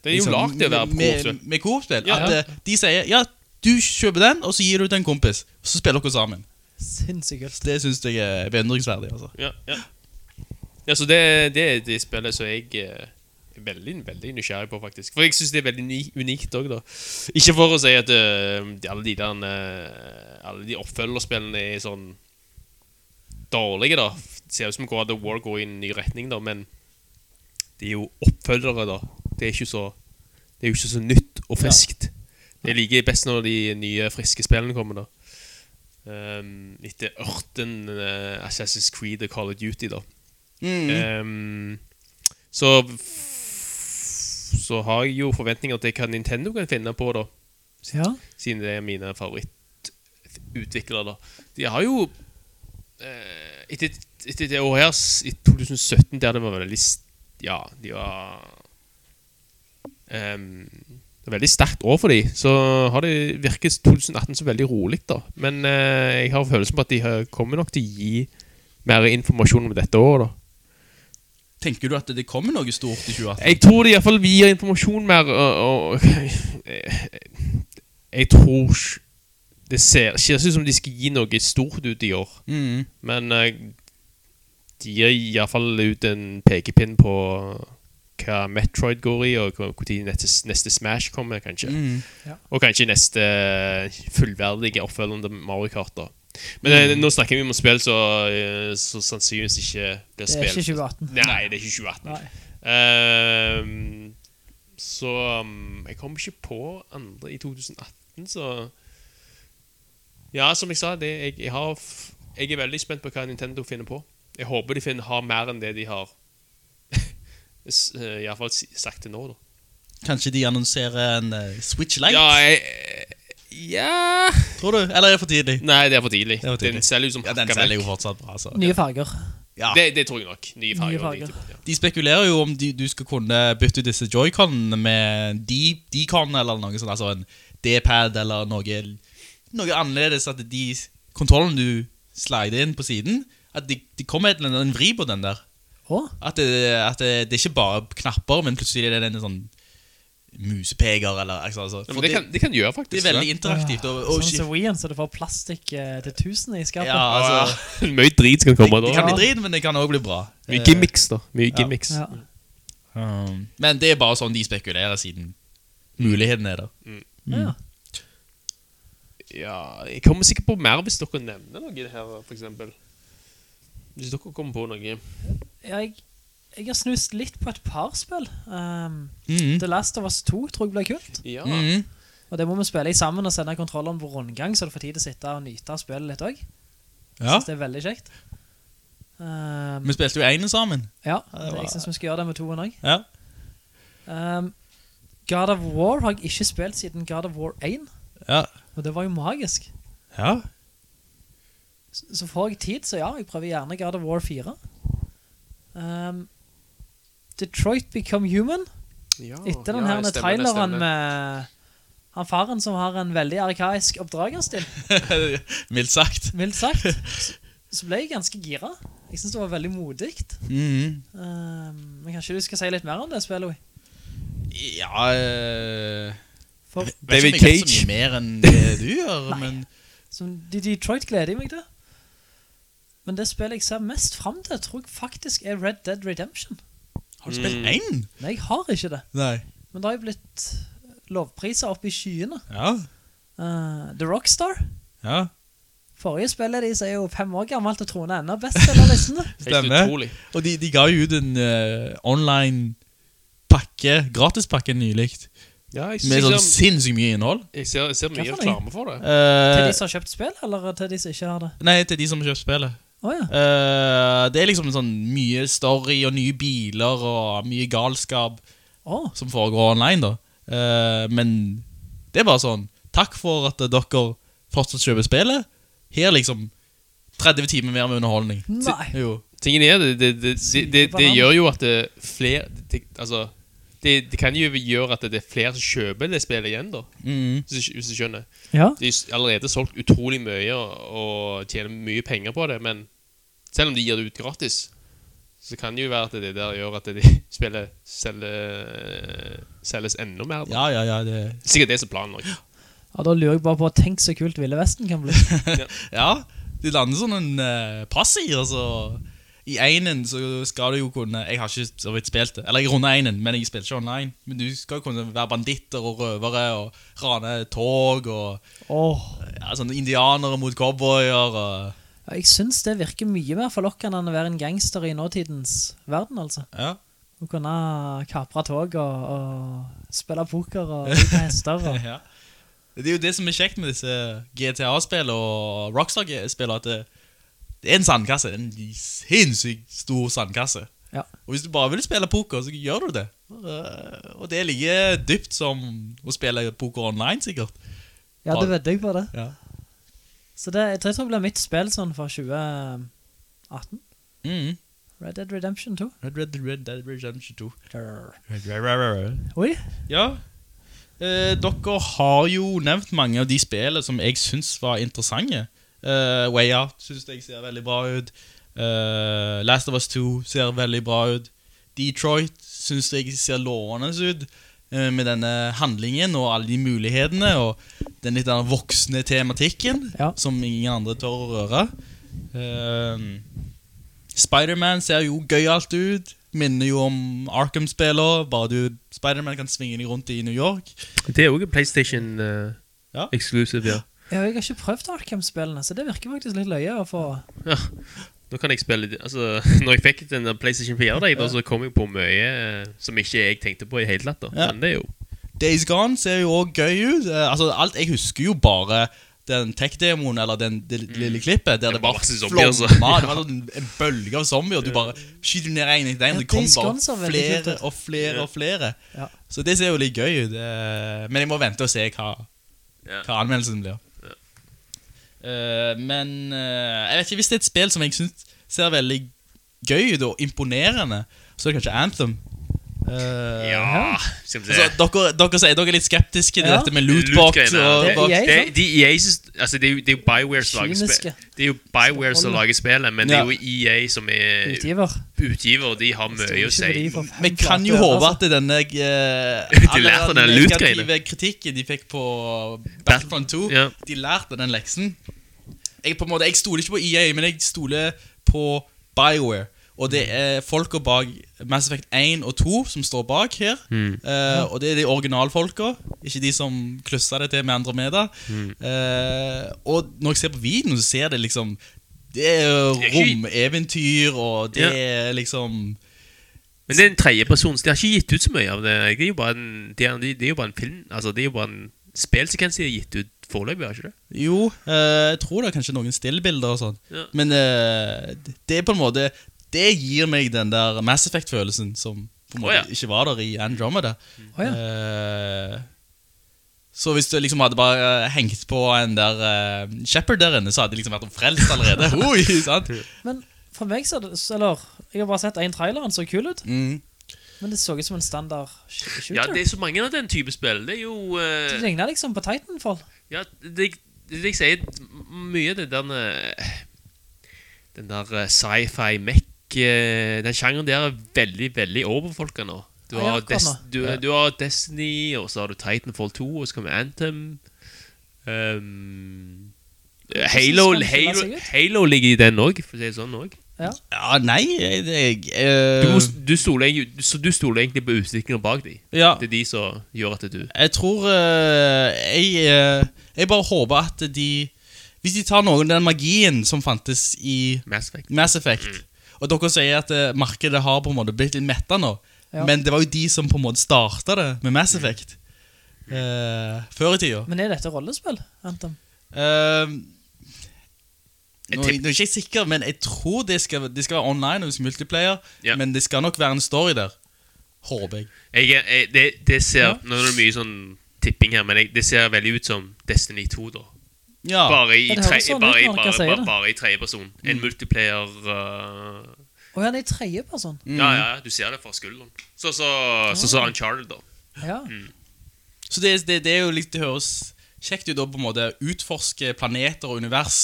Det er jo lagd til å være på
med, med Coop-spill.
Ja.
At uh, de sier ja, du kjøper den, og så gir du til en kompis. Og så spiller dere sammen.
Sinnssykt.
Det syns jeg er beundringsverdig. Altså.
Ja, ja. ja så det, det er det spillet som jeg eh, er veldig, veldig nysgjerrig på, faktisk. For jeg syns det er veldig unikt òg, da. Ikke for å si at uh, alle de der uh, Alle de oppfølgerspillene er sånn dårlige, da. Det ser ut som War går i en ny retning, da, men de er jo oppfølgere, da. Det er så Det er jo ikke så nytt og friskt. Det liker best når de nye, friske spillene kommer, da. Um, etter ørten uh, Assassin's Creed og Call of Duty, da.
Mm.
Um, så Så har jeg jo forventninger til hva Nintendo kan finne på, da.
Ja.
Siden det er mine favorittutviklere, da. De har jo uh, Etter, etter det året her, i 2017, der det var veldig st- Ja, de var um, Det er veldig sterkt år for dem. Så har det virket 2018 så veldig rolig, da. Men uh, jeg har følelsen på at de kommer nok til å gi mer informasjon om dette året, da.
Tenker du at det kommer noe stort i 2018?
Jeg tror de iallfall gir informasjon mer og, og, Jeg tror Det ser ikke ut som de skal gi noe stort ut i år.
Mm.
Men eh, de gir iallfall ut en pekepinn på hva Metroid går i, og når neste, neste Smash kommer, kanskje.
Mm.
Og kanskje neste fullverdige oppfølgende Mario Kart. da Men mm. nå snakker vi om spill som eh, så sannsynligvis ikke blir
Det er ikke 2018.
Nei, det er ikke 2018.
Nei.
Ehm, så um, jeg kom ikke på andre i 2018, så Ja, som jeg sa, det, jeg, jeg, har, f- jeg er veldig spent på hva Nintendo finner på. Jeg håper de finner, har mer enn det de har eh, i hvert fall si- sagt til nå, da.
Kanskje de annonserer en uh, Switch Lite?
Ja, jeg, ja
Tror du? Eller er det for tidlig?
Nei, det er for tidlig.
Det er for tidlig.
Den selger jo som
Ja, den selger jo fortsatt bra. Så.
Nye farger.
Ja.
Det, det tror jeg nok. Nye farger.
Nye farger.
nye typer, ja.
De spekulerer jo om de, du skal kunne bytte ut disse joyconene med D- D-con eller noe sånt, altså en D-pad eller noe, noe annerledes, at de kontrollen du slider inn på siden, at de, de kommer med en, en vri på den der.
Å?
At, det, at det, det er ikke bare knapper, men plutselig er det en sånn musepeger eller altså,
Ja, det, kan, det kan gjøre,
det er veldig interaktivt. Og, og,
Sånn som Wien, så du får plastikk eh, til tusen i skapet.
ja, altså,
Mye drit skal komme
det
da.
kan bli drit, men det kan også bli bra.
Mye gimmicks, da. Mye gimmicks.
Ja.
Um, men det er bare sånn de spekulerer, siden muligheten er der.
Ja.
Ja, jeg kommer sikkert på mer hvis dere nevner noe her, for eksempel. Hvis dere kommer på noe.
Jeg, jeg har snust litt på et par spill. Um,
Mhm.
The Last of Us 2 tror jeg ble kult.
Ja.
Mhm.
Og det må vi spille i sammen og sende kontrolleren på rundgang, så du får tid til å sitte og nyte av spillet litt også. Jeg
Ja,
synes det er veldig kjekt. Um,
vi spilte jo ene sammen.
ja,
det var-
jeg synes vi skal gjøre det med toen også.
Ja.
Um, God of War har jeg ikke spilt siden God of War 1,
Ja.
og det var jo magisk.
ja.
Så, så får jeg tid, så ja, jeg prøver gjerne God of War 4. Um, Detroit Become Human.
Ja,
Etter den
ja,
her med traileren med han faren som har en veldig arkaisk oppdragerstil,
Mildt sagt.
mildt sagt, så, så ble jeg ganske gira. Jeg synes det var veldig modikt.
Mm -hmm.
Um, men kanskje du skal si litt mer om det spillet? vi
Ja Øh...
For
Vet ikke
David
om jeg vet
Cage.
så mye mer enn det du gjør, men
som Detroit gleder jeg meg til. Men det spillet jeg ser mest frem til, tror jeg faktisk er Red Dead Redemption.
har du spilt
Mm.
én?
Nei, jeg har ikke det.
Nei.
Men det har jo blitt lovpriser opp i skyene.
Ja.
Uh, The Rockstar.
Ja.
Forrige spillet de er jo fem år gammelt og troende enda best eller listene.
Helt
Stemmer. Og de, de ga jo ut en uh, online pakke, gratispakke nylig,
Ja,
med sånn sinnssykt mye innhold.
jeg, ser, jeg ser mye reklame for det.
Til
Eh,
de som har kjøpt spill, eller til de som ikke har det?
nei, til de som har kjøpt spillet.
Åja.
uh, det er liksom sånn mye story og nye biler og mye galskap
oh.
som foregår online, da. uh, men det er bare sånn Takk for at dere fortsatt kjøper spillet. Her liksom 30 timer mer med underholdning.
Nei.
Jo.
Tingen er, det, det, det, det, det, det gjør jo at det flere det, Altså, det, det kan jo gjøre at det er flere som kjøper det spillet igjen, da.
Mm.
Hvis, hvis du skjønner.
Ja.
De har allerede solgt utrolig mye og, og tjener mye penger på det, men selv om de gir det ut gratis, så kan det jo være at det der gjør at de spillet selger, selges enda mer. Da.
Ja, ja, ja. Det,
Sikkert det som er planen òg.
Ja, da lurer jeg bare på Tenk så kult Ville Vesten kan bli.
ja, de lander sånn en uh, passier, altså. I einen så skal du jo kunne Jeg har ikke så vidt spilt det. Eller jeg runder einen, men jeg spiller ikke online. Men du skal kunne være banditter og røvere og rane tog og
oh.
ja, sånne indianere mot cowboyer og
ja, jeg synes det virker mye mer forlokkende enn å være en gangster i nåtidens verden, altså.
Ja.
Å kunne kapre tog og, og spille poker og ride hester og...
ja. Det er jo det som er kjekt med disse GTA-spill og Rockstar-spillene. at det, det er en sandkasse. Det er en sinnssykt stor sandkasse.
Ja.
Og hvis du bare vil spille poker, så gjør du det. Eh, Og det er like dypt som å spille poker online, sikkert.
Ja, det vet jeg på det.
Ja.
Så det, jeg tror det blir mitt spill sånn for 2018.
Mm.
Red Dead Redemption 2.
Red Red Red Dead Redemption 2.
Oi,
Ja. Eh, dere har jo nevnt mange av de spillene som jeg synes var interessante. Eh, Way Out syns jeg ser veldig bra ut. Uh, Last of Us 2 ser veldig bra ut. Detroit syns jeg ser lovende ut. eh, med denne handlingen og alle de mulighetene og den litt der voksne tematikken
Ja.
som ingen andre tør å røre. Uh, Spiderman ser jo gøyalt ut. Minner jo om Arkham-spiller. Bare du Spiderman kan svinge deg rundt i New York.
Det er også PlayStation uh,
Ja.
exclusive, ja.
Ja, jeg har ikke prøvd Arkham-spillene, så det virker faktisk litt løye å få...
ja. Nå kan jeg spille Altså, når jeg fikk den PlayStation 4 da, ja. så kom jeg på mye eh, som ikke jeg tenkte på i hele tatt. da
Ja.
Men det er jo
Days Gone ser jo også gøy ut. Eh, altså, alt Jeg husker jo bare den tech-demoen eller den, det lille klippet der det, bare
flomma, altså.
ja. Det var en bølge av zombier, og du bare skyter ned en etter en. Det kom bare flere og flere og flere.
Ja.
Så det ser jo litt gøy ut. eh, Men jeg må vente og se hva, hva anmeldelsen blir. Eh, men uh, jeg vet ikke hvis det er et spill som jeg syns ser veldig gøy ut og imponerende, så er det kanskje Anthem. Eh,
Ja, skal vi se.
Altså, dere, dere sier dere er litt skeptiske til
Ja.
dette med lootbox.
Loot-greiene.
Og,
Det er.
Det, de EA, altså det, er jo, det er jo Bioware som lager. Det er jo Bioware som lager spillet, men det er jo EA som er
Utgiver.
utgiver, og de har mye å si.
vi kan jo håpe
altså.
at denne uh,
De lærte den loot-greiene.
negative kritikken de fikk på Battlefront 2,
Ja.
de lærte den leksen. Jeg, på en måte, jeg stoler ikke på EA, men jeg stoler på Bioware. Og det er folka bak Mass Effect 1 og 2 som står bak her. Eh, og det er de originalfolka, ikke de som klussa det til med Andromeda. Uh, og når jeg ser på videoen, så ser det liksom Det
Det er
romeventyr, og det
Ja.
er liksom
Men det er en tredjepersons. De har ikke gitt ut så mye av det. Det er jo bare en, det er, det er jo bare en film Altså det er jo bare en spillsekvens de har gitt ut foreløpig, har ikke det?
Jo, eh, jeg tror det er kanskje noen stillbilder og sånn.
Ja.
Men eh, det er på en måte Det gir meg den der Mass Effect-følelsen som på en måte
oh, ja.
ikke var der i Andromeda.
Oh, ja.
uh, så hvis du liksom hadde bare eh, hengt på en der uh, Shepherd der inne, så hadde jeg liksom vært frelst allerede. Oi, sant?
Men for meg så er det Eller, jeg har bare sett en trailer, den så kul ut.
Mm.
Men det så ut som en standard shooter.
Ja, det er så mange av den type spill. Det er jo uh,
Det ligner liksom på Titanfall.
Ja, det, det jeg sier Mye av det der Den der sci-fi mech eh, Den sjangeren der er veldig, veldig overbefolka nå. Du har, Des du,
Ja.
du har Destiny, og så har du Titanfall 2, og så kommer Anthem. Um, Halo, Halo. Halo ligger i den òg, for å si det sånn òg.
Ja.
Ja, nei jeg, eh,
Du, du, stoler egentlig- så du stoler egentlig på utviklingen bak dem.
Ja,
Det er de som gjør at det er du
jeg tror uh, jeg, uh, jeg bare håper at de Hvis de tar noe av den magien som fantes i
Mass Effect.
Mass Effect. Og dere sier at eh, markedet har på en måte blitt litt metta nå.
Ja.
Men det var jo de som på en måte starta det med Mass Effect. eh, før i tida.
Men er dette rollespill, Anthem?
Eh, nå, nå er jeg ikke sikker, men jeg tror det skal, det skal være online og multiplayer.
Ja.
Men det skal nok være en story der. Håper jeg.
Jeg, er- jeg, det, det ser
Ja.
Nå er det mye sånn tipping her, men jeg, det ser veldig ut som Destiny 2, da.
Ja.
Bare i,
Ja, det
tre,
høres sånn ut
bare, i-
når dere
bare,
sier
bare,
det.
bare i tredjeperson. En multiplayer uh,
Å ja, det er tredjeperson.
Ja, ja, du ser det fra skulderen. Så så, så, så Uncharted, da.
Ja.
Så det, det, det er jo litt Det høres kjekt ut å på en måte utforske planeter og univers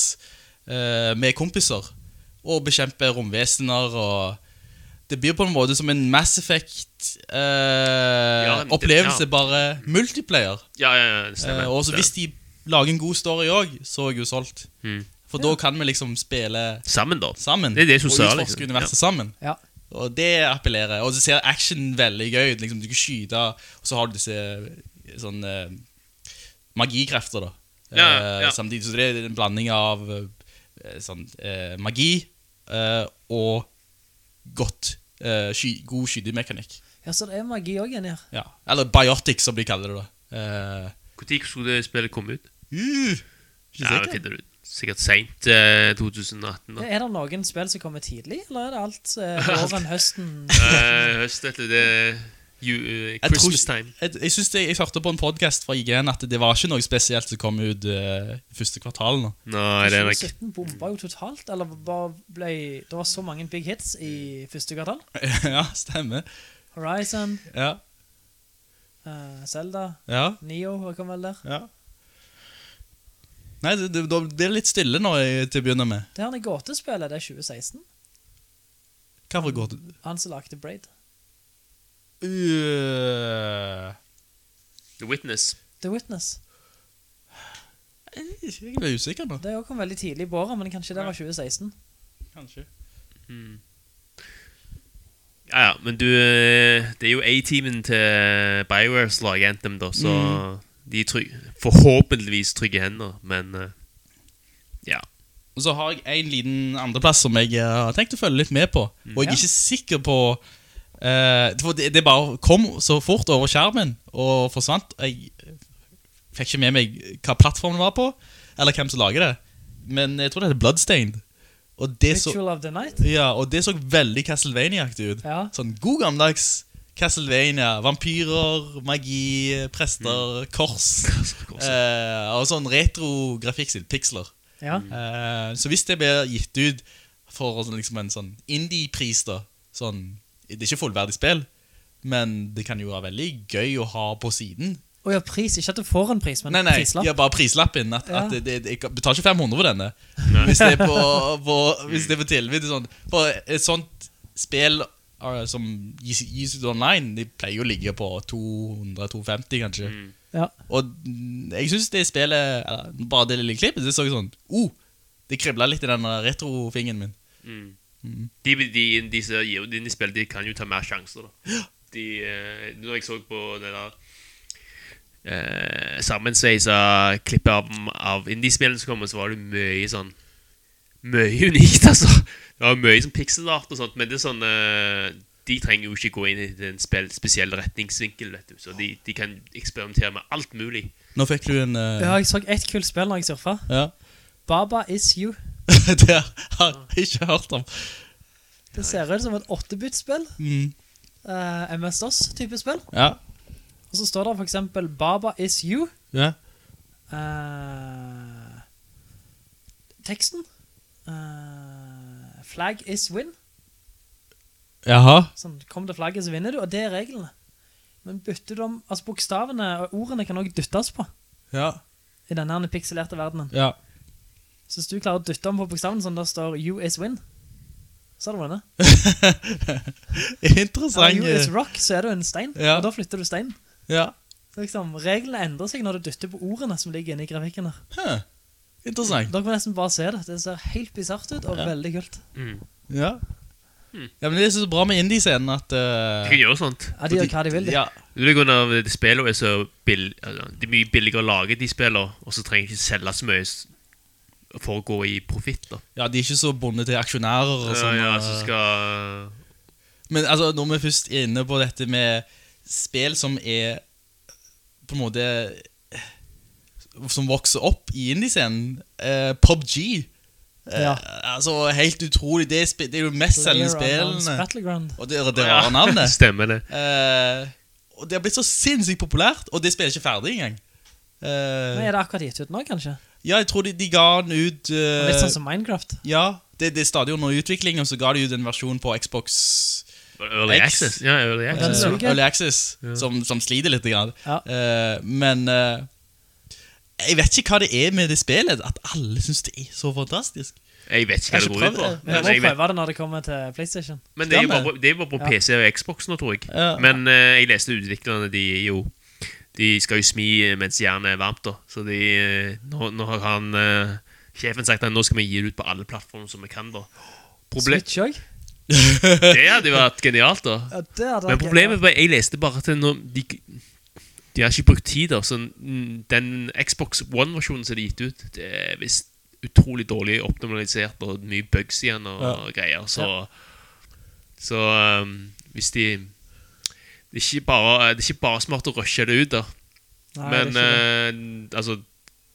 eh, med kompiser. Og bekjempe romvesener og Det blir på en måte som en Mass Effect-opplevelse, eh,
ja.
bare multiplayer.
Ja, ja, ja, det stemmer.
Eh, og så hvis de lager en god story òg, så er jeg jo solgt.
Mm.
For da kan vi liksom spille
Sammen, da.
sammen.
Det er det som
og utforske
liksom.
universet sammen.
Ja.
Og det appellerer. Og så ser action veldig gøy ut. Liksom, du kan skyte, og så har du disse sånn eh, magikrefter, da.
Ja, ja,
Eh, samtidig så det er en blanding av eh, sånn eh, magi eh, og godt eh, sky, god skytemekanikk.
ja, så det er magi òg inni her.
Ja. Eller biotic, som de kaller det. da Eh,
Når skulle det spillet komme ut?
uh, ikke
Ja,
sikker.
ut. Sikkert seint eh, 2018. da
Er det noen spill som kommer tidlig, eller er det alt eh, våren, høsten?
uh, Høst etter det er
Jeg tror
Christmas time.
Jeg, jeg synes det, jeg hørte på en podcast fra IGN at det var ikke noe spesielt som kom ut uh, i første kvartal nå.
Nei, det er nok
2017 bomba jo totalt, eller bare ble Det var så mange big hits i første kvartal.
ja, stemmer.
Horizon,
Ja,
Uh, Zelda,
ja,
Neo kom vel der.
ja. Nei, det, det, det er litt stille nå i- til å begynne med.
Det her gåtespillet, det er 2016.
Hva for gåte?
Han som lagde Braid.
uh,
The Witness.
The Witness.
Jeg ble usikker nå.
Det kom veldig tidlig i båret, men kanskje det var 2016.
Kanskje.
Ja, ja, men du eh, Det er jo A-teamen til Bioware lag Anthem, da, så
Mm.
De er forhåpentligvis trygge hender, men eh, ja.
Og så har jeg en liten andreplass som jeg eh, har tenkt å følge litt med på. Og jeg er
Ja.
ikke sikker på eh, For det, det bare kom så fort over skjermen og forsvant. Jeg fikk ikke med meg hva plattformen var på. Eller hvem som lager det. Men jeg tror det heter Bloodstained. Og det så,
Ritual of the Night.
ja, og det så veldig Castlevania-aktig ut.
Ja.
Sånn god gammeldags Castlevania. Vampyrer, magi, prester, kors. Eh, og sånn retro-grafikkstil. Piksler.
Ja.
Eh, så hvis det blir gitt ut for liksom en sånn indie-pris, da sånn, Det er ikke fullverdig spill, men det kan jo være veldig gøy å ha på siden.
Å ja, pris. Ikke at du får en pris, men
Nei, nei,
prislapp.
ja, bare prislappen. At,
Ja.
at det, det, jeg betaler ikke 500 for denne. Hvis det er på, på, hvis det er på tilbud. Sånn. For et sånt spill som gis, gis ut online, de pleier jo å ligge på 200-250 kanskje.
Ja.
Og mm, jeg synes det spillet, eller, bare det lille klippet, det så jo sånn, oh, det kriblet litt i den retrofingen min.
De, de, de som gir ut indiespill, de kan jo ta mer sjanser, da. De, eh, når jeg så på det der eh, sammensveisa klippet av, av indiespillene som kommer, så var det mye sånn Mye unikt, altså. Det var mye sånn pixel-art og sånt, men det er sånn eh, De trenger jo ikke gå inn i en spesiell retningsvinkel, vet du. Så de, de kan eksperimentere med alt mulig.
Nå fikk du en... uh...
Ja, jeg så ett kult spill når jeg surfa.
ja.
Baba is you.
det har jeg ikke hørt om.
Det ser ut som et 8-bit-spill.
Mm.
Uh, MS-DOS-type spill.
Ja.
Og så står det for eksempel Baba is you.
Ja.
Uh, teksten. Eh, flag is win.
Jaha.
Sånn, kom til flagget så vinner du, og det er reglene. Men bytter du om, altså bokstavene og ordene kan også dyttes på
Ja.
i denne her pixelerte verdenen.
Ja.
Så hvis du klarer å dytte om på bokstavene sånn der står you is win, så har du vunnet.
Interessant.
Eller you is rock, så er du en stein,
Ja.
og da flytter du stein.
Ja.
Så liksom, reglene endrer seg når du dytter på ordene som ligger inne i grafikken her.
Huh. Interessant.
Dere må nesten bare se det. Det ser helt bizarrt ut, og
Ja.
veldig kult.
Ja. Ja, men det er så bra med indie-scenen at...
De
Uh,
kan gjøre sånt.
Ja, de gjør hva de vil, de.
Ja.
Det er grunn av det spillet er så bill, altså, Det er mye billigere å lage de spillene, og så trenger de ikke selge så mye for å gå i profitt,
ja, de er ikke så bundet til aksjonærer og sånn.
ja,
ja,
så skal
Men altså, når vi først er inne på dette med spill som er på en måte Som vokser opp i indie-scenen. Uh, PubG. Eh,
Ja.
altså, helt utrolig. Det er, det er jo mest selgende spillene.
Battleground.
Og det, det rare navnet.
Stemmer det.
Uh, og det har blitt så sinnssykt populært, og det spiller ikke ferdig engang. Uh,
Men er det akkurat gitt ut nå, kanskje?
ja, jeg tror de, de ga den ut uh,
Litt sånn som Minecraft.
Ja, det, det er stadig under utvikling, og så ga de ut en versjon på Xbox
Early
X.
Access. Ja, Early Access.
eh. Early Access, som, som sliter litt. Grann.
Ja.
Uh, men eh, jeg vet ikke hva det er med det spillet, at alle syns det er så fantastisk.
Jeg vet ikke hva det går ut på.
jeg må prøve det når det kommer til Playstation.
men det er jo bare, det er bare på
Ja.
PC og Xbox nå, tror jeg.
Ja.
Men uh, jeg leste utviklerne, de jo De skal jo smi mens jernet er varmt, da. Så de eh, Nå, nå har han uh, Sjefen sagt at nå skal vi gi det ut på alle plattformer som vi kan, da.
Switch òg?
det hadde jo vært genialt, da.
Ja, det hadde
Men problemet var jeg leste bare at når de, de har ikke brukt tid så den Xbox One-versjonen som de har gitt ut, det er visst utrolig dårlig optimalisert og mye bugs igjen og greier, så, så um, hvis de, det er, ikke bare, det er ikke bare smart å rushe det ut da,
Nei,
men
det
eh, altså,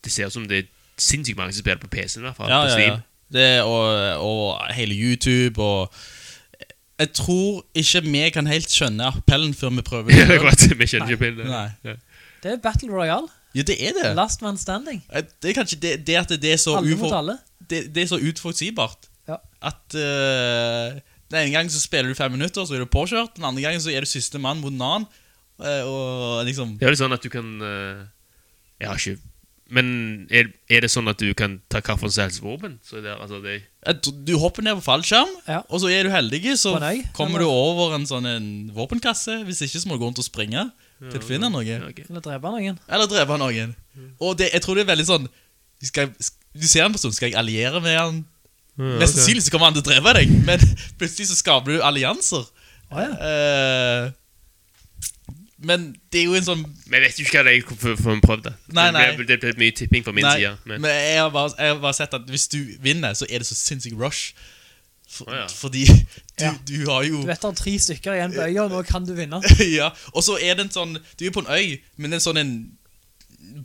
det ser ut som det er sinnssykt mange som spiller på PC i hvert fall,
Ja, ja, ja. Det, og, og hele YouTube og Jeg tror ikke vi kan helt skjønne appellen før vi prøver
Ja,
det.
akkurat, vi kjenner ikke det.
Nei.
Ja.
Det er Battle Royale.
Ja, det er det.
Last man standing.
Det er kanskje det, det at det er så
Alle
ufor,
alle.
det, det er så utforutsigbart.
Ja.
At uh, den ene gangen så spiller du fem minutter, så er du påkjørt. Den andre gangen så er du siste mann mot en annen. eh, og liksom
Det er jo sånn at du kan uh, Jeg har ikke Men er, er det sånn at du kan ta hvilken som helst våpen? Det, altså det,
Du hopper ned på fallskjerm,
Ja.
og så er du heldig, så
På
kommer
eller?
du over en sånn en våpenkasse. Hvis ikke så må du gå rundt og springe til du finner noe.
Okay.
Eller drepe noen.
Eller drepe noen. Og det, jeg tror det er veldig sånn skal jeg, Du ser en person, skal jeg alliere med han? Mest
ok.
sannsynlig så kommer han til å drepe deg, men plutselig så skaper du allianser.
Ah, ja.
Eh, men det er jo en sånn
Men jeg vet jo ikke hva det er for, for en prøve det.
Nei, nei.
Det, det, det ble mye tipping fra min
Nei,
side. Men,
men jeg har, bare, jeg har bare sett at hvis du vinner, så er det så sinnssykt rush. For,
ja.
Fordi du,
Ja.
du har jo
Du vet det er tre stykker igjen på øya, og nå kan du vinne.
ja, og så er det en sånn Du er på en øy, men det er en sånn en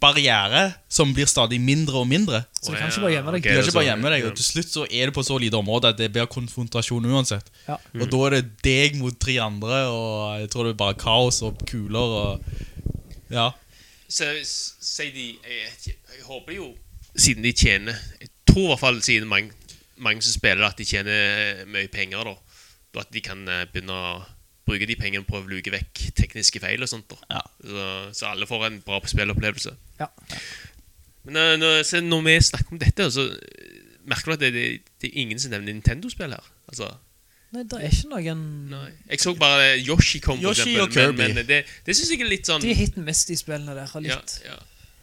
barriere som blir stadig mindre og mindre.
Så du kan ikke bare gjemme deg.
Du kan ikke bare gjemme deg, og til slutt så er det på så lite område at det blir konfrontasjon uansett.
Ja.
Og da er det deg mot tre andre, og jeg tror det er bare kaos og kuler og Ja.
Så sier de jeg, jeg håper jo Siden de tjener Jeg tror i hvert fall siden mange, mange som spiller At de tjener mye penger da Da At de kan eh, begynne å bruke de pengene På å luke vekk tekniske feil og sånt da
Ja.
så, så alle får en bra spillopplevelse
Ja.
Men eh, når, så når vi snakker om dette Så eh, merker du at det, det, det er ingen som nevner Nintendo-spill her Altså
Nei, det er ikke noen
Nei. Jeg så bare Yoshi kom for eksempel,
og
Men, men det, det synes jeg er litt sånn
De er hit mest, de spillene der. og
ja, ja.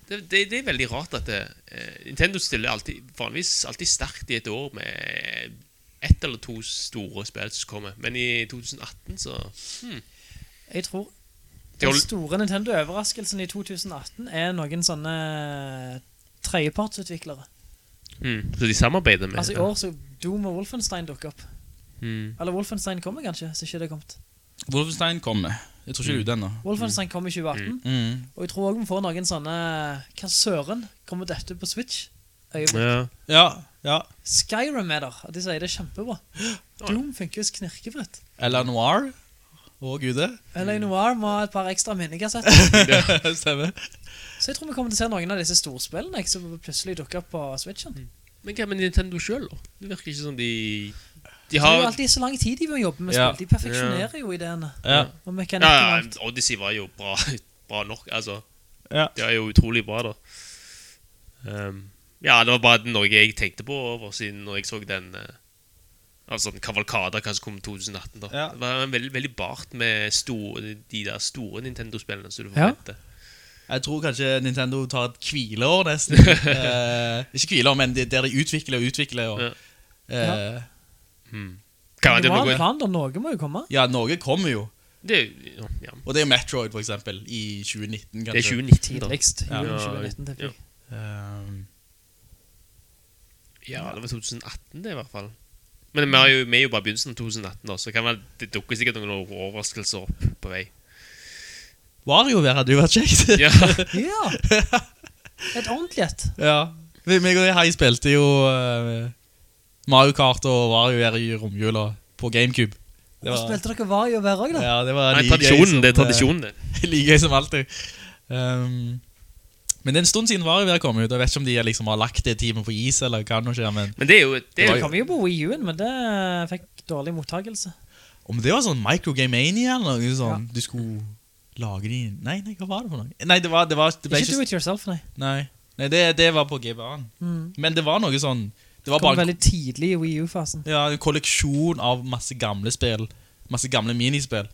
Det, det, det er veldig rart at det, eh, Nintendo stiller alltid, vanligvis alltid sterkt i et år med ett eller to store spill som kommer. Men i 2018 så
Jeg tror
De
den store Nintendo-overraskelsen i 2018 er noen sånne tredjepartsutviklere.
mm, Så de samarbeider med
Altså I år så Doom og Wolfenstein dukker opp.
Mm.
Eller Wolfenstein kommer kanskje, så ikke det er kommet.
Wolfenstein kommer. Jeg tror ikke det er ute ennå.
Wolfenstein kommer i 2018.
Mm.
Og jeg tror også vi får noen sånne Hva søren kommer dette på Switch? Øyeblikk.
Ja.
Ja, ja.
Skyrim er der, og de sier det er kjempebra. Doom funker jo knirkefritt.
Eller Noir. Å, gude.
Eller Noir må ha et par ekstra minnekassetter.
Stemmer.
Så jeg tror vi kommer til å se noen av disse storspillene som plutselig dukker opp på Switchen.
Men hva med Nintendo selv da? Det virker ikke som de De har...
Det er jo alltid så lang tid de må jobbe med
Ja.
spill. De perfeksjonerer jo ideene.
Ja.
Og
ja, ja. Odyssey var jo bra, bra nok Altså
Ja.
Det er jo utrolig bra da um, Ja, det var bare noe jeg tenkte på over Siden når jeg så den eh, Altså den kavalkada som kom i 2018 da
Ja.
Det var veldig, veldig bart med store, de der store Nintendo-spillene Som du
Ja.
forventer
Jeg tror kanskje Nintendo tar et hvileår nesten. eh, ikke hvileår, men det, der de utvikler og utvikler. Og,
Ja.
eh,
hmm. Kan
Det
det
var en
noe
plan, da. Noe må jo komme.
ja, Norge kommer jo.
det, ja, ja.
Og det er Metroid, for eksempel, i 2019. Kanskje.
det er 2019 da
Tidligst.
Ja.
Julen
Ja,
2019
ja.
Um,
Ja, det var 2018 det i hvert fall Men vi jo, vi er jo bare begynnelsen av 2018 da Så kan vel, det dukker sikkert noen overraskelser opp på vei
WarioWare hadde jo vært kjekt.
Ja,
Ja! Et ordentlig et.
ja. Vi- Meg og Hei spilte jo uh, Mario Kart og WarioWare i romjula på GameCube. Det
Og
var,
spilte dere Variover òg, da?
ja, det var
Nei,
like gøy
tradisjonen,
som,
det er
eh,
tradisjonen det
like gøy som alltid. Um, men det er en stund siden WarioWare kom ut. Jeg vet ikke om de liksom har lagt det teamet på is, eller hva nå skjer, men
Men det er jo, det
Det kom jo på Wii U-en, men det fikk dårlig mottakelse.
om det var sånn Microgamania eller noe sånn, du skulle lage de Nei, nei, hva var det for noe? Nei, det var, det var det ikke,
Ikke do it yourself, nei.
Nei, nei det, det var på GBA-en.
Mm.
Men det var noe sånn Det var
Kom
bare en,
veldig tidlig i Wii U-fasen.
ja, en kolleksjon av masse gamle spill. Masse gamle minispill.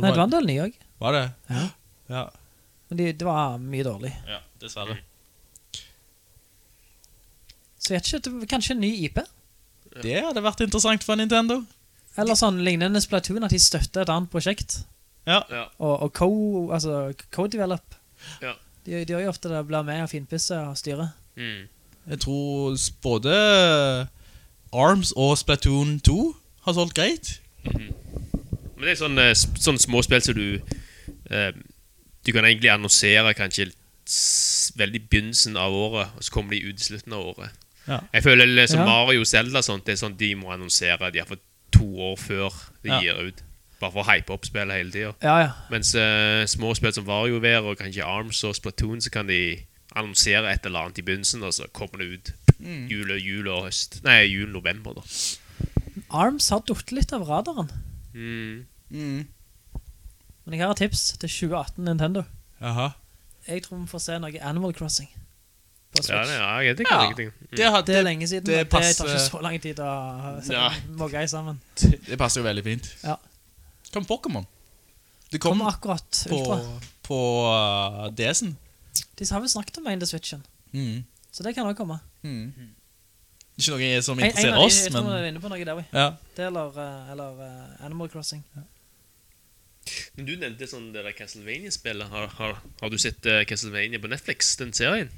Nei, det var en del nye òg.
var det?
Ja.
Ja,
Men de, det var mye dårlig.
ja dessverre.
Så jeg vet ikke, kanskje en ny IP?
Det hadde vært interessant for Nintendo.
Eller sånn lignende Splatoon, at de støtter et annet prosjekt.
Ja.
Ja,
Og, og co, altså, co-develop.
ja
De, de gjør jo ofte det, blir med og finpisse og styre.
mm.
Jeg tror både ARMS og Splatoon 2 har solgt greit.
Men det er sånn, eh, sånne småspill som du eh, Du kan egentlig annonsere kanskje veldig begynnelsen av året, og så kommer de ut i slutten av året.
Ja.
Jeg føler som
Ja.
Mario Zelda sånt, det er sånn de må annonsere de har fått to år før de
Ja.
gir ut. Bare for å hype opp spillet hele tida.
Ja, ja.
Mens uh, små spill som WarioWare og kanskje ARMS og Splatoon, så kan de annonsere et eller annet i begynnelsen, og så kommer det ut jul, og jul og høst. Nei, jul-november, da.
ARMS har falt litt av radaren.
Mm.
Men jeg har et tips til 2018 Nintendo.
Aha.
Jeg tror vi får se noe Animal Crossing. På
Ja,
Switch.
det, ja, jeg vet ikke.
Ja.
jeg ikke. Mm.
Det, har,
Det er lenge siden,
det
og det tar ikke så lang tid å
Ja.
mogge i sammen.
det passer jo veldig fint.
Ja.
Kom Pokémon. Det kom
Kommer akkurat
på,
Ultra.
på uh, DS-en.
De har vel snakket om en til Switchen,
Mm.
så det kan også komme.
Mm. Ikke noe som
En, en
interesserer
av de,
oss,
jeg tror vi
men
er inne på noe der, vi.
ja.
Det eller, eh, eller eh, Animal Crossing.
Men du nevnte sånn det Castlevania-spillet. Har, har, har du sett eh, Castlevania på Netflix, den serien?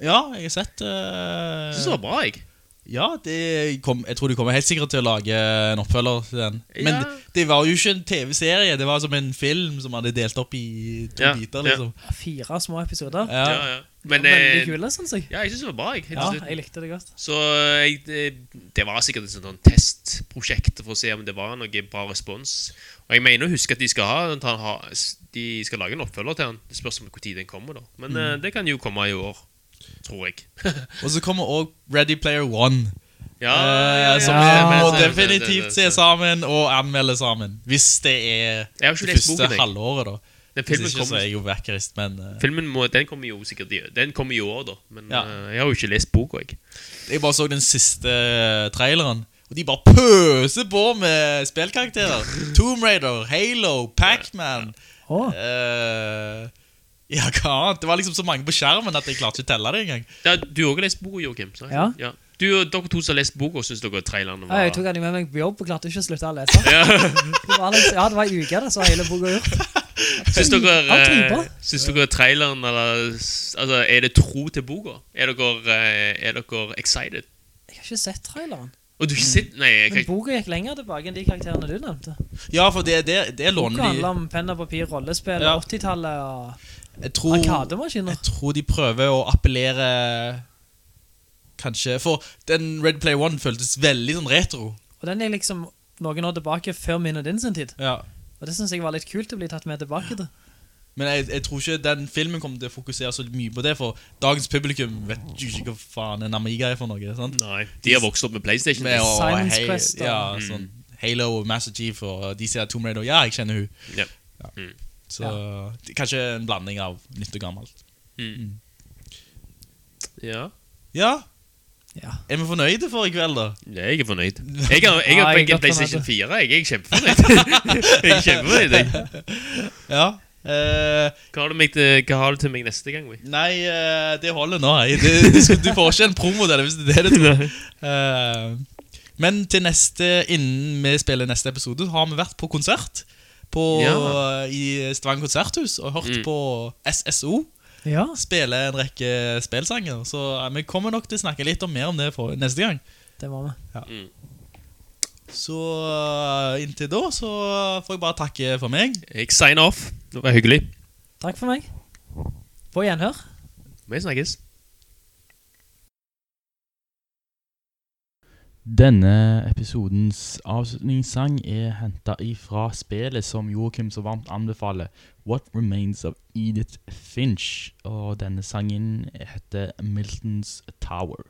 ja, jeg har sett uh,
synes det var bra, jeg.
Ja, det kom, jeg tror de kommer helt sikkert til å lage en oppfølger til den. Men
Ja.
det, det var jo ikke en TV-serie, det var som en film som hadde delt opp i to
Ja,
biter,
ja.
liksom.
Fire små episoder.
Ja.
Ja, ja.
Men,
Men
veldig
eh,
kule, synes jeg.
Ja, jeg synes det var bra. Jeg,
Ja, jeg likte det godt.
Så jeg, det, det var sikkert et sånt testprosjekt for å se om det var noe bra respons. Og jeg mener å huske at de skal ha, De skal lage en oppfølger til den. Det spørs om hvor tid den kommer, da. Men mm. det kan jo komme i år, tror jeg.
Og så kommer også Ready Player One.
Ja,
eh,
ja, ja,
som
ja,
vi må definitivt se sammen og anmelde sammen. Hvis det er det første
boken,
halvåret, da.
Den
Hvis
filmen
ikke så er jeg jo vekkerist, men uh,
Filmen må, den kommer jo sikkert Den kommer i år, da. Men
Ja.
eh, jeg har jo ikke lest boka, jeg.
Jeg bare så den siste traileren, og de bare pøser på med spillkarakterer. Tomb Raider, Halo, Pac-Man
Oh.
eh, Ja, hva annet? Det var liksom så mange på skjermen at jeg klarte ikke å telle det engang.
Ja, du har også lest boka, Joakim? Så. jeg?
Ja.
Du og dere to som har lest boka, syns dere trailerne
ja,
var
jeg tok den med meg på jobb og klarte ikke å slutte å lese.
ja.
Det var liksom, ja, det var en uke det, så var hele boka gjort.
Syns dere, eh, syns dere traileren eller, Altså, er det tro til boka? Er dere, eh, er dere excited?
Jeg har ikke sett traileren.
Og du har ikke sett Nei, jeg,
Men boka gikk lenger tilbake enn de karakterene du nevnte.
Ja, for det, det, det
Boka handler om penn og papir, rollespill,
Ja.
80-tallet og
jeg tror,
arkademaskiner.
jeg tror de prøver å appellere Kanskje For den Red Play One føltes veldig sånn retro.
Og den er liksom noen år tilbake før min og din sin tid.
Ja
Og det synes jeg var litt kult å bli tatt med tilbake til.
Men jeg, jeg tror ikke den filmen kommer til å fokusere så mye på det, for dagens publikum vet jo ikke hva faen en Amiga er for noe. sant?
Nei, de har vokst opp med PlayStation.
Med og,
Science
hei-
Quest og-
Ja, sånn Halo og Master Chief og de sier Tomb Raider. Ja, jeg kjenner hun
Ja.
Så ja. kanskje en blanding av nytt og gammelt.
ja.
Ja,
Ja.
er vi fornøyde for i kveld, da?
Jeg er fornøyd. Jeg har, jeg
Ja,
har
jeg
begge PlayStation 4. Jeg er kjempefornøyd. jeg er kjempefornøyd. jeg.
Ja. Uh,
Hva har du, meg til, hva har du til meg neste gang? vi?
nei, uh, det holder nå. Jeg. Det, det, skal- du får ikke en promo der, hvis det er det du tror. Uh, men til neste, innen vi spiller neste episode, har vi vært på konsert. På,
Ja.
I Stavanger konserthus og hørt
Mm.
på SSO.
Ja,
spille en rekke spillsanger. Så eh, vi kommer nok til å snakke litt om mer om det for neste gang.
det må vi.
Så eh, inntil da så får jeg bare takke for meg.
Jeg signer off. Det var hyggelig.
Takk for meg. På gjenhør.
Vi snakkes.
Denne episodens avslutningssang er henta ifra spillet som Joakim så varmt anbefaler, What Remains of Edith Finch, og denne sangen heter Milton's Tower.